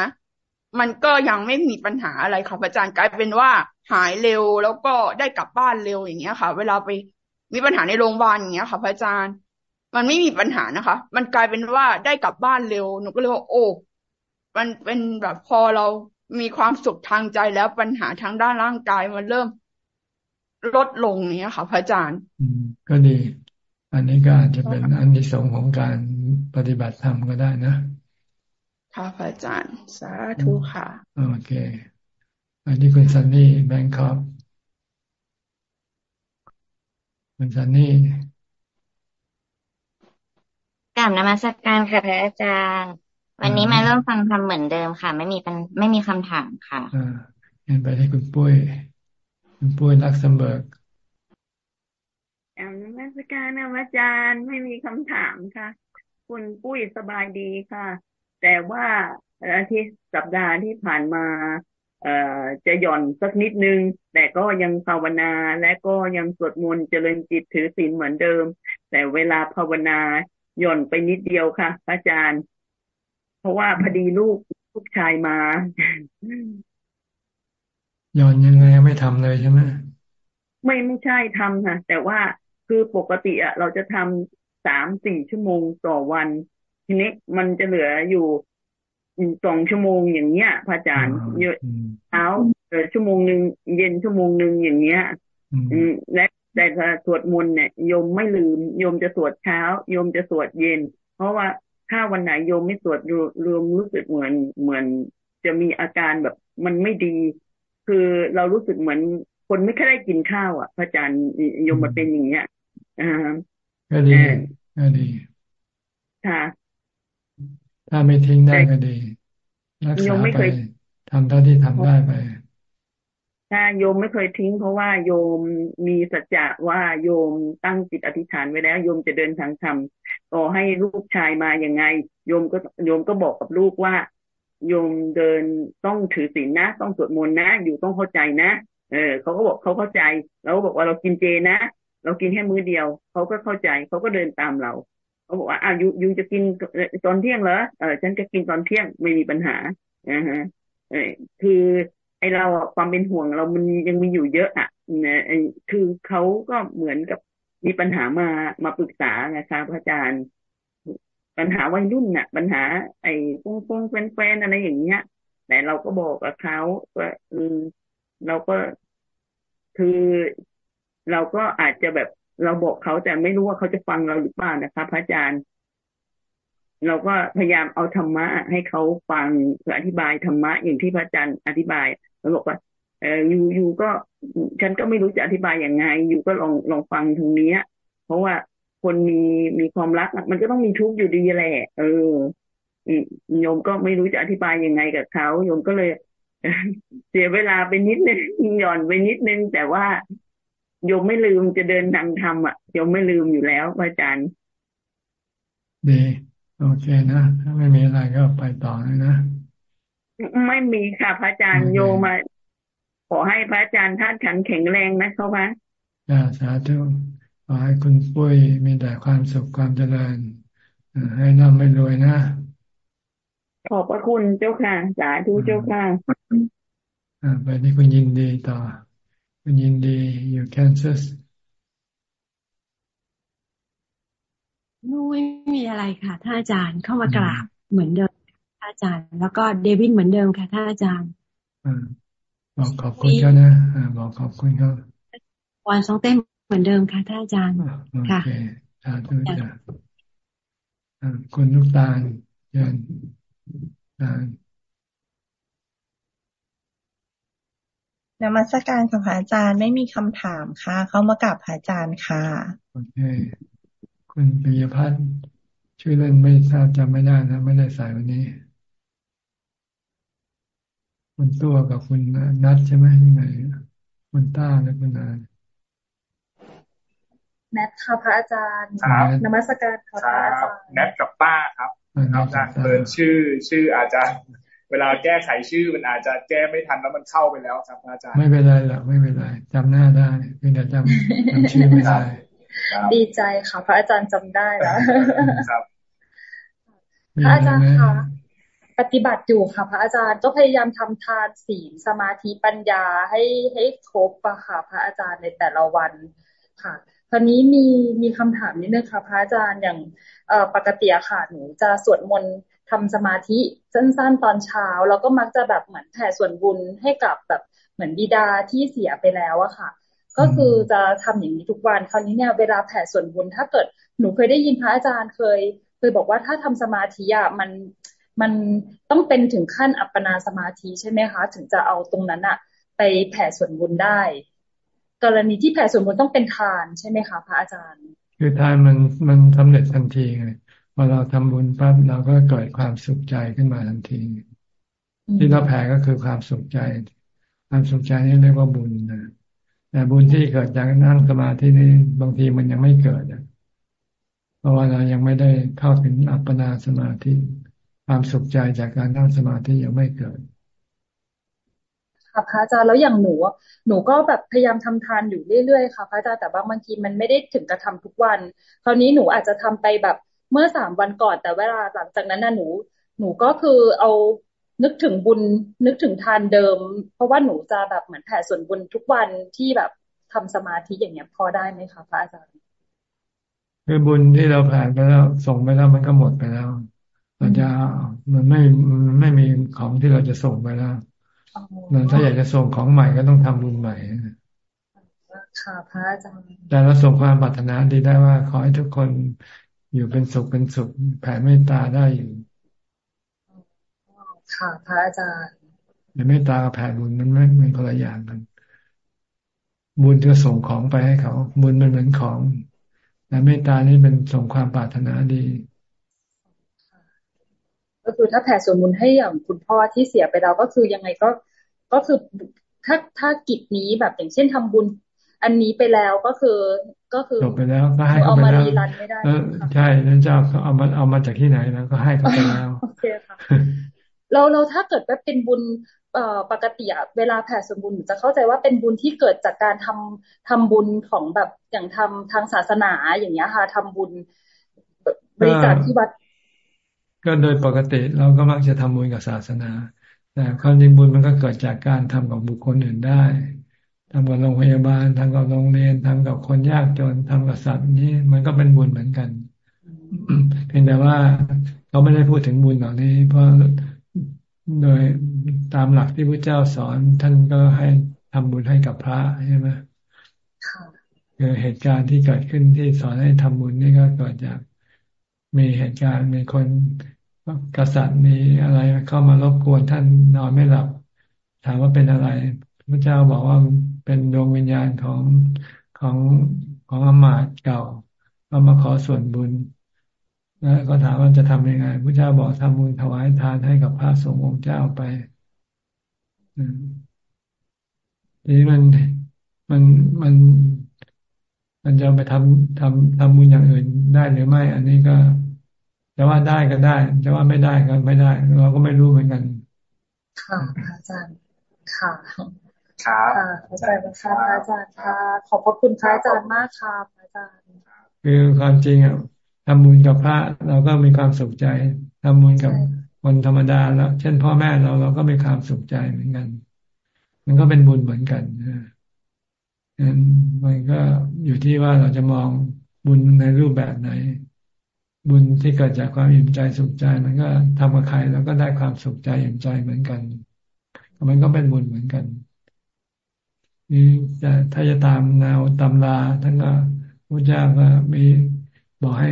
[SPEAKER 25] มันก็ยังไม่มีปัญหาอะไรค่ะพระอาจารย์กลายเป็นว่าหายเร็วแล้วก็ได้กลับบ้านเร็วอย่างเงี้ยค่ะ เวลาไปมีปัญหาในโรงพยาบาลอย่างเงี้ยค่ะ พระอาจารย์ มันไม่มีปัญหานะคะ มันกลายเป็นว่าได้กลับบ้านเร็วหนูก็เลยว่าโอ้มันเป็นแบบพอเรามีความสุขทางใจแล้วปัญหาทางด้านร่างกายมันเริ่ม ลดลงเนี้ยค่ะพระอาจารย์
[SPEAKER 1] อืมก็ดี อันนี้ก็อาจจะเป็นอันที่สงของการปฏิบัติธรรมก็ได้นะ
[SPEAKER 25] ค่ะพระอาจารย์ สาธุค่ะ
[SPEAKER 1] โอเค อันนี้คุณซันนี่แบงคอกคุณซันนี่
[SPEAKER 26] กราบนมัสการค่ะพระอาจารย์ วันนี้มาเริ่มฟังธรรมเหมือนเดิมค่ะ ไม่มีเป็นไม่มีคำถามค่ะ
[SPEAKER 1] อ่าเห็นไปที่คุณปุ้ย คุณปุ้ยลักเซมเบิร์ก
[SPEAKER 27] กราบนมัสการพระอาจารย์ไม่มีคำถามค่ะ คุณปุ้ยสบายดีค่ะ แต่ว่าอาทิตย์สัปดาห์ที่ผ่านมา เอ่อจะหย่อนสักนิดนึง แต่ก็ยังภาวนาและก็ยังสวดมนต์เจริญจิตถือศีลเหมือนเดิม แต่เวลาภาวนาหย่อนไปนิดเดียวค่ะ อาจารย์ เพราะว่าพอดีลูกลูกชายมา
[SPEAKER 1] หย่อนยังไงไม่ทำเลยใช่ไหม
[SPEAKER 27] ไม่ไม่ใช่ทำค่ะ แต่ว่าคือปกติอะเราจะทำสามสี่ชั่วโมงต่อวัน ทีนี้มันจะเหลืออยู่สองชั่วโมงอย่างเงี้ยพระอาจารย์เยอะเช้าชั่วโมงหนึ่งเย็นชั่วโมงหนึ่งอย่างเงี้ย อืมและแต่สวดมนต์เนี่ยโยมไม่ลืมโยมจะสวดเช้าโยมจะสวดเย็น เพราะว่าถ้าวันไหนโยมไม่สวดรวมรู้สึกเหมือนเหมือน จะมีอาการแบบมันไม่ดี คือเรารู้สึกเหมือนคนไม่ค่อยได้กินข้าวอะพระอาจารย์โยมมาเป็นอย่างเงี้ยอ่า
[SPEAKER 1] ก็ดีก็ดี
[SPEAKER 27] ค่ะ
[SPEAKER 1] ถ้าไม่ทิ้งได้ก็ดีรักษาไปทำเท่าที่ทำได้ไป
[SPEAKER 27] ถ้าโยมไม่เคยทิ้ง เพราะว่าโยมมีสัจจะว่าโยมตั้งจิตอธิษฐานไว้แล้ว โยมจะเดินทางธรรมก็ให้ลูกชายมาอย่างไง โยมก็โยมก็บอกกับลูกว่า โยมเดินต้องถือศีลนะ ต้องสวดมนต์นะ อยู่ต้องเข้าใจนะเออเขาก็บอกเขาเข้าใจเราก็บอกว่าเรากินเจนะ เรากินแค่มื้อเดียวเขาก็เข้าใจเขาก็เดินตามเราเขาบอกว่าอายุยูจะกินตอนเที่ยงเหรอเออฉันจะกินตอนเที่ยงไม่มีปัญหาอ่าฮะเออคือไอเราความเป็นห่วงเรามันยังมีอยู่เยอะอะนะคือเขาก็เหมือนกับมีปัญหามามาปรึกษานะคะพระอาจารย์ ปัญหาวัยรุ่นน่ะ ปัญหา ไอ้ฟงฟงแฟนๆอะไรอย่างเงี้ยแต่เราก็บอกกับเขาว่าเออเราก็คือเราก็อาจจะแบบเราบอกเขาแต่ไม่รู้ว่าเขาจะฟังเราหรือเปล่านะคะพระอาจารย์ เราก็พยายามเอาธรรมะให้เขาฟังอธิบายธรรมะอย่างที่พระอาจารย์อธิบายเราบอกว่าเอออยู่อยู่ก็ ฉันก็ไม่รู้จะอธิบายยังไง อยู่ก็ลองลองฟังตรงนี้เพราะว่า คนมีมีความรักมันก็ต้องมีทุกข์อยู่ดีแหละ เออโยมก็ไม่รู้จะอธิบายยังไงกับเขาโยมก็เลย เสียเวลาไปนิดนึงหย่อนไปนิดนึง แต่ว่าโยมไม่ลืมจะเดินทางธรรมอะโยมไม่ลืมอยู่แล้วอาจารย์
[SPEAKER 1] ดีโอเคนะถ้าไม่มีอะไรก็ไปต่อเลยนะ
[SPEAKER 27] ไม่มีค่ะพระอาจารย์โยมาขอให้พระอาจารย์ท่านขันแข็งแรงนะเขาพระ
[SPEAKER 1] อาสาธุ ขอให้คุณปุ้ยมีแต่ความสุขความเจริญให้ร่ำไม่รวยนะ
[SPEAKER 27] ขอบพระคุณเจ้าค่ะสาธุเจ้าค่ะ
[SPEAKER 1] ไปที่คุณยินดีต่อ คุณยินดีอยู่แคนซัส
[SPEAKER 28] ไม่มีอะไรค่ะท่านอาจารย์เข้ามากราบเหมือนเดิมท่านอาจารย์ แล้วก็เดวิดเหมือนเดิมค่ะท่านอาจารย์
[SPEAKER 1] บอกขอบคุณเขานะบอกขอบคุณเขา
[SPEAKER 28] วันสองเต้ม เหมือนเดิมค่ะท่านอาจารย์ค่ะ
[SPEAKER 1] สาธุจ้ะคุณลูกตาลเยินตาล
[SPEAKER 29] นมัสการค่ะพระอาจารย์ไม่มีคำถามค่ะ เข้ามากับพระอาจารย์ค่ะ
[SPEAKER 1] โอเคคุณปิยพัฒน์ชื่อเล่นไม่ทราบจำไม่ได้นะไม่ได้ใส่วันนี้ คุณตัวกับคุณนัทใช่ไหมที่ไหนคุณต้าและคุณนาน
[SPEAKER 30] แนทค่ะพระอาจารย์นมัสการค่ะพระอาจารย์
[SPEAKER 31] แนทกับป้าครับอาจารย์เปิดชื่อชื่ออาจารย์ เวลาแก้ไขชื่อมันอาจจะแก้ไม่ทันแล้วมันเข้าไปแล้วครับอาจารย์
[SPEAKER 1] ไม่เป็นไรหรอกไม่เป็นไรจำหน้าได้เพียงแต่จำจำชื่อไม่ได้
[SPEAKER 30] ดีใจค่ะ พระอาจารย์จำได้แล้วครับพระอาจารย์คะปฏิบัติอยู่ค่ะ พระอาจารย์ก็พยายามทำทานศีลสมาธิปัญญาให้ให้ครบอะค่ะ พระอาจารย์ในแต่ละวันค่ะ คราวนี้มีมีคำถามนิดนึงค่ะพระอาจารย์อย่างเอปกติค่ะหนูจะสวดมนต์ทำสมาธิสั้นๆตอนเช้า แล้วก็มักจะแบบเหมือนแผ่ส่วนบุญให้กับแบบเหมือนบิดาที่เสียไปแล้วอะค่ะ ก็คือจะทำอย่างนี้ทุกวันคราวนี้เนี่ยเวลาแผ่ส่วนบุญถ้าเกิดหนูเคยได้ยินพระอาจารย์เคย เคยบอกว่าถ้าทำสมาธิอะมันมันต้องเป็นถึงขั้นอัปปนาสมาธิใช่ไหมคะ ถึงจะเอาตรงนั้นอะไปแผ่ส่วนบุญได้ กรณีที่แผ่ส่วนบุญต้องเป็นทานใช่ไหมคะพระอาจารย์
[SPEAKER 1] คือทานมันมันสำเร็จทันทีไงพอเราทำบุญปั๊บเราก็เกิดความสุขใจขึ้นมาทันที ที่เราแผ่ก็คือความสุขใจ ความสุขใจนี่เรียกว่าบุญนะแต่บุญที่เกิดจากนั่งสมาธินี่บางทีมันยังไม่เกิดเพราะว่าเรายังไม่ได้เข้าถึงอัปปนาสมาธิ ความสุขใจจากการนั่งสมาธิยังไม่เกิด
[SPEAKER 30] ค่ะพระอาจารย์แล้วอย่างหนูหนูก็แบบพยายามทำทานอยู่เรื่อยๆค่ะพระอาจารย์แต่บางบางทีมันไม่ได้ถึงกระทำทุกวัน คราวนี้หนูอาจจะทำไปแบบเมื่อสามวันก่อน แต่เวลาหลังจากนั้นน่ะหนู หนูก็คือเอานึกถึงบุญนึกถึงทานเดิม เพราะว่าหนูจะแบบเหมือนแผ่ส่วนบุญทุกวันที่แบบทำสมาธิอย่างเงี้ยพอได้ไหมคะพระอาจารย์
[SPEAKER 1] คือบุญที่เราผ่านไปแล้วส่งไปแล้วมันก็หมดไปแล้วเราจะมันไม่มันไม่มีของที่เราจะส่งไปแล้ว มันถ้าอยากจะส่งของใหม่ก็ต้องทำบุญใหม่
[SPEAKER 30] ค่ะพระอาจารย์
[SPEAKER 1] แต่เราส่งความปรารถนาดีได้ว่า ขอให้ทุกคนอยู่เป็นสุขเป็นสุขแผ่เมตตาได้อยู่
[SPEAKER 30] ค่ะพระอาจารย์
[SPEAKER 1] แต่เมตตากับแผ่บุญมันไม่เหมือนคนละอย่างกัน บุญจะส่งของไปให้เขา บุญมันเหมือนของแต่เมตตานี่เป็นส่งความปรารถนาดี
[SPEAKER 30] ก็คือถ้าแผ่ส่วนบุญให้อย่างคุณพ่อที่เสียไปแล้วก็คือยังไงก็ ก็คือถ้าถ้ากิจนี้แบบอย่างเช่นทำบุญ อันนี้ไปแล้วก็คือก็คือ
[SPEAKER 1] จบไปแล้วก็ให้เขาไปแล้วใช่นั่นเจ้าเขาเอามาเอามาจากที่ไหนแล้วก็ให้เขาไปแล้วโอเคค่ะ
[SPEAKER 30] เราเราถ้าเกิดว่าเป็นบุญเอ่อปกติอะเวลาแผ่ส่วนบุญจะเข้าใจว่าเป็นบุญที่เกิดจากการทำทำบุญของแบบอย่างทำทางศาสนาอย่างเงี้ยค่ะทำบุญบริจาคที่วัด
[SPEAKER 1] ก็โดยปกติเราก็มักจะทำบุญกับศาสนา แต่ความจริงบุญมันก็เกิดจากการทำกับบุคคลอื่นได้ทำกับโรงพยาบาลทำกับโรงเรียนทำกับคนยากจนทำกับสัตว์นี่มันก็เป็นบุญเหมือนกันเพียงแต่ว่าเขาไม่ได้พูดถึงบุญเหล่านี้ เพราะโดยตามหลักที่พระเจ้าสอน ท่านก็ให้ทำบุญให้กับพระใช่ไหมคือเหตุการณ์ที่เกิดขึ้นที่สอนให้ทำบุญนี่ก็เกิดจากมีเหตุการณ์มีคน กษัตริย์มีอะไรเข้ามารบกวนท่านนอนไม่หลับ ถามว่าเป็นอะไร พระเจ้าบอกว่าเป็นดวงวิญญาณของของของอมาตย์เก่าก็มาขอส่วนบุญ แล้วก็ถามว่าจะทำยังไงพระเจ้าบอกทำบุญถวายทานให้กับพระสงฆ์องค์เจ้าไปทีนี้มันมันมันมันจะไปทำทำทำบุญอย่างอื่นได้หรือไม่ อันนี้ก็ จะว่าได้ก็ได้จะว่าไม่ได้ก็ไม่ได้ เราก็ไม่รู้เหมือนกัน
[SPEAKER 30] ค่ะอาจารย์ค่ะครับเข้าใจไหมคะอาจารย์ค่ะ ขอบพระคุณพระอาจารย์มากค่ะอาจารย์
[SPEAKER 1] คือความจริงอะทำบุญกับพระเราก็มีความสุขใจทำบุญกับคนธรรมดาแล้ว เช่นพ่อแม่เราเราก็มีความสุขใจเหมือนกัน มันก็เป็นบุญเหมือนกันนั้นมันก็อยู่ที่ว่าเราจะมองบุญในรูปแบบไหน บุญที่เกิดจากความอิ่มใจสุขใจ มันก็ทำกับใครแล้วก็ได้ความสุขใจอิ่มใจเหมือนกัน มันก็เป็นบุญเหมือนกันนี่จะถ้าจะตามแนวตำราท่านก็พระเจ้าก็มีบอกให้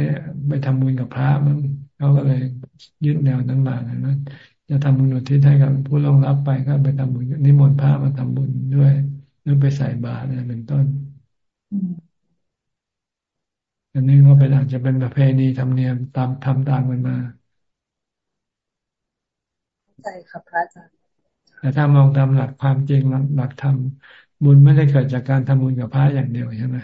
[SPEAKER 1] ไปทำบุญกับพระมันเขาก็เลยยึดแนวนั้นมานะ จะทำบุญอุทิศให้กับผู้ลงรับไปก็ไปทำบุญนิมนต์พระมาทำบุญด้วยหรือไปใส่บาตรอะไรเป็นต้น อันนี้ก็เป็นอาจจะเป็นประเพณีธรรมเนียมตามทำตามกันมา
[SPEAKER 30] ใช่ครับพระอาจารย์
[SPEAKER 1] แต่ถ้ามองตามหลักความจริงหลักธรรมบุญไม่ได้เกิดจากการทำบุญกับพระอย่างเดียวใช่ไหม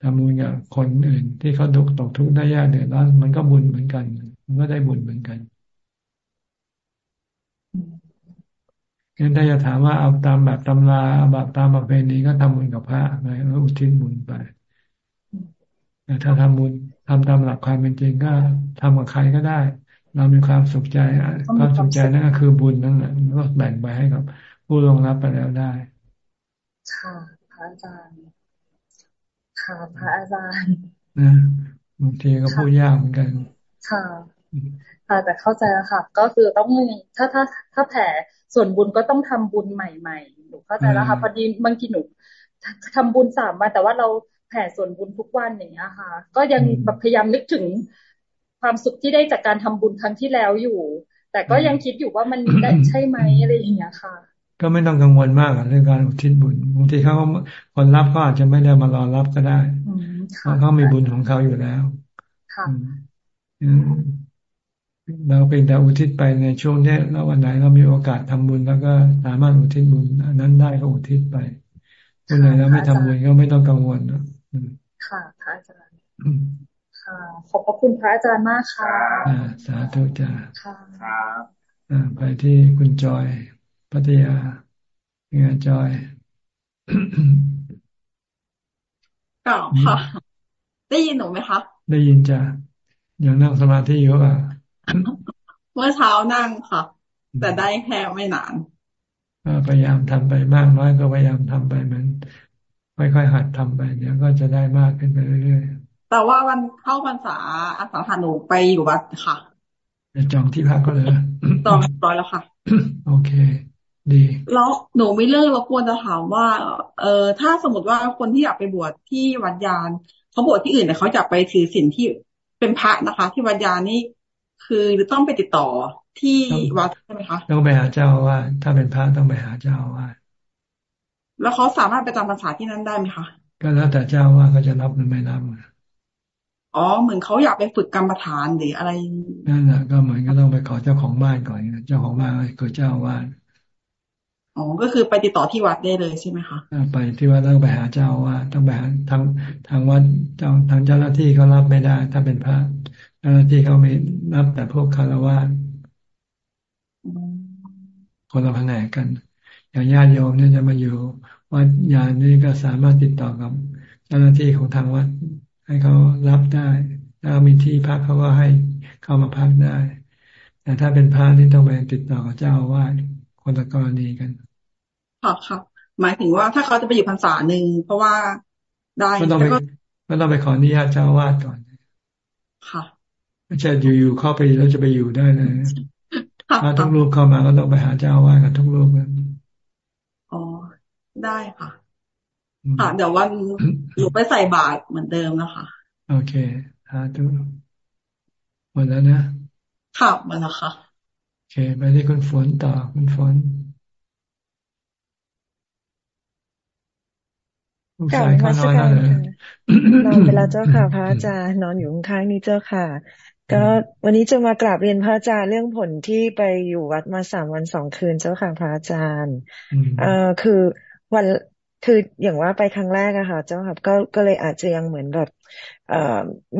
[SPEAKER 1] ทำบุญกับคนอื่น ที่เขาทุกตกทุกข์ได้ยากเดือดร้อนมันก็บุญเหมือนกัน มันก็ได้บุญเหมือนกันงั้นถ้าจะถามว่าเอาตามแบบตำราแบบตามประเพณีก็ทำบุญกับพระไปแล้วอุทิศบุญไปแต่ ถ้าทำบุญทำตามหลักความเป็นจริงก็ทำกับใครก็ได้ เรามีความสุขใจความสุขใจนั่นก็คือบุญนั่นแหละก็แบ่งไปให้กับ ผู้ลงรับไปแล้วได้
[SPEAKER 30] ค่ะพระอาจารย์ค่ะพระอาจารย์
[SPEAKER 1] นะบางทีก็พูดยากเหมือนกัน
[SPEAKER 30] ค่ะค่ะแต่เข้าใจแล้วค่ะ ก็คือต้องถ้าถ้าถ้าแผ่ส่วนบุญก็ต้องทำบุญใหม่ๆหนูเข้าใจแล้วค่ะพอดีบางทีหนูทำบุญสามวันแต่ว่าเรา แผ่ส่วนบุญทุกวันอย่างเงี้ยค่ะ ก็ยังแบบพยายามนึกถึงความสุขที่ได้จากการทำบุญครั้งที่แล้วอยู่ แต่ก็ยังคิดอยู่ว่ามันได้ใช่ไหมอะไรอย่างเงี้ยค่ะ
[SPEAKER 1] ก็ไม่ต้องกังวลมากเรื่องการอุทิศบุญบางทีเขาคนรับก็อาจจะไม่ได้มารอรับก็ได้เพราะเขามีบุญของเขาอยู่แล้วเราเป็นแต่อุทิศไปในช่วงนี้แล้ววันไหนเรามีโอกาสทำบุญแล้วก็สามารถอุทิศบุญนั้นได้ก็อุทิศไปวันไหนเราไม่ทำบุญก็ไม่ต้องกังวล
[SPEAKER 30] ค่ะพระอาจารย์ค่ะ ขอบพระคุณพระอาจารย์มากค่ะ
[SPEAKER 1] สาธุจ้า
[SPEAKER 30] ค่ะ
[SPEAKER 1] ไปที่คุณจอยพัทยาเงาจอย
[SPEAKER 32] ก่าค่ะ ได้ยินหนูไหมคะ
[SPEAKER 1] ได้ยินจ้ะยังนั่งสมาธิอยู่ป่ะ
[SPEAKER 32] เมื่อเช้านั่งค่ะ แต่ได้แค่ไม่นาน
[SPEAKER 1] พยายามทำไปมากน้อยก็พยายามทำไปเหมือน ค่อยๆหัดทำไปเดี๋ยวก็จะได้มากขึ้นไปเรื่อย
[SPEAKER 32] ๆ แต่ว่าวันเข้าพรรษาอาสาหาหนูไปอยู่วัดค่ะ
[SPEAKER 1] จองที่พักก็เลย
[SPEAKER 32] จองร้อยแล้วค่ะ
[SPEAKER 1] โอเค ดี
[SPEAKER 32] แล้วหนูไม่เรื่องรบกวนจะถามว่า เออถ้าสมมติว่าคนที่อยากไปบวชที่วัดยานเขาบวชที่อื่นแต่เขาจะไปถือศีลที่เป็นพระนะคะ ที่วัดยานนี่คือต้องไปติดต่อที่วัดใช่ไหมคะ
[SPEAKER 1] ต้องไปหาเจ้าว่า ถ้าเป็นพระต้องไปหาเจ้าว่า
[SPEAKER 32] แล้วเขาสามารถไปจำภาษาที่นั้นได้ไหมคะ
[SPEAKER 1] ก็แล้วแต่เจ้าว่าเขาจะรับหรือไม่รับ
[SPEAKER 32] อ๋อเหมือนเขาอยากไปฝึกกรรมฐานหรืออะไร
[SPEAKER 1] นั่นแหละก็เหมือนก็ต้องไปขอเจ้าของบ้านก่อนเจ้าของบ้านก็เจ้าว่า
[SPEAKER 32] อ๋อก็คือไปติดต่อที่วัดได้เลยใช่ไหมคะ
[SPEAKER 1] ไปที่วัดต้องไปหาเจ้าว่าต้องไปหาทางทางวัดเจ้าทางเจ้าหน้าที่เขารับไม่ได้ ถ้าเป็นพระเจ้าหน้าที่เขาไม่รับแต่พวกคารวะคนละแผนกกัน อย่างญาติโยมเนี่ยจะมาอยู่วัดยานนี่ก็สามารถติดต่อกับเจ้าหน้าที่ของทางวัด ให้เขารับได้ ถ้ามีที่พักเขาก็ให้เข้ามาพักได้ แต่ถ้าเป็นพระนี่ต้องไปติดต่อกับเจ้าอาวาสคนละกรณีกัน
[SPEAKER 32] ค่ะครับหมายถึงว่าถ้าเขาจะไปอยู่พรรษาหนึ่งเพราะว่าได้
[SPEAKER 1] ก็ต้องไปก็ต้องไปขออนุญาตเจ้าอาวาสก่อน
[SPEAKER 32] ค่ะ
[SPEAKER 1] ไม่ใช่อยู่ๆเข้าไปแล้วจะไปอยู่ได้เลยถ้าทุกรูปเข้ามาก็ต้องไปหาเจ้าอาวาสกันทุกรูปกัน
[SPEAKER 32] อ๋อ ได้ค่ะ ค่ะเดี๋ยววันหนูไปใส่บาตรเหมือนเดิมนะคะ
[SPEAKER 1] โอเคฮาตุหมดแล้วนะ
[SPEAKER 32] ค่ะหมดแล้วค่ะ
[SPEAKER 1] โอเค ไปที่คุณฝนต่อคุณฝน
[SPEAKER 33] กลับมาสการค่ะนอนไปแล้วเจ้าค่ะ พระอาจารย์นอนอยู่ข้างๆนี้เจ้าค่ะ ก็วันนี้จะมากราบเรียนพระอาจารย์เรื่องผลที่ไปอยู่วัดมาสามวันสองคืนเจ้าค่ะพระอาจารย์ เอ่อคือ วันคืออย่างว่าไปครั้งแรกอะค่ะ เจ้าค่ะก็ก็เลยอาจจะยังเหมือนแบบ เอ่อ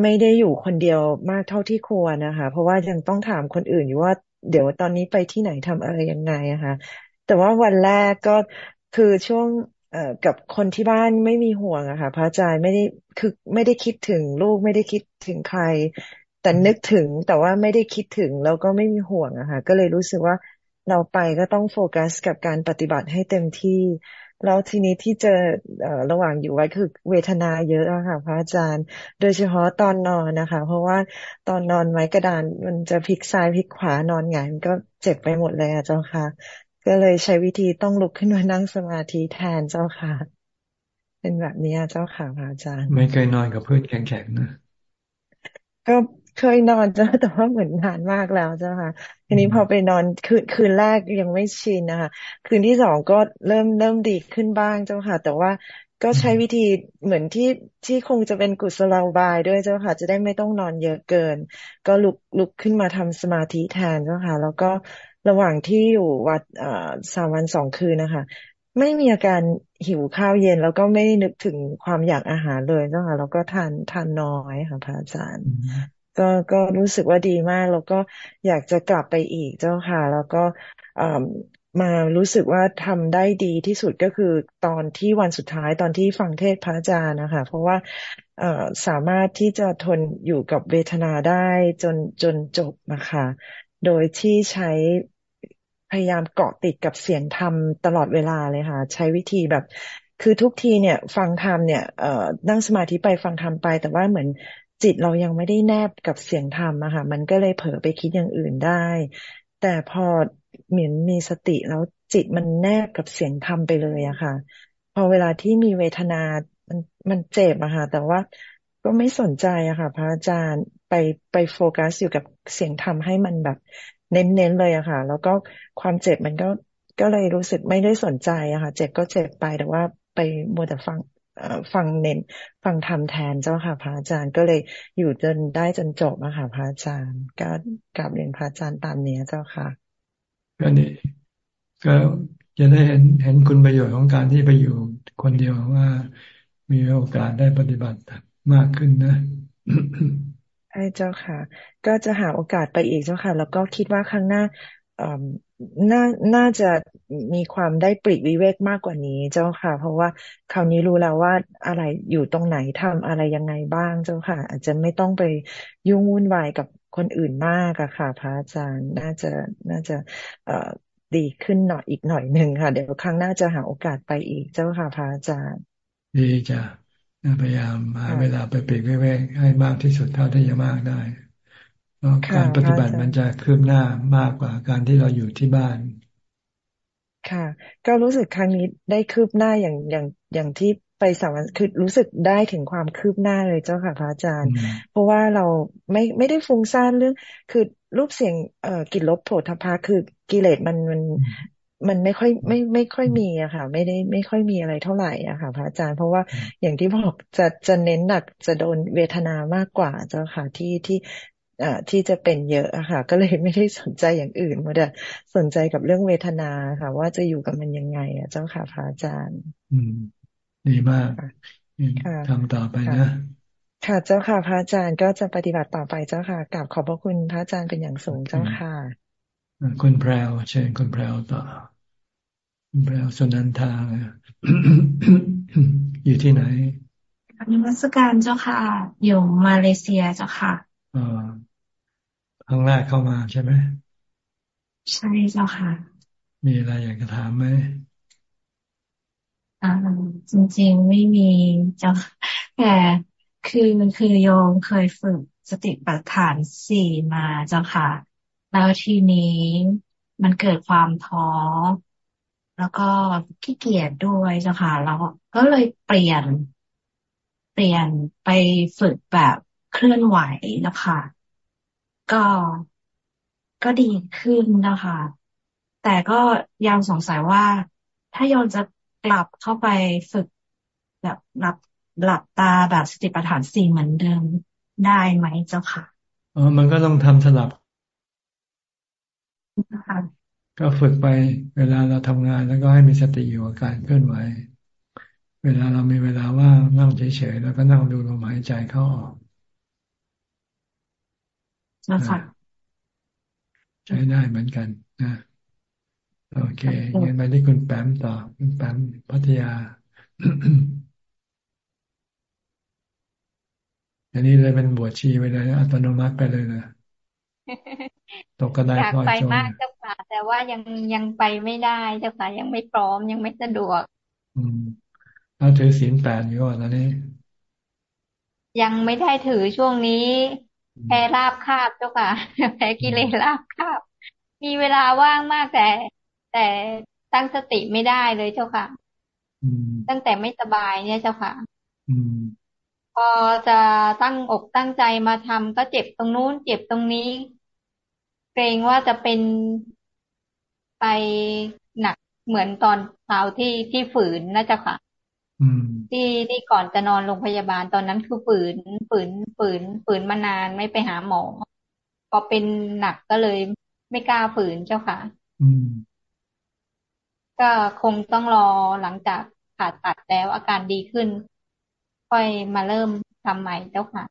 [SPEAKER 33] ไม่ได้อยู่คนเดียวมากเท่าที่ควรนะคะ เพราะว่ายังต้องถามคนอื่นอยู่ว่าเดี๋ยวตอนนี้ไปที่ไหนทำอะไรยังไงอะค่ะ แต่ว่าวันแรกก็คือช่วงเอ่อกับคนที่บ้านไม่มีห่วงอะค่ะ พระอาจารย์ไม่ได้คือไม่ได้คิดถึงลูกไม่ได้คิดถึงใคร แต่นึกถึงแต่ว่าไม่ได้คิดถึงแล้วก็ไม่มีห่วงอะค่ะ ก็เลยรู้สึกว่าเราไปก็ต้องโฟกัสกับการปฏิบัติให้เต็มที่ แล้วทีนี้ที่เจอระหว่างอยู่ไว้คือเวทนาเยอะอะค่ะ พระอาจารย์ โดยเฉพาะตอนนอนนะคะ เพราะว่าตอนนอนไม้กระดานมันจะพลิกซ้ายพลิกขวานอนหงายมันก็เจ็บไปหมดเลยอะเจ้าค่ะ ก็เลยใช้วิธีต้องลุกขึ้นมานั่งสมาธิแทนเจ้าค่ะ เป็นแบบนี้เจ้าค่ะพระอาจารย์
[SPEAKER 1] ไม่เคยนอนกับเพื่อนแข็งๆนะ
[SPEAKER 33] ก็ เคยนอนจ้าแต่ว่าเหมือนนานมากแล้วเจ้าค่ะ ทีนี้พอไปนอนคืนคืนแรกยังไม่ชินนะคะคืนที่สองก็เริ่มเริ่มดีขึ้นบ้างเจ้าค่ะ แต่ว่าก็ใช้วิธีเหมือนที่ที่คงจะเป็นกุศโลบายด้วยเจ้าค่ะ จะได้ไม่ต้องนอนเยอะเกิน ก็ลุกลุกขึ้นมาทำสมาธิแทนเจ้าค่ะ แล้วก็ระหว่างที่อยู่วัดอ่าสามวันสองคืนนะคะไม่มีอาการหิวข้าวเย็น แล้วก็ไม่นึกถึงความอยากอาหารเลยเจ้าค่ะแล้วก็ทานทานน้อยค่ะพระอาจารย์ ก็ก็รู้สึกว่าดีมาก แล้วก็อยากจะกลับไปอีกเจ้าค่ะ แล้วก็มารู้สึกว่าทำได้ดีที่สุดก็คือตอนที่วันสุดท้ายตอนที่ฟังเทศพระอาจารย์นะคะ เพราะว่าสามารถที่จะทนอยู่กับเวทนาได้จนจนจบนะคะ โดยที่ใช้พยายามเกาะติดกับเสียงธรรมตลอดเวลาเลยค่ะ ใช้วิธีแบบ คือทุกทีเนี่ย ฟังธรรมเนี่ยเอ่อนั่งสมาธิไปฟังธรรมไป แต่ว่าเหมือน จิตเรายังไม่ได้แนบกับเสียงธรรมอะค่ะ มันก็เลยเผลอไปคิดอย่างอื่นได้ แต่พอเหมือนมีสติแล้วจิตมันแนบกับเสียงธรรมไปเลยอะค่ะ พอเวลาที่มีเวทนา มันมันเจ็บอะค่ะ แต่ว่าก็ไม่สนใจอะค่ะ พระอาจารย์ไปไปโฟกัสอยู่กับเสียงธรรมให้มันแบบ เน้นๆเลยอะค่ะ แล้วก็ความเจ็บมันก็ก็เลยรู้สึกไม่ได้สนใจอะค่ะ เจ็บก็เจ็บไปแต่ว่าไปมัวแต่ฟัง ฟังเน้นฟังทำแทนเจ้าค่ะ พระอาจารย์ก็เลยอยู่จนได้จนจบอะค่ะพระอาจารย์ ก็กลับเรียนพระอาจารย์ตามนี้เจ้าค่ะ
[SPEAKER 1] ก็นี่ก็จะได้เห็นเห็นคุณประโยชน์ของการที่ไปอยู่คนเดียวว่ามีโอกาสได้ปฏิบัติมากขึ้นนะ
[SPEAKER 33] ใช่เจ้าค่ะ ก็จะหาโอกาสไปอีกเจ้าค่ะ แล้วก็คิดว่าครั้งหน้า น่าน่าจะมีความได้ปริวิเวกมากกว่านี้เจ้าค่ะ เพราะว่าคราวนี้รู้แล้วว่าอะไรอยู่ตรงไหนทำอะไรยังไงบ้างเจ้าค่ะ อาจจะไม่ต้องไปยุ่งวุ่นวายกับคนอื่นมากอะค่ะ พระอาจารย์น่าจะน่าจะ เอ่อดีขึ้นหน่อยอีกหน่อยหนึ่งค่ะ เดี๋ยวครั้งหน้าจะหาโอกาสไปอีกเจ้าค่ะพระอาจารย์
[SPEAKER 1] ดีจ้ะพยายามหาเวลาไปปีกเวกให้มากที่สุดเท่าที่จะมากได้ การปฏิบัติมันจะคืบหน้ามากกว่าการที่เราอยู่ที่บ้าน
[SPEAKER 33] ค่ะ ก็รู้สึกครั้งนี้ได้คืบหน้าอย่างอย่างอย่างที่ไปสามวันคือรู้สึกได้ถึงความคืบหน้าเลยเจ้าค่ะพระอาจารย์ เพราะว่าเราไม่ไม่ได้ฟุ้งซ่านเรื่อง คือรูปเสียงเอ่อกิลบโผฏฐาคือกิเลสมันมันมันไม่ค่อยไม่ไม่ค่อยมีอะค่ะ ไม่ได้ไม่ค่อยมีอะไรเท่าไหร่อะค่ะ พระอาจารย์เพราะว่าอย่างที่บอกจะจะเน้นหนักจะโดนเวทนามากกว่าเจ้าค่ะที่ที่ ที่จะเป็นเยอะอะค่ะ ก็เลยไม่ได้สนใจอย่างอื่นมาแต่สนใจกับเรื่องเวทนาค่ะ ว่าจะอยู่กับมันยังไงอะเจ้าค่ะพระอาจารย์
[SPEAKER 1] อืม ดีมากทำต่อไปนะ
[SPEAKER 33] ค่ะเจ้าค่ะ พระอาจารย์ก็จะปฏิบัติต่อไปเจ้าค่ะกราบขอบพระคุณพระอาจารย์เป็นอย่างสูงเจ้าค่ะ
[SPEAKER 1] คุณแพรวเชิญคุณแพรวต่อคุณแพรวสุนันทาอยู่ที่ไหน
[SPEAKER 34] นมัสการเจ้าค่ะ อยู่มาเลเซียเจ้าค่ะ
[SPEAKER 1] อ่า ครั้งแรกเข้ามาใช่ไหม
[SPEAKER 34] ใช่เจ้าค่ะ
[SPEAKER 1] มีอะไรอยากจะถามไหม
[SPEAKER 34] อ่าจริง ๆ ไม่มีเจ้าแต่คือคือโยมเคยฝึกสติปัฏฐานสี่มาเจ้าค่ะ แล้วทีนี้มันเกิดความท้อแล้วก็ขี้เกียจด้วยเจ้าค่ะแล้วก็เลยเปลี่ยน เปลี่ยนไปฝึกแบบเคลื่อนไหวนะคะ ก็ก็ดีขึ้นนะคะ แต่ก็ยังสงสัยว่า ถ้ายอนจะกลับเข้าไปฝึกแบบหลับหลับตาแบบสติปัฏฐานสี่เหมือนเดิมได้ไหมเจ้าค่ะ
[SPEAKER 1] อ๋อมันก็ต้องทำสลับ ก็ฝึกไปเวลาเราทำงานแล้วก็ให้มีสติอยู่กับการเคลื่อนไหว เวลาเรามีเวลาว่างนั่งเฉยๆแล้วก็นั่งดูลมหายใจเข้าออก
[SPEAKER 34] นะคะ
[SPEAKER 1] ใช้ได้เหมือนกันนะโอเคงั้นไปที่คุณแปมต่อคุณแปมพัทยาอันนี้เลยเป็นบวชชีไปเลยอัตโนมัติไปเลยนะตกกระได
[SPEAKER 35] พลอยโจรอยากไปมากเจ้าค่ะแต่ว่ายังยังไปไม่ได้เจ้าค่ะยังไม่พร้อมยังไม่สะดวก
[SPEAKER 1] อืมเราถือศีลแปดอยู่ก่อนตอนนี้
[SPEAKER 35] ยังไม่ได้ถือช่วงนี้ แพ้ราบคาบเจ้าค่ะแพ้กิเลสราบคาบ มีเวลาว่างมากแต่ แต่ตั้งสติไม่ได้เลยเจ้าค่ะตั้งแต่ไม่สบายเนี่ยเจ้าค่ะพอจะตั้งอกตั้งใจมาทำก็เจ็บตรงนู้น เจ็บตรงนี้ เกรงว่าจะเป็นไปหนักเหมือนตอนเช้าที่ที่ฝืนน่าจะค่ะ ที่ที่ก่อนจะนอนโรงพยาบาลตอนนั้นคือฝืนฝืนฝืนฝืนมานานไม่ไปหาหมอพอเป็นหนักก็เลยไม่กล้าฝืนเจ้าค่ะก็คงต้องรอหลังจากผ่าตัดแล้วอาการดีขึ้น ค่อยมาเริ่มทำใหม่เจ้าค่ะ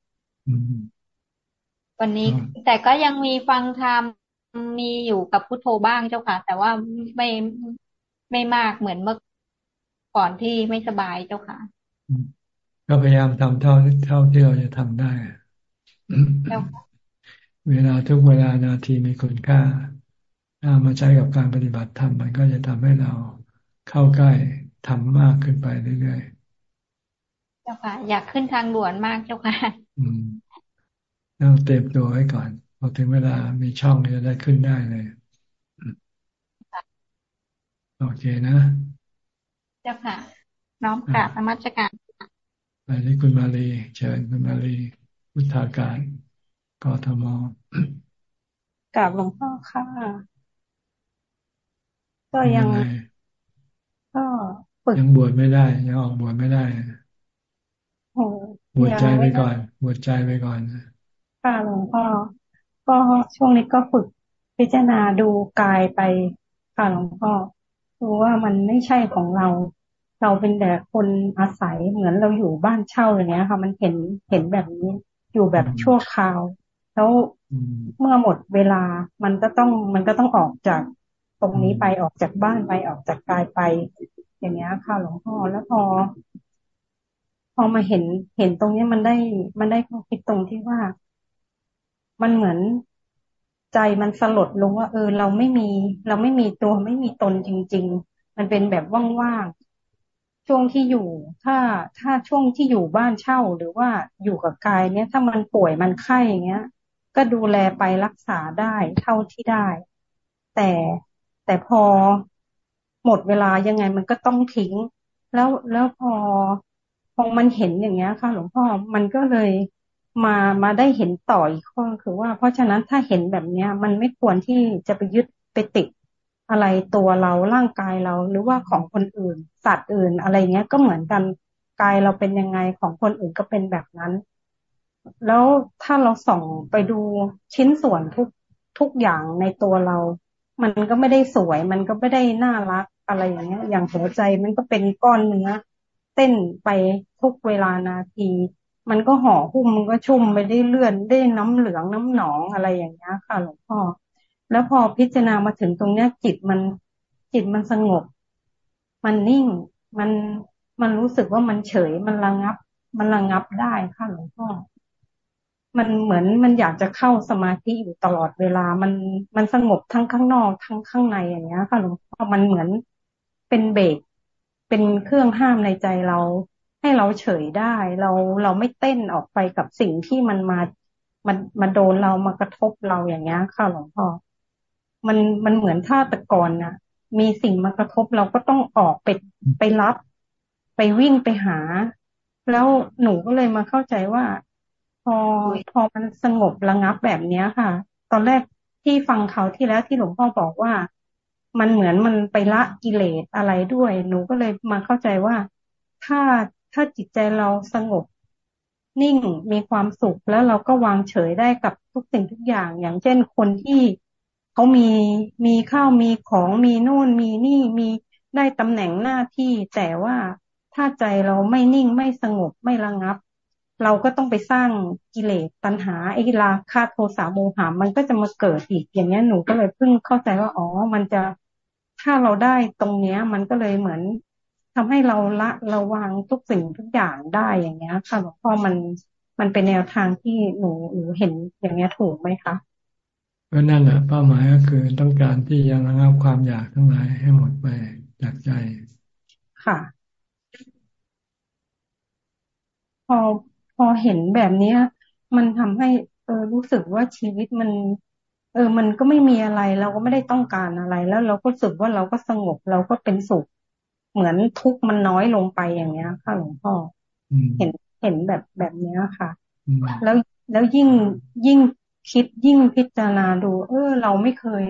[SPEAKER 35] วันนี้แต่ก็ยังมีฟังธรรมมีอยู่กับพุทโธบ้างเจ้าค่ะ แต่ว่าไม่ไม่มากเหมือนเมื่อ ก่อนที่ไม่สบายเจ้าค่ะ
[SPEAKER 1] ก็พยายามทำเท่าเท่าที่เราจะทำได้ เวลาทุกเวลานาทีมีคุณค่าถ้ามาใช้กับการปฏิบัติธรรมมันก็จะทำให้เราเข้าใกล้ทำมากขึ้นไปเรื่อย
[SPEAKER 35] ๆ เจ้าค่ะ อยากขึ้นทางด่วนมากเจ้าค่ะ
[SPEAKER 1] อืมต้องเตรียมตัวไว้ก่อนพอถึงเวลามีช่องจะได้ขึ้นได้เลย โอเคนะ
[SPEAKER 35] เจ้าค่ะ น้อมกราบธรรมจัการ
[SPEAKER 1] ไปที่คุณมาลีเชิญคุณมาลีพุทธาการกทม
[SPEAKER 36] กราบหลวงพ่อค่ะ ก็ยัง ก็
[SPEAKER 1] ฝึกยังบวชไม่ได้ ยังออกบวชไม่ได้บวชใจไปก่อนบวชใจไปก่อน
[SPEAKER 36] ค่ะหลวงพ่อก็ช่วงนี้ก็ฝึกพิจารณาดูกายไปค่ะหลวงพ่อรู้ว่ามันไม่ใช่ของเรา เราเป็นแต่คนอาศัยเหมือนเราอยู่บ้านเช่าอย่างเงี้ย ค่ะ มันเห็นเห็นแบบนี้อยู่แบบชั่วคราว แล้วเมื่อหมดเวลามันก็ต้องมันก็ต้องออกจากตรงนี้ไปออกจากบ้านไปออกจากกายไป อย่างเงี้ยค่ะหลวงพ่อแล้วพอ พอมาเห็นเห็นตรงนี้มันได้มันได้ข้อคิดตรงที่ว่า มันเหมือนใจมันสลดลงว่า เออ เราไม่มี เราไม่มีตัวไม่มีตนจริง ๆ มันเป็นแบบว่างๆ ช่วงที่อยู่ ถ้าถ้าช่วงที่อยู่บ้านเช่าหรือว่าอยู่กับกายเนี้ยถ้ามันป่วยมันไข้อย่างเงี้ย ก็ดูแลไปรักษาได้เท่าที่ได้ แต่แต่พอหมดเวลายังไงมันก็ต้องทิ้ง แล้วแล้วพอพอมันเห็นอย่างเงี้ยค่ะ หลวงพ่อมันก็เลยมามาได้เห็นต่ออีกข้อคือว่าเพราะฉะนั้นถ้าเห็นแบบเนี้ย มันไม่ควรที่จะไปยึดไปติด อะไรตัวเราร่างกายเราหรือว่าของคนอื่น สัตว์อื่นอะไรเงี้ยก็เหมือนกันกายเราเป็นยังไงของคนอื่นก็เป็นแบบนั้น แล้วถ้าเราส่องไปดูชิ้นส่วนทุกทุกอย่างในตัวเรา มันก็ไม่ได้สวย มันก็ไม่ได้น่ารักอะไรอย่างเงี้ย อย่างหัวใจมันก็เป็นก้อนเนื้อเต้นไปทุกเวลานาที มันก็ห่อหุ้มมันก็ชุ่มไปได้เลื่อนได้น้ำเหลืองน้ำหนองอะไรอย่างเงี้ยค่ะหลวงพ่อ แล้วพอพิจารณามาถึงตรงเนี้ยจิตมันจิตมันสงบ มันนิ่งมันมันรู้สึกว่ามันเฉยมันระงับ มันระงับได้ค่ะหลวงพ่อมันเหมือนมันอยากจะเข้าสมาธิอยู่ตลอดเวลา มันมันสงบทั้งข้างนอกทั้งข้างในอย่างเงี้ยค่ะหลวงพ่อมันเหมือนเป็นเบรกเป็นเครื่องห้ามในใจเรา ให้เราเฉยได้ เราเราไม่เต้นออกไปกับสิ่งที่มันมามันมาโดนเรามากระทบเราอย่างเงี้ยค่ะหลวงพ่อ มันมันเหมือนท่าตะกอนนะมีสิ่งมากระทบเราก็ต้องออกไปไปรับ ไปวิ่งไปหา แล้วหนูก็เลยมาเข้าใจว่า พอพอมันสงบระงับแบบเนี้ยค่ะ ตอนแรกที่ฟังเขาที่แล้วที่หลวงพ่อบอกว่า มันเหมือนมันไปละกิเลสอะไรด้วย หนูก็เลยมาเข้าใจว่า ถ้าถ้าจิตใจเราสงบนิ่งมีความสุขแล้วเราก็วางเฉยได้กับทุกสิ่งทุกอย่าง อย่างเช่นคนที่ เขามีมีข้าวมีของมีนู่นมีนี่มีได้ตำแหน่งหน้าที่ แต่ว่าถ้าใจเราไม่นิ่งไม่สงบไม่ระงับ เราก็ต้องไปสร้างกิเลสตัณหาไอ้ราคะโทสะโมหะมันก็จะมาเกิดอีกอย่างเงี้ยหนูก็เลยเพิ่งเข้าใจว่าอ๋อมันจะถ้าเราได้ตรงเนี้ย มันก็เลยเหมือนทำให้เราละระวังทุกสิ่งทุกอย่างได้อย่างเงี้ยค่ะหลวงพ่อมันมันเป็นแนวทางที่หนูหนูเห็นอย่างเงี้ยถูกไหมคะ
[SPEAKER 1] ก็นั่นแหละเป้าหมายก็คือต้องการที่ยังระงับความอยากทั้งหลายให้หมดไปจากใจ
[SPEAKER 36] ค่ะ พอพอเห็นแบบเนี้ย มันทำให้ เออรู้สึกว่าชีวิตมัน เออ มันก็ไม่มีอะไร เราก็ไม่ได้ต้องการอะไร แล้วเราก็รู้สึกว่าเราก็สงบเราก็เป็นสุข เหมือนทุกข์มันน้อยลงไปอย่างเงี้ย ค่ะหลวงพ่อเห็นเห็นแบบแบบเนี้ยค่ะ แล้วแล้วยิ่งยิ่ง คิดยิ่งพิจารณาดู เออ เราไม่เคย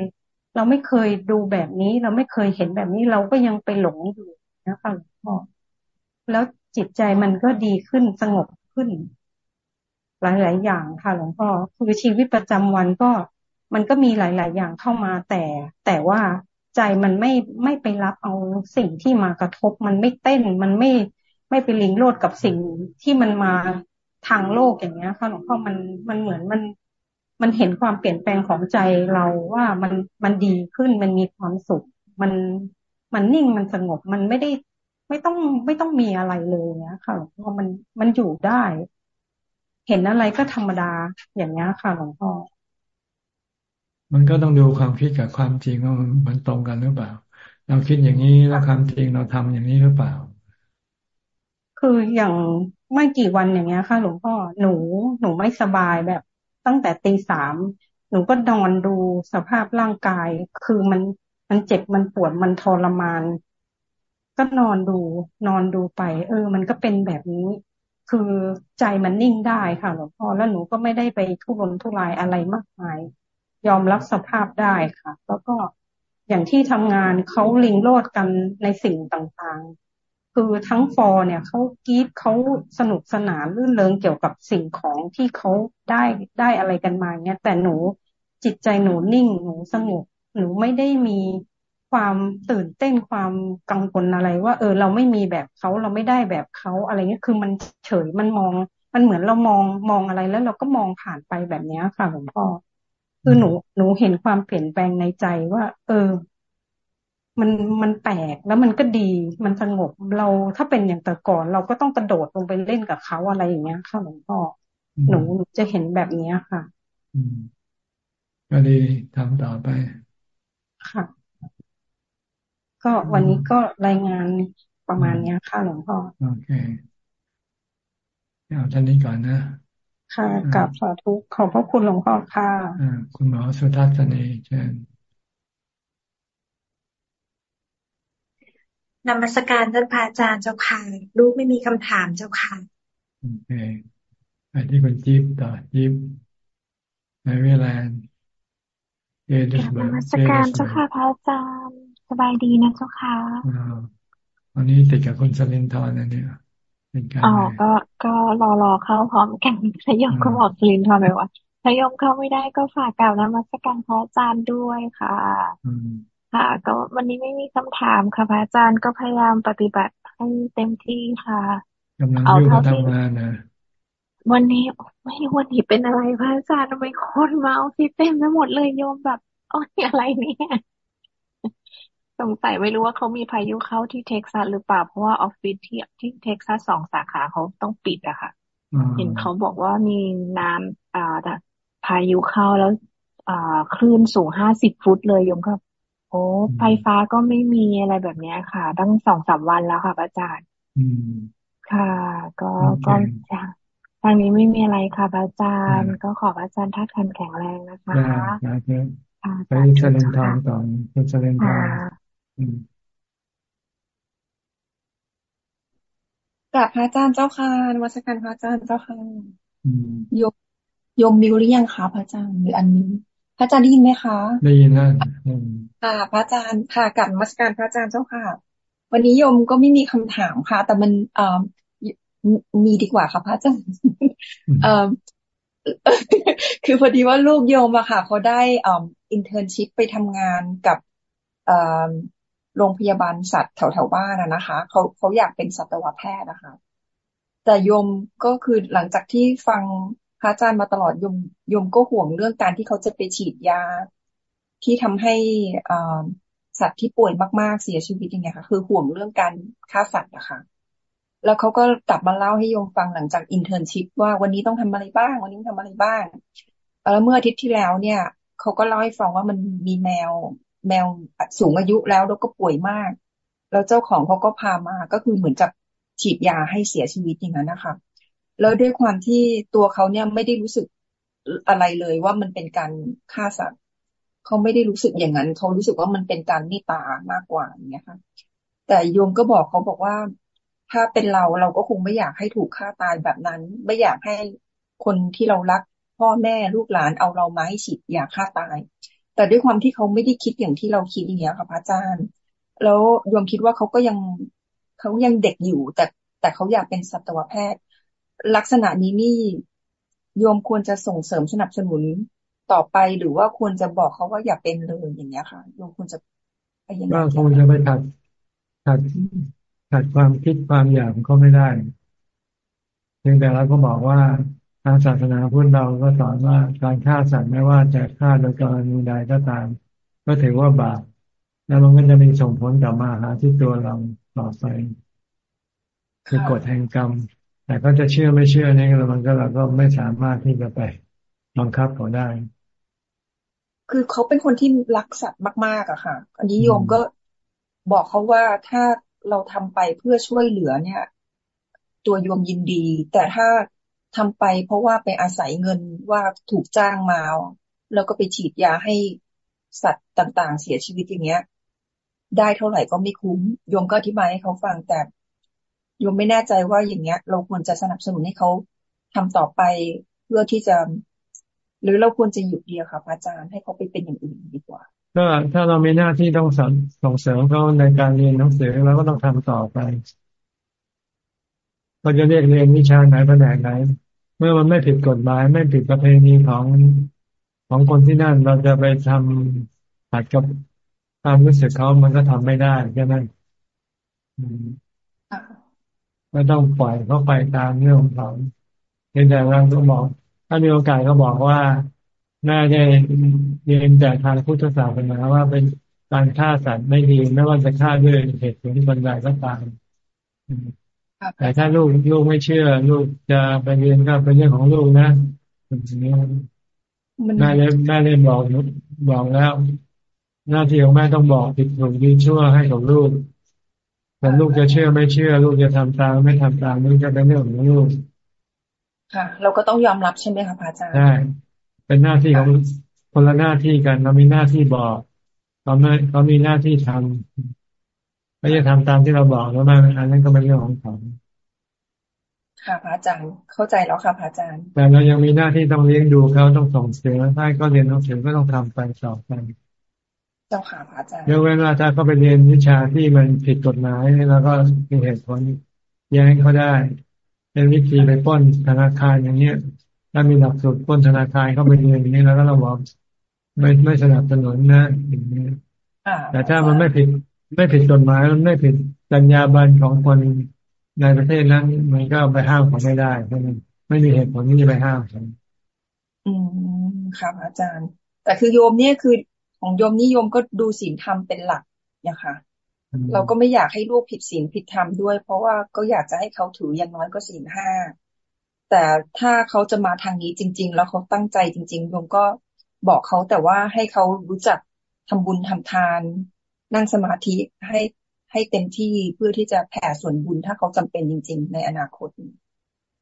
[SPEAKER 36] เราไม่เคยดูแบบนี้ เราไม่เคยเห็นแบบนี้เราก็ยังไปหลงอยู่นะคะหลวงพ่อแล้วจิตใจมันก็ดีขึ้นสงบขึ้น หลาย ๆ อย่างค่ะหลวงพ่อคือชีวิตประจำวันก็มันก็มีหลาย ๆ อย่างเข้ามาแต่ แต่ว่าใจมันไม่ไม่ไปรับเอาสิ่งที่มากระทบ มันไม่เต้น มันไม่ไม่ไปลิงโลดกับสิ่งที่มันมาทางโลกอย่างเงี้ยค่ะหลวงพ่อมันมันเหมือนมัน มันเห็นความเปลี่ยนแปลงของใจเราว่ามันมันดีขึ้นมันมีความสุข มันมันนิ่งมันสงบมันไม่ได้ไม่ต้องไม่ต้องมีอะไรเลยเนี้ยค่ะหลวงพ่อมันมันอยู่ได้ เห็นอะไรก็ธรรมดาอย่างนี้ค่ะหลวงพ่อ
[SPEAKER 1] มันก็ต้องดูความคิดกับความจริงว่ามันตรงกันหรือเปล่า เราคิดอย่างนี้แล้วความจริงเราทำอย่างนี้หรือเปล่า
[SPEAKER 36] คืออย่างไม่กี่วันอย่างเงี้ยค่ะ หลวงพ่อหนูหนูไม่สบายแบบ ตั้งแต่ตีสามหนูก็นอนดูสภาพร่างกาย คือมันมันเจ็บมันปวดมันทรมาน ก็นอนดู นอนดูไป เออ มันก็เป็นแบบนี้ คือใจมันนิ่งได้ค่ะหลวงพ่อแล้วหนูก็ไม่ได้ไปทุรนทุรายอะไรมากมาย ยอมรับสภาพได้ค่ะ แล้วก็อย่างที่ทำงานเขาลิงโลดกันในสิ่งต่างๆ คือทั้งฟอร์เนี่ยเขากีดเขาสนุกสนานรื่นเริงเกี่ยวกับสิ่งของที่เขาได้ได้อะไรกันมาเนี่ยแต่หนูจิตใจหนูนิ่งหนูสงบหนูไม่ได้มีความตื่นเต้นความกังวลอะไร ว่า เออ เราไม่มีแบบเขาเราไม่ได้แบบเขาอะไรเงี้ยคือมันเฉยมันมอง มันเหมือนเรามองมองอะไรแล้วเราก็มองผ่านไปแบบเนี้ยค่ะหลวงพ่อคือหนูหนูเห็นความเปลี่ยนแปลงในใจว่า เออ มันมันแปลกแล้วมันก็ดีมันสงบเราถ้าเป็นอย่างแต่ก่อน เราก็ต้องกระโดดลงไปเล่นกับเขาอะไรอย่างเงี้ยค่ะหลวงพ่อหนูจะเห็นแบบนี้ค่ะ
[SPEAKER 1] อืมก็ดีทำต่อไป
[SPEAKER 36] ค่ะ ก็วันนี้ก็รายงานประมาณนี้ค่ะหลวงพ่อ
[SPEAKER 1] โอเคเอาท่านนี้ก่อนนะ
[SPEAKER 36] ค่ะกับสาธุขอบพระคุณหลวงพ่อค่ะ
[SPEAKER 1] อ่าคุณหมอสุทัศนีเชิญ
[SPEAKER 37] นมัสการท่านพระอาจารย์เจ้าค่ะลูกไม่มีคำถามเจ้าค่ะ
[SPEAKER 1] โอเคไปที่คุณจิ๊บต่อจิ๊บในเวลา
[SPEAKER 38] เอเดสเบิร์กนมัสการเจ้าค่ะพระอาจารย์สบายดีนะเจ้าค่ะ
[SPEAKER 1] วันนี้ติดกับคุณสลินทร์นะเนี่ยเป็นการ
[SPEAKER 38] อ๋อก็ก็รอรอเข้าพร้อมกันถ้ายมก็บอกสลินทร์ไปว่าถ้ายมเข้าไม่ได้ก็ฝากกล่าวนมัสการพระอาจารย์ด้วยค่ะ ค่ะ ก็วันนี้ไม่มีคำถามค่ะพระอาจารย์ก็พยายามปฏิบัติให้เต็มที่ค่ะ
[SPEAKER 1] กำลังยุ่งกับทำงานนะ
[SPEAKER 38] วันนี้ไม่วันนี้เป็นอะไรพระอาจารย์ทำไมคนมาออฟฟิศเต็มไปหมดเลยโยมแบบอ๋ออะไรเนี่ยสงสัยไม่รู้ว่าเขามีพายุเข้าที่เท็กซัสหรือเปล่า เพราะว่าออฟฟิศที่ที่เท็กซัสสองสาขาเขาต้องปิดอะค่ะ เห็นเขาบอกว่ามีน้ำอ่าแต่พายุเข้าแล้ว อ่าคลื่นสูงห้าสิบฟุตเลยโยมครับ โอ้ไฟฟ้าก็ไม่มีอะไรแบบเนี้ยค่ะ ตั้งสองสามวันแล้วค่ะอาจารย์ค่ะ ก็ก็จะทางนี้ไม่มีอะไรค่ะอาจารย์ ก็ขออาจารย์ธาตุขันธ์แข็งแรงนะคะ
[SPEAKER 1] ไปเชลินทองต่อไปเชลินทอง
[SPEAKER 39] กับพระอาจารย์เจ้าค่ะนวัตการพระอาจารย์เจ้าค่ะยมยมมิวหรือยังคะพระอาจารย์หรืออันนี้ พระอาจารย์ได้ยินไหมคะ
[SPEAKER 1] ได้ยินนะ
[SPEAKER 39] ค่ะ พระอาจารย์ค่ะกับนวัตการพระอาจารย์เจ้าค่ะ วันนี้ยมก็ไม่มีคำถามค่ะ แต่มันเอ่อมีดีกว่าค่ะพระอาจารย์เอ่อคือพอดีว่าลูกโยมอะค่ะเขาได้อ่า internship ไปทำงานกับอ่าโรงพยาบาลสัตว์แถวๆบ้านนะคะเขาเขาอยากเป็นสัตวแพทย์นะคะแต่โยมก็คือหลังจากที่ฟัง พระอาจารย์มาตลอดโยมโยมก็ห่วงเรื่องการที่เขาจะไปฉีดยา ที่ทำให้อ่าสัตว์ที่ป่วยมากๆเสียชีวิตอย่างเงี้ยค่ะ คือห่วงเรื่องการฆ่าสัตว์นะคะแล้วเขาก็กลับมาเล่าให้โยมฟังหลังจาก internship ว่าวันนี้ต้องทำอะไรบ้าง วันนี้ทำอะไรบ้างแล้วเมื่ออาทิตย์ที่แล้วเนี่ยเขาก็เล่าให้ฟังว่ามันมีแมว แมวสูงอายุแล้วแล้วก็ป่วยมาก แล้วเจ้าของเขาก็พามาก็คือเหมือนกับฉีดยาให้เสียชีวิตอย่างนั้นนะคะ แล้วด้วยความที่ตัวเขาเนี่ยไม่ได้รู้สึกอะไรเลยว่ามันเป็นการฆ่าสัตว์เขาไม่ได้รู้สึกอย่างนั้นเขารู้สึกว่ามันเป็นการเมตตามากกว่าอย่างเงี้ยค่ะ แต่โยมก็บอกเขาบอกว่าถ้าเป็นเราเราก็คงไม่อยากให้ถูกฆ่าตายแบบนั้น ไม่อยากให้คนที่เรารักพ่อแม่ลูกหลานเอาเรามาให้ฉีดยาฆ่าตาย แต่ด้วยความที่เขาไม่ได้คิดอย่างที่เราคิดอย่างเงี้ยค่ะพระอาจารย์ แล้วโยมคิดว่าเขาก็ยังเขายังเด็กอยู่ แต่แต่เขาอยากเป็นสัตวแพทย์ ลักษณะนี้นี่โยมควรจะส่งเสริมสนับสนุนต่อไปหรือว่าควรจะบอกเขาว่าอย่าเป็นเลยอย่างเงี้ยค่ะโยมควรจะ
[SPEAKER 1] ไปยังไงก็คงจะไปตัดตัดขัดความคิดความอยากก็ไม่ได้เพียงแต่เราก็บอกว่าทางศาสนาพุทธเราก็สอนว่าการฆ่าสัตว์ไม่ว่าจะฆ่าโดยกรณีใดก็ตาม ก็ถือว่าบาปแล้วมันก็จะมีส่งผลกลับมาหาที่ตัวเราต่อไปคือกฎแห่งกรรม แต่ก็จะเชื่อไม่เชื่อนี่เรามันก็เราก็ไม่สามารถที่จะไปบังคับเขาได้
[SPEAKER 39] คือเขาเป็นคนที่รักสัตว์มาก ๆอะค่ะ อันนี้โยมก็บอกเขาว่าถ้าเราทำไปเพื่อช่วยเหลือเนี่ย ตัวโยมยินดี แต่ถ้าทำไปเพราะว่าไปอาศัยเงินว่าถูกจ้างมาแล้วก็ไปฉีดยาให้สัตว์ต่างๆ เสียชีวิตอย่างเงี้ย ได้เท่าไหร่ก็ไม่คุ้มโยมก็อธิบายให้เขาฟังแต่ โยมไม่แน่ใจว่าอย่างเงี้ย เราควรจะสนับสนุนให้เขาทำต่อไปเพื่อที่จะ หรือเราควรจะหยุดเดียวค่ะอาจารย์ให้เขาไปเป็นอย่างอื่นดีกว่า
[SPEAKER 1] ก็ถ้าเรามีหน้าที่ต้องสอนส่งเสริมเขาในการเรียนหนังสือเราก็ต้องทำต่อไปเราจะเรียกเรียนวิชาไหนแผนกไหน เมื่อมันไม่ผิดกฎหมาย ไม่ผิดประเพณีของของคนที่นั่น เราจะไปทำขัดกับความรู้สึกเขามันก็ทำไม่ได้แค่นั้น ไม่ต้องปล่อยเขาไปตามเรื่องของเขาเพียงแต่เราต้องบอก ถ้ามีโอกาสก็บอกว่าน่าจะเรียนแต่ทางพุทธศาสนาว่าเป็นการฆ่าสัตว์ไม่ดีไม่ว่าจะฆ่าด้วยเหตุผลบรรดาก็ตามแต่ถ้าลูกลูกไม่เชื่อ ลูกจะไปเรียนก็เป็นเรื่องของลูกนะอย่างนี้แม่เล่นแม่เล่นบอกบอกแล้ว หน้าที่ของแม่ต้องบอกผิดถูกดีชั่วให้กับลูก แต่ลูกจะเชื่อไม่เชื่อ ลูกจะทำตามไม่ทำตามนี่จะเป็นเรื่องของลูก
[SPEAKER 39] ค่ะ เราก็ต้องยอมรับใช่ไหมคะพระอาจารย์
[SPEAKER 1] ใช่เป็นหน้าที่ของคนละหน้าที่กันเรามีหน้าที่บอกเขาไม่เขามีหน้าที่ทำไม่จะทำตามที่เราบอกแล้วมันอันนั้นก็เป็นเรื่องของเขา
[SPEAKER 39] ค่ะพระอาจารย์เข้าใจแล้วค่ะพระอาจารย์
[SPEAKER 1] แต่เรายังมีหน้าที่ต้องเลี้ยงดูเขาต้องส่งเสียถ้าก็เรียนต้องเสียก็ต้องทำไปต่อไป
[SPEAKER 39] เจ้าค่ะพระอาจารย์
[SPEAKER 1] ยกเว้นว่าถ้าเขาไปเรียนวิชาที่มันผิดกฎหมายแล้วก็มีเหตุผลแย้งเขาได้ เป็นวิธีไปป้นธนาคารอย่างเนี้ย ถ้ามีหลักสูตรพ้นธนาคารเข้าไปเรียนอย่างนี้แล้วก็เราบอกไม่ไม่สนับสนุนนะอย่างนี้แต่ถ้ามันไม่ผิดไม่ผิดกฎหมายมันไม่ผิดจัญญาบันของคนในประเทศนั้นมันก็ไปห้ามเขาไม่ได้เพราะมันไม่มีเหตุผลที่จะไปห้ามเขา
[SPEAKER 39] อืมครับอาจารย์ แต่คือโยมเนี่ยคือ ของโยมนิยมก็ดูศีลธรรมเป็นหลักนะคะเราก็ไม่อยากให้ลูกผิดศีลผิดธรรมด้วย เพราะว่าก็อยากจะให้เขาถืออย่างน้อยก็ศีลห้าแต่ถ้าเขาจะมาทางนี้จริง ๆ แล้วเขาตั้งใจจริงๆโยมก็บอกเขาแต่ว่าให้เขารู้จักทำบุญทำทาน นั่งสมาธิให้ให้เต็มที่เพื่อที่จะแผ่ส่วนบุญถ้าเขาจำเป็นจริง ๆ ในอนาคต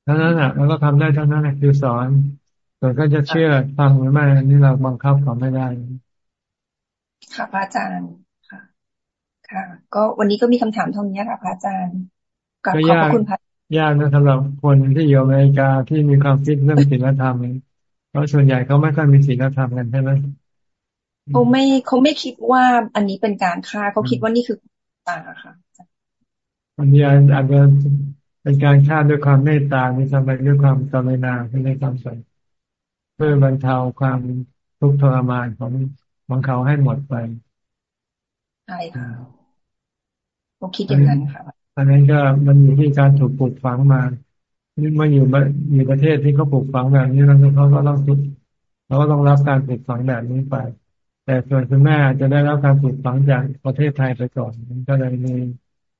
[SPEAKER 1] เท่านั้นแหละแล้วก็ทำได้เท่านั้นแหละคือสอนส่วนก็จะเชื่อฟังหรือไม่นี่เราบังคับเขาไม่ได้
[SPEAKER 39] ค่ะพระอาจารย์ค่ะ ค่ะ ก็วันนี้ก็มีคำถามเท่านี้ค่ะพระอาจารย์
[SPEAKER 1] ขอบพระคุณพระยากนะสำหรับคนที่อยู่อเมริกาที่มีความคิดเรื่องศีลธรรมเพราะส่วนใหญ่เขาไม่ค่อยมีศีลธรรมกันใช่ไหม
[SPEAKER 39] เขาไม่เขาไม่คิดว่าอันนี้เป็นการฆ่าเขาคิดว่านี่คือตาค่ะ
[SPEAKER 1] อันนี้อาจจะเป็นการฆ่าด้วยความเมตตาไม่ทำไปด้วยความกรุณาไม่ได้ความสนเพื่อบรรเทาความทุกข์ทรมานของ ของเขาให้หมดไป
[SPEAKER 39] ใช่ค่ะเขาคิดอย่างนั้นค่ะ
[SPEAKER 1] อันนั้นก็มันอยู่ที่การถูกปลูกฝังมานี่มาอยู่อยู่ประเทศที่เขาปลูกฝังแบบนี้แล้วเขาก็ต้องทุกเราก็ต้องรับการปลูกฝังแบบนี้ไป แต่ส่วนคุณแม่จะได้รับการปลูกฝังจากประเทศไทยไปก่อนมันก็เลยมี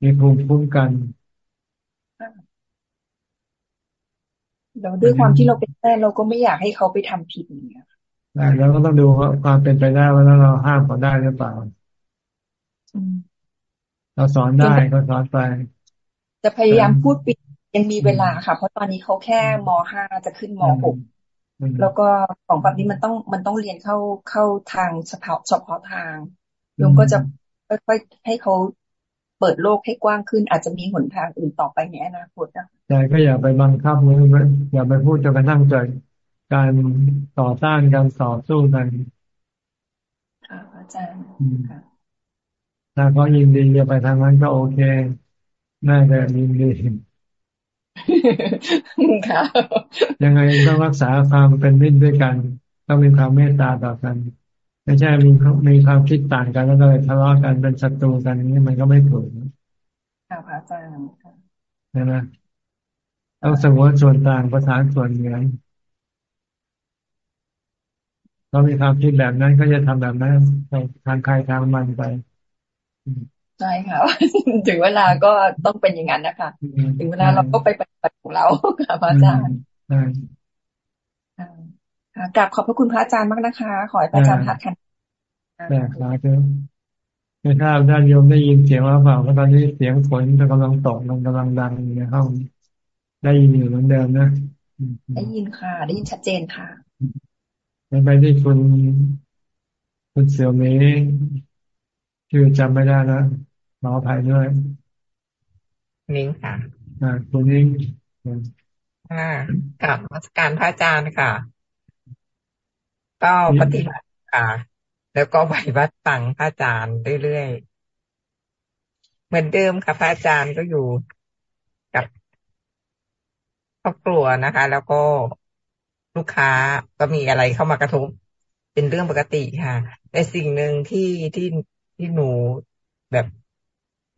[SPEAKER 1] มีภูมิคุ้มกัน
[SPEAKER 39] เราด้วยความที่เราเป็นแม่เราก็ไม่อยากให้เขาไปทำผิดอย่างเงี้ย
[SPEAKER 1] แล้วก็ต้องดูว่าความเป็นไปได้ว่าเราห้ามเขาได้หรือเปล่าเราสอนได้ก็สอนไป
[SPEAKER 39] จะพยายามพูดปิดยังมีเวลาค่ะ เพราะตอนนี้เขาแค่มห้าจะขึ้นมหกแล้วก็ของแบบนี้มันต้องมันต้องเรียนเข้าเข้าทางเฉพาะเฉพาะทางโยมก็จะค่อยๆให้เขาเปิดโลกให้กว้างขึ้น อาจจะมีหนทางอื่นต่อไปในอนาคตนะ
[SPEAKER 1] ใช่ก็อย่าไปบังคับมืออย่าไปพูดจนกระทั่งเกิด การต่อต้านการต่อสู้กัน
[SPEAKER 39] ค่ะอาจารย์
[SPEAKER 1] ถ้าเขายินดีจะไปทางนั้นก็โอเค น่าจะยินดี
[SPEAKER 39] ค่ะ
[SPEAKER 1] ยังไงต้องรักษาความเป็นมิตรด้วยกัน ต้องมีความเมตตาต่อกัน ไม่ใช่มีมีความคิดต่างกันแล้วก็เลยทะเลาะกันเป็นศัตรูกันนี่มันก็ไม่ถูก
[SPEAKER 39] ค่ะอาจารย์
[SPEAKER 1] ใช่ไหมต้องสงวนส่วนต่างประสานส่วนเหนือ เรามีความคิดแบบนั้นก็จะทำแบบนั้นทางใครทางมันไป
[SPEAKER 39] ใช่ค่ะถึงเวลาก็ต้องเป็นอย่างนั้นนะคะถึงเวลาเราก็ไปปฏิบัติของเราค่ะพระอาจารย์ค่ะกลับขอบพระคุณพระอาจารย์มากนะคะ ขอให้พระอาจารย์พักคัน
[SPEAKER 1] แต่ครับไม่ทราบท่านโยมได้ยินเสียงว่าเปล่าเพราะตอนนี้เสียงฝนกำลังตกมันกำลังดังในห้องได้ยินอยู่เหมือนเดิมนะ
[SPEAKER 39] ได้ยินค่ะ ได้ยินชัดเจนค่ะ
[SPEAKER 1] ไปที่คุณคุณเสี่ยวเมย์ชื่อจำไม่ได้แล้วขออภัยด้วย
[SPEAKER 40] นิ้งค่ะ
[SPEAKER 1] อ่าคุณนิ้ง
[SPEAKER 40] อ่ากับมาสการพระอาจารย์ค่ะ ก็ปฏิบัติค่ะ แล้วก็ไปวัดฟังพระอาจารย์เรื่อยๆ เหมือนเดิมค่ะพระอาจารย์ก็อยู่กับครอบครัวนะคะ แล้วก็ ลูกค้าก็มีอะไรเข้ามากระทบ เป็นเรื่องปกติค่ะแต่สิ่งหนึ่งที่ที่ที่หนูแบบ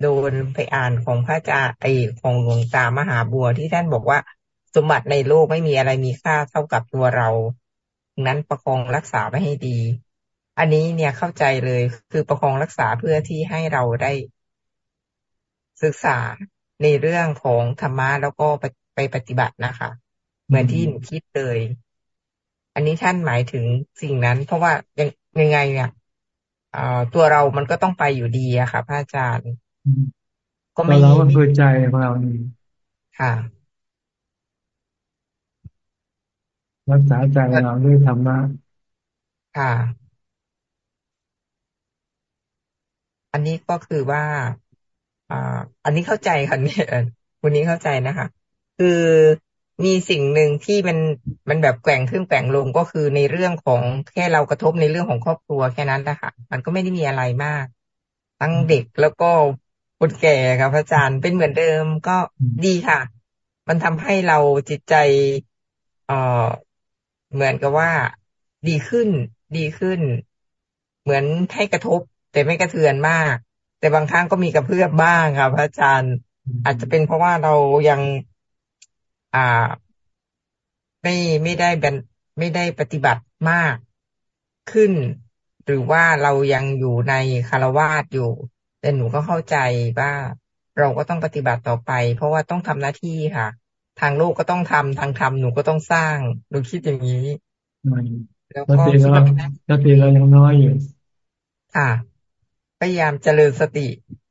[SPEAKER 40] โดนไปอ่านของพระอาจารย์ไอของหลวงตามหาบัวที่ท่านบอกว่าสมบัติในโลกไม่มีอะไรมีค่าเท่ากับตัวเรานั้นประคองรักษาไว้ให้ดี อันนี้เนี่ยเข้าใจเลยคือประคองรักษาเพื่อที่ให้เราได้ศึกษาในเรื่องของธรรมะแล้วก็ไปปฏิบัตินะคะ เหมือนที่หนูคิดเลย อันนี้ท่านหมายถึงสิ่งนั้น เพราะว่ายังยังไงเนี่ยตัวเรามันก็ต้องไปอยู่ดีอะค่ะพระอาจารย์
[SPEAKER 1] ก็ไม่เราก็คือใจของเรานี่
[SPEAKER 40] ค่ะ
[SPEAKER 1] รักษาใจเราด้วยธรรมะ
[SPEAKER 40] ค่ะ อันนี้ก็คือว่าอ่าอันนี้เข้าใจค่ะเนี่ยวันนี้เข้าใจนะคะ คือ มีสิ่งหนึ่งที่มันมันแบบแกว่งขึ้นแกว่งลงก็คือในเรื่องของแค่เรากระทบในเรื่องของครอบครัวแค่นั้นแหละคะมันก็ไม่ได้มีอะไรมาก ทั้งเด็กแล้วก็คนแก่ครับอาจารย์เป็นเหมือนเดิมก็ดีค่ะ มันทำให้เราจิตใจเอ่อเหมือนกับว่าดีขึ้น ดีขึ้น เหมือนให้กระทบ แต่ไม่กระเทือนมาก แต่บางครั้งก็มีกระเพื่อมบ้างครับอาจารย์ อาจจะเป็นเพราะว่าเรายัง อ่า ไม่ไม่ได้เป็นไม่ได้ปฏิบัติมากขึ้น หรือว่าเรายังอยู่ในคารวาสอยู่ แต่หนูก็เข้าใจว่าเราก็ต้องปฏิบัติต่อไป เพราะว่าต้องทำหน้าที่ค่ะ ทางโลกก็ต้องทำทางธรรมหนูก็ต้องสร้างหนูคิดอย่างนี้
[SPEAKER 1] แล้วก็สติเรายังน้อยอยู่
[SPEAKER 40] ค่ะพยายามเจริญสติ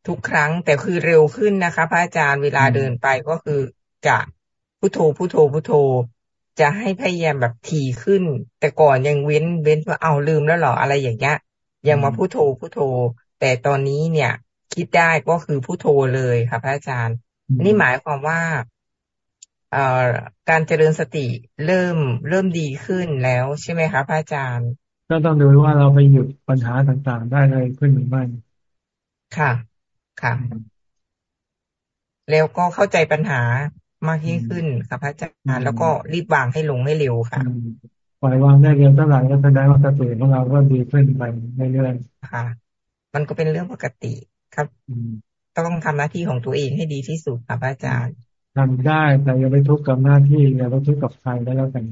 [SPEAKER 40] ทุกครั้งแต่คือเร็วขึ้นนะคะ พระอาจารย์เวลาเดินไปก็คือจะ พุโทโธพุโทโธพุโทโธ จะให้พยายามแบบถี่ขึ้น แต่ก่อนยังเว้นเว้นว่าเอาลืมแล้วหรออะไรอย่างเงี้ยยังมาพุโทโธพุโทโธ แต่ตอนนี้เนี่ย คิดได้ก็คือพุโทโธเลยค่ะพระอาจารย์ นี่หมายความว่าเอ่อการเจริญสติเริ่มเริ่มดีขึ้นแล้วใช่ไหมคะพระอาจารย์
[SPEAKER 1] ก็ต้องดูว่าเราไปหยุดปัญหาต่างๆ ได้เลยขึ้นหรือไม่
[SPEAKER 40] ค่ะ ค่ะ แล้วก็เข้าใจปัญหา มากยิ่งขึ้นค่ะพระอาจารย์แล้วก็รีบวางให้ลงให้เร็วค่ะ
[SPEAKER 1] ปล่อยวางได้เร็วเท่าไหร่ก็แสดงว่าสติของเราก็ดีขึ้นไปเรื่อย
[SPEAKER 40] ๆค่ะ มันก็เป็นเรื่องปกติครับต้องทำหน้าที่ของตัวเองให้ดีที่สุดค่ะพระอาจารย์
[SPEAKER 1] ทำได้แต่อย่าไปทุกข์กับหน้าที่อย่าไปทุกข์กับใครได้แล้วกัน